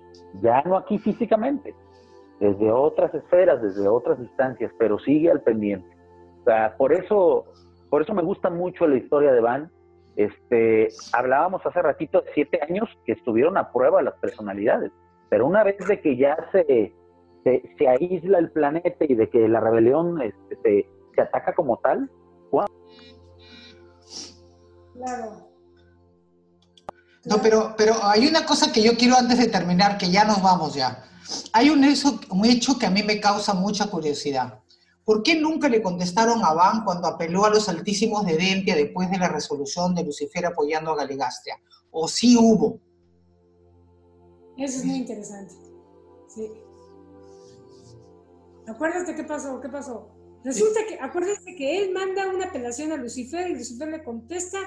ya no aquí físicamente, desde otras esferas, desde otras instancias, pero sigue al pendiente. O sea, por eso, por eso me gusta mucho la historia de Van. Este, hablábamos hace ratito de siete años que estuvieron a prueba las personalidades, pero una vez de que ya se, se, aísla el planeta y de que la rebelión este, se, se ataca como tal, Claro. No, pero, pero hay una cosa que yo quiero antes de terminar, que ya nos vamos ya. Hay un hecho, un hecho que a mí me causa mucha curiosidad. ¿Por qué nunca le contestaron a Van cuando apeló a los altísimos de Dentia después de la resolución de Lucifer apoyando a Galigastria? ¿O sí hubo? Eso es muy interesante. Sí. Acuérdate qué pasó, qué pasó. Resulta que, acuérdense que él manda una apelación a Lucifer y Lucifer le contesta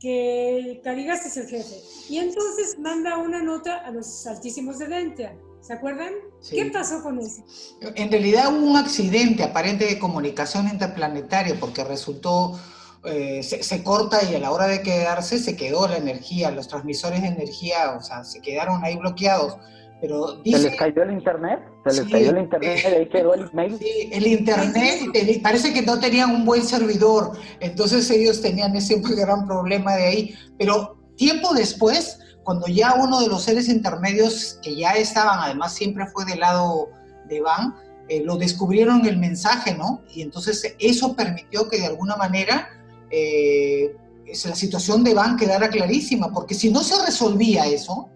que Carigaste es el jefe. Y entonces manda una nota a los altísimos de Dentia. ¿Se acuerdan? ¿Qué pasó con eso? En realidad hubo un accidente aparente de comunicación interplanetaria porque resultó, eh, se, se, corta y a la hora de quedarse se quedó la energía, los transmisores de energía, o sea, se quedaron ahí bloqueados. Pero ¿Se les cayó el internet? ¿Se les cayó el internet y ahí quedó el email? Sí, el internet parece que no tenían un buen servidor, entonces ellos tenían ese gran problema de ahí. Pero tiempo después, cuando ya uno de los seres intermedios que ya estaban, además siempre fue del lado de Van, eh, lo descubrieron el mensaje, ¿no? Y entonces eso permitió que de alguna manera eh, la situación de Van quedara clarísima, porque si no se resolvía eso,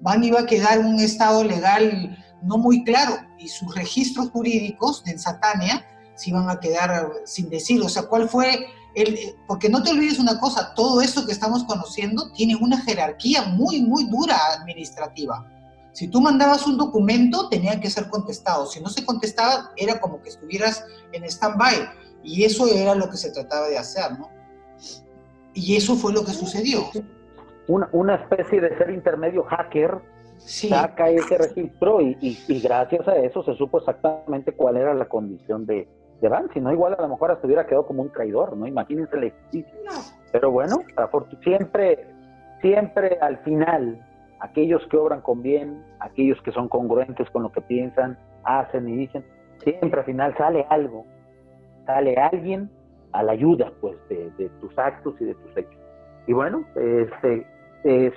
Van iba a quedar en un estado legal no muy claro y sus registros jurídicos en Satania se iban a quedar sin decir, o sea, cuál fue el, porque no te olvides una cosa, todo esto que estamos conociendo tiene una jerarquía muy, muy dura administrativa. Si tú mandabas un documento, tenía que ser contestado. Si no se contestaba, era como que estuvieras en stand-by. Y eso era lo que se trataba de hacer, ¿no? Y eso fue lo que sucedió una, una especie de ser intermedio hacker saca ese registro y, y, gracias a eso se supo exactamente cuál era la condición de, de Van, si no igual a lo mejor hasta hubiera quedado como un traidor, ¿no? Imagínense la justicia. Pero bueno, siempre, siempre al final, aquellos que obran con bien, aquellos que son congruentes con lo que piensan, hacen y dicen, siempre al final sale algo, sale alguien a la ayuda, pues, de, de tus actos y de tus hechos. Y bueno, este, eh,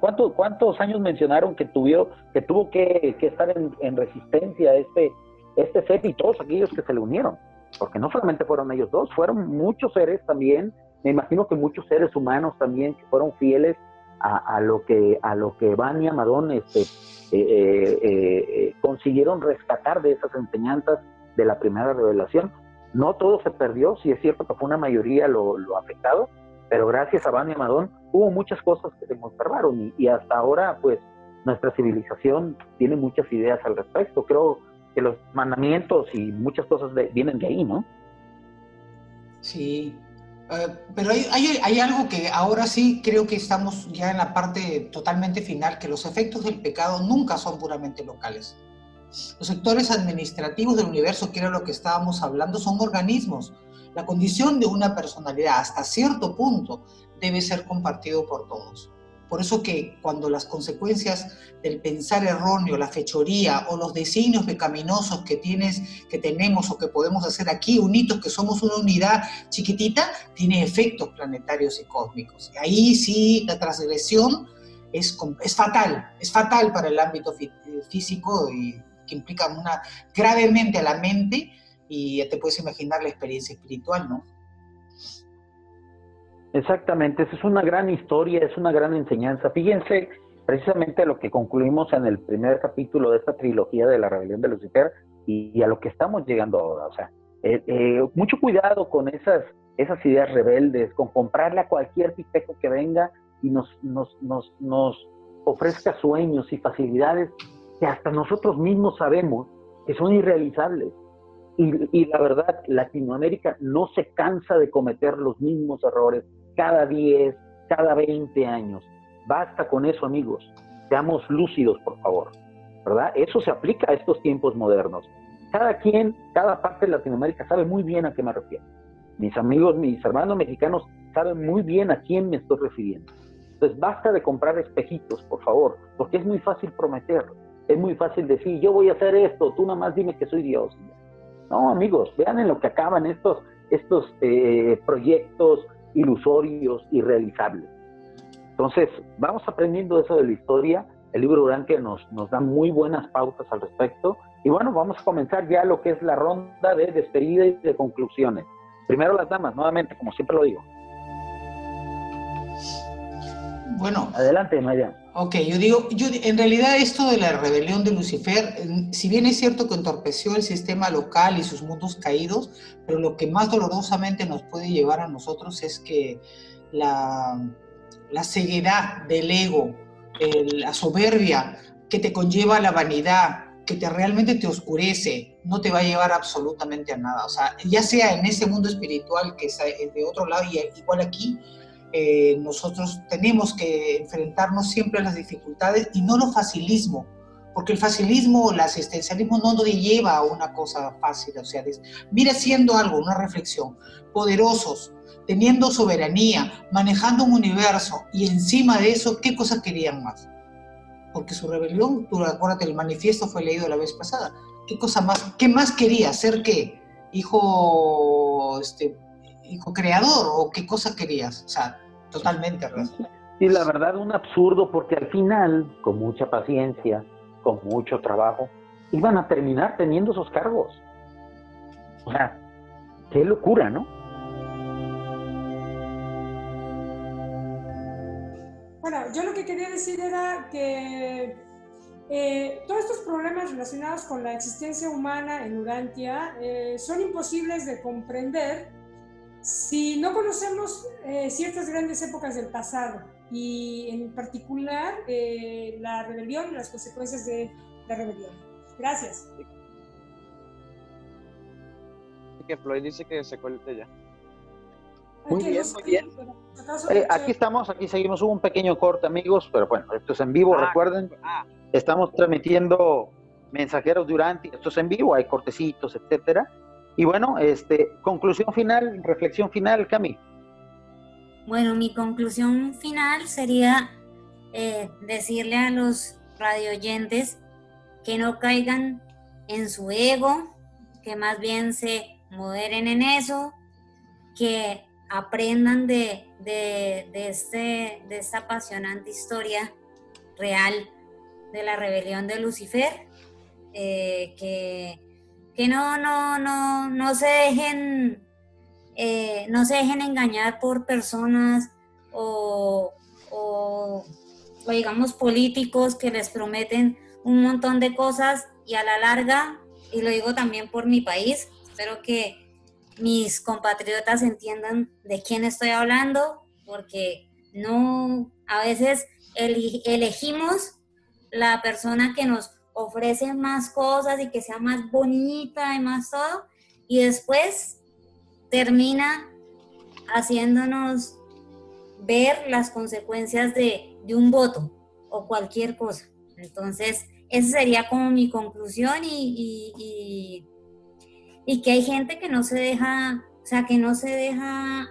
¿cuánto, ¿cuántos años mencionaron que tuvo que, tuvo que, estar en, resistencia este, este set y todos aquellos que se le unieron? Porque no solamente fueron ellos dos, fueron muchos seres también, me imagino que muchos seres humanos también que fueron fieles a, lo que a lo que Van y Amadón este, eh, eh, consiguieron rescatar de esas enseñanzas de la primera revelación. No todo se perdió, si es cierto que fue una mayoría lo, lo afectado, pero gracias a Van y Amadón hubo muchas cosas que se conservaron y, hasta ahora pues nuestra civilización tiene muchas ideas al respecto. Creo que los mandamientos y muchas cosas vienen de ahí, ¿no? Sí, eh, pero hay, hay, hay, algo que ahora sí creo que estamos ya en la parte totalmente final, que los efectos del pecado nunca son puramente locales. Los sectores administrativos del universo, que era lo que estábamos hablando, son organismos la condición de una personalidad hasta cierto punto debe ser compartido por todos. Por eso que cuando las consecuencias del pensar erróneo, la fechoría o los designios pecaminosos que tienes, que tenemos o que podemos hacer aquí, unidos que somos una unidad chiquitita, tiene efectos planetarios y cósmicos. Y ahí sí la transgresión es, es fatal, es fatal para el ámbito físico y que implica una, gravemente a la mente y te puedes imaginar la experiencia espiritual, ¿no? Exactamente, esa es una gran historia, es una gran enseñanza. Fíjense precisamente lo que concluimos en el primer capítulo de esta trilogía de la rebelión de Lucifer y, a lo que estamos llegando ahora. O sea, eh, eh, mucho cuidado con esas, ideas rebeldes, con comprarle a cualquier pipeco que venga y nos ofrezca sueños y facilidades que hasta nosotros mismos sabemos que son irrealizables. Y, la verdad, Latinoamérica no se cansa de cometer los mismos errores cada 10, cada 20 años. Basta con eso, amigos. Seamos lúcidos, por favor. ¿Verdad? Eso se aplica a estos tiempos modernos. Cada quien, cada parte de Latinoamérica sabe muy bien a qué me refiero. Mis amigos, mis hermanos mexicanos saben muy bien a quién me estoy refiriendo. Entonces, basta de comprar espejitos, por favor, porque es muy fácil prometer. Es muy fácil decir, yo voy a hacer esto, tú nada más dime que soy Dios. No, amigos, vean en lo que acaban estos, estos eh, proyectos ilusorios, irrealizables. Entonces, vamos aprendiendo eso de la historia. El libro Urantia nos, nos da muy buenas pautas al respecto. Y bueno, vamos a comenzar ya lo que es la ronda de despedida y de conclusiones. Primero las damas, nuevamente, como siempre lo digo. Bueno. Adelante, Maya. Ok, yo digo, yo, en realidad esto de la rebelión de Lucifer, si bien es cierto que entorpeció el sistema local y sus mundos caídos, pero lo que más dolorosamente nos puede llevar a nosotros es que la, la ceguedad del ego, la soberbia que te conlleva la vanidad, que te realmente te oscurece, no te va a llevar absolutamente a nada. O sea, ya sea en ese mundo espiritual que es de otro lado y igual aquí, eh, nosotros tenemos que enfrentarnos siempre a las dificultades y no lo facilismo, porque el facilismo el asistencialismo no nos lleva a una cosa fácil, o sea, mira siendo algo, una reflexión, poderosos, teniendo soberanía, manejando un universo y encima de eso, ¿qué cosas querían más? Porque su rebelión, tú acuérdate, el manifiesto fue leído la vez pasada. ¿Qué cosa más? ¿Qué más quería? ¿Ser qué? Hijo, este, hijo creador o qué cosa querías? O sea, Totalmente, Y la verdad, un absurdo, porque al final, con mucha paciencia, con mucho trabajo, iban a terminar teniendo esos cargos. O sea, qué locura, ¿no? Bueno, yo lo que quería decir era que eh, todos estos problemas relacionados con la existencia humana en Urantia eh, son imposibles de comprender si no conocemos eh, ciertas grandes épocas del pasado y en particular eh, la rebelión y las consecuencias de la rebelión. Gracias. Que Floyd dice que se cuelte ya. Muy bien, muy bien. Eh, aquí estamos, aquí seguimos. Hubo un pequeño corte, amigos, pero bueno, esto es en vivo, ah, recuerden. Ah. Estamos transmitiendo mensajeros durante, esto es en vivo, hay cortecitos, etcétera. Y bueno, este, conclusión final, reflexión final, Cami. Bueno, mi conclusión final sería eh, decirle a los radioyentes que no caigan en su ego, que más bien se moderen en eso, que aprendan de, este, de esta apasionante historia real de la rebelión de Lucifer, eh, que, que, no, no, no, no se dejen, eh, no se dejen engañar por personas o, o, o digamos políticos que les prometen un montón de cosas y a la larga, y lo digo también por mi país, espero que mis compatriotas entiendan de quién estoy hablando, porque no, a veces elegimos la persona que nos ofrece más cosas y que sea más bonita y más todo, y después termina haciéndonos ver las consecuencias de, de un voto o cualquier cosa. Entonces, esa sería como mi conclusión y, y, que hay gente que no se deja, o sea, que no se deja,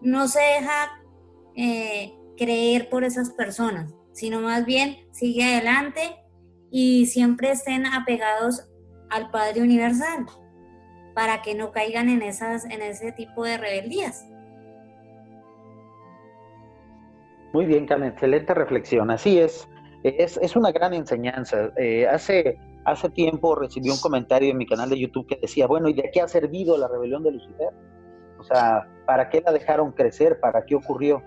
no se deja eh, creer por esas personas, sino más bien sigue adelante y siempre estén apegados al Padre Universal para que no caigan en, esas, en ese tipo de rebeldías. Muy bien, Carmen, excelente reflexión. Así es, es, es una gran enseñanza. Eh, hace, hace tiempo recibí un comentario en mi canal de YouTube que decía, bueno, ¿y de qué ha servido la rebelión de Lucifer? O sea, ¿para qué la dejaron crecer? ¿Para qué ocurrió?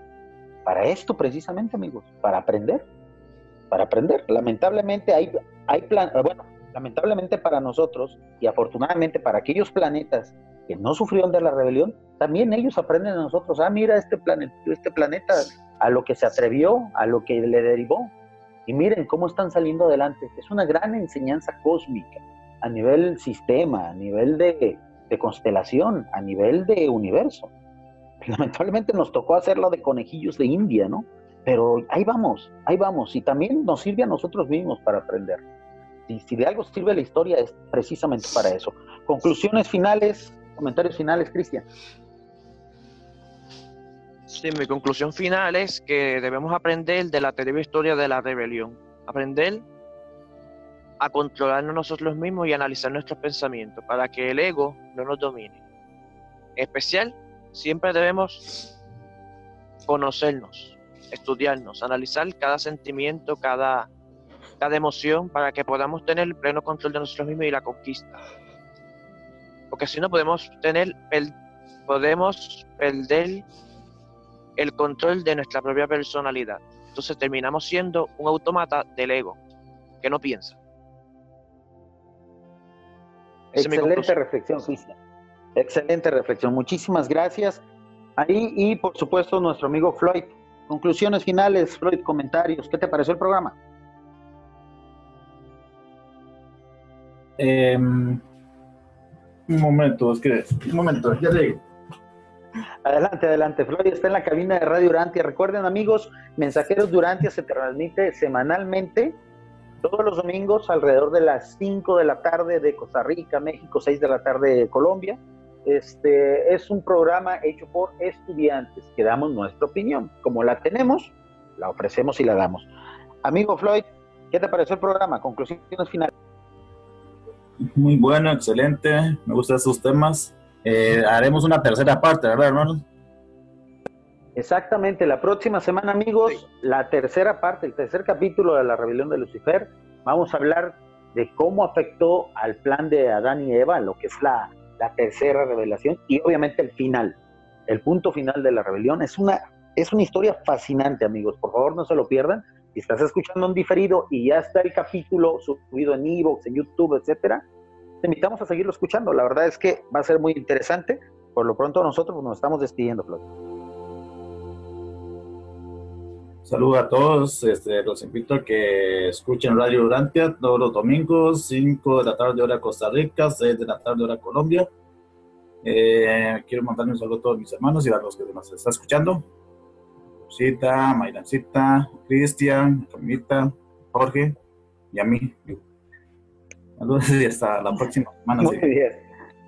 Para esto precisamente, amigos, para aprender. Para aprender. Lamentablemente hay, hay plan, eh, bueno, lamentablemente para nosotros y afortunadamente para aquellos planetas que no sufrieron de la rebelión, también ellos aprenden de nosotros. Ah, mira este planeta, este planeta a lo que se atrevió, a lo que le derivó, y miren cómo están saliendo adelante. Es una gran enseñanza cósmica a nivel sistema, a nivel de, constelación, a nivel de universo. Lamentablemente nos tocó hacerlo de conejillos de India, ¿no? Pero ahí vamos, ahí vamos. Y también nos sirve a nosotros mismos para aprender. Y si de algo sirve la historia es precisamente para eso. Conclusiones finales, comentarios finales, Cristian. Sí, mi conclusión final es que debemos aprender de la terrible historia de la rebelión. Aprender a controlarnos nosotros mismos y analizar nuestros pensamientos para que el ego no nos domine. En especial, siempre debemos conocernos, estudiarnos, analizar cada sentimiento, cada, cada emoción para que podamos tener el pleno control de nosotros mismos y la conquista. Porque si no podemos tener el, podemos perder el control de nuestra propia personalidad. Entonces terminamos siendo un automata del ego, que no piensa. Excelente reflexión, Cristian. Excelente reflexión. Muchísimas gracias. Ahí y por supuesto nuestro amigo Floyd. Conclusiones finales, Floyd, comentarios. ¿Qué te pareció el programa? Em, un momento, es que, un momento, ya digo. Adelante, adelante. Floria está en la cabina de Radio Durantia. Recuerden, amigos, Mensajeros Durantia se transmite semanalmente, todos los domingos, alrededor de las 5 de la tarde de Costa Rica, México, 6 de la tarde de Colombia. Este es un programa hecho por estudiantes que damos nuestra opinión. Como la tenemos, la ofrecemos y la damos. Amigo Floyd, ¿qué te pareció el programa? Conclusiones finales. Muy bueno, excelente. Me gustan esos temas. Eh, haremos una tercera parte, ¿verdad, hermanos? Exactamente, la próxima semana, amigos, la tercera parte, el tercer capítulo de la rebelión de Lucifer, vamos a hablar de cómo afectó al plan de Adán y Eva, lo que es la, la tercera revelación, y obviamente el final, el punto final de la rebelión. Es una, es una historia fascinante, amigos, por favor no se lo pierdan. Si estás escuchando un diferido y ya está el capítulo subido en Evox, en YouTube, etcétera, te invitamos a seguirlo escuchando. La verdad es que va a ser muy interesante. Por lo pronto nosotros nos estamos despidiendo, Flor. Saludos a todos, este, los invito a que escuchen Radio Durantia todos los domingos, 5 de la tarde hora Costa Rica, 6 de la tarde hora Colombia. Eh, quiero mandarle un saludo a todos mis hermanos y a los que nos están escuchando. Cita, Mayrancita, Cristian, Camita, Jorge y a mí. Saludos y hasta la próxima semana. Muy bien.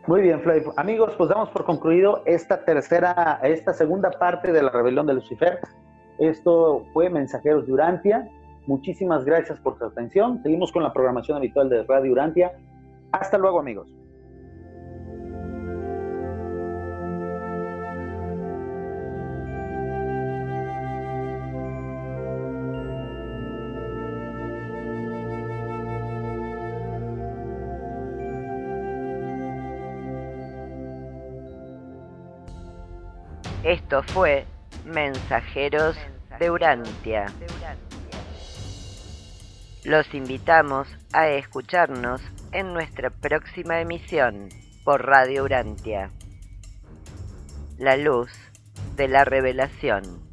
Muy bien, Flavio. Amigos, pues damos por concluido esta tercera, esta segunda parte de la rebelión de Lucifer. Esto fue Mensajeros de Urantia. Muchísimas gracias por su atención. Seguimos con la programación habitual de Radio Urantia. Hasta luego, amigos. Esto fue Mensajeros de Urantia. Los invitamos a escucharnos en nuestra próxima emisión por Radio Urantia. La luz de la revelación.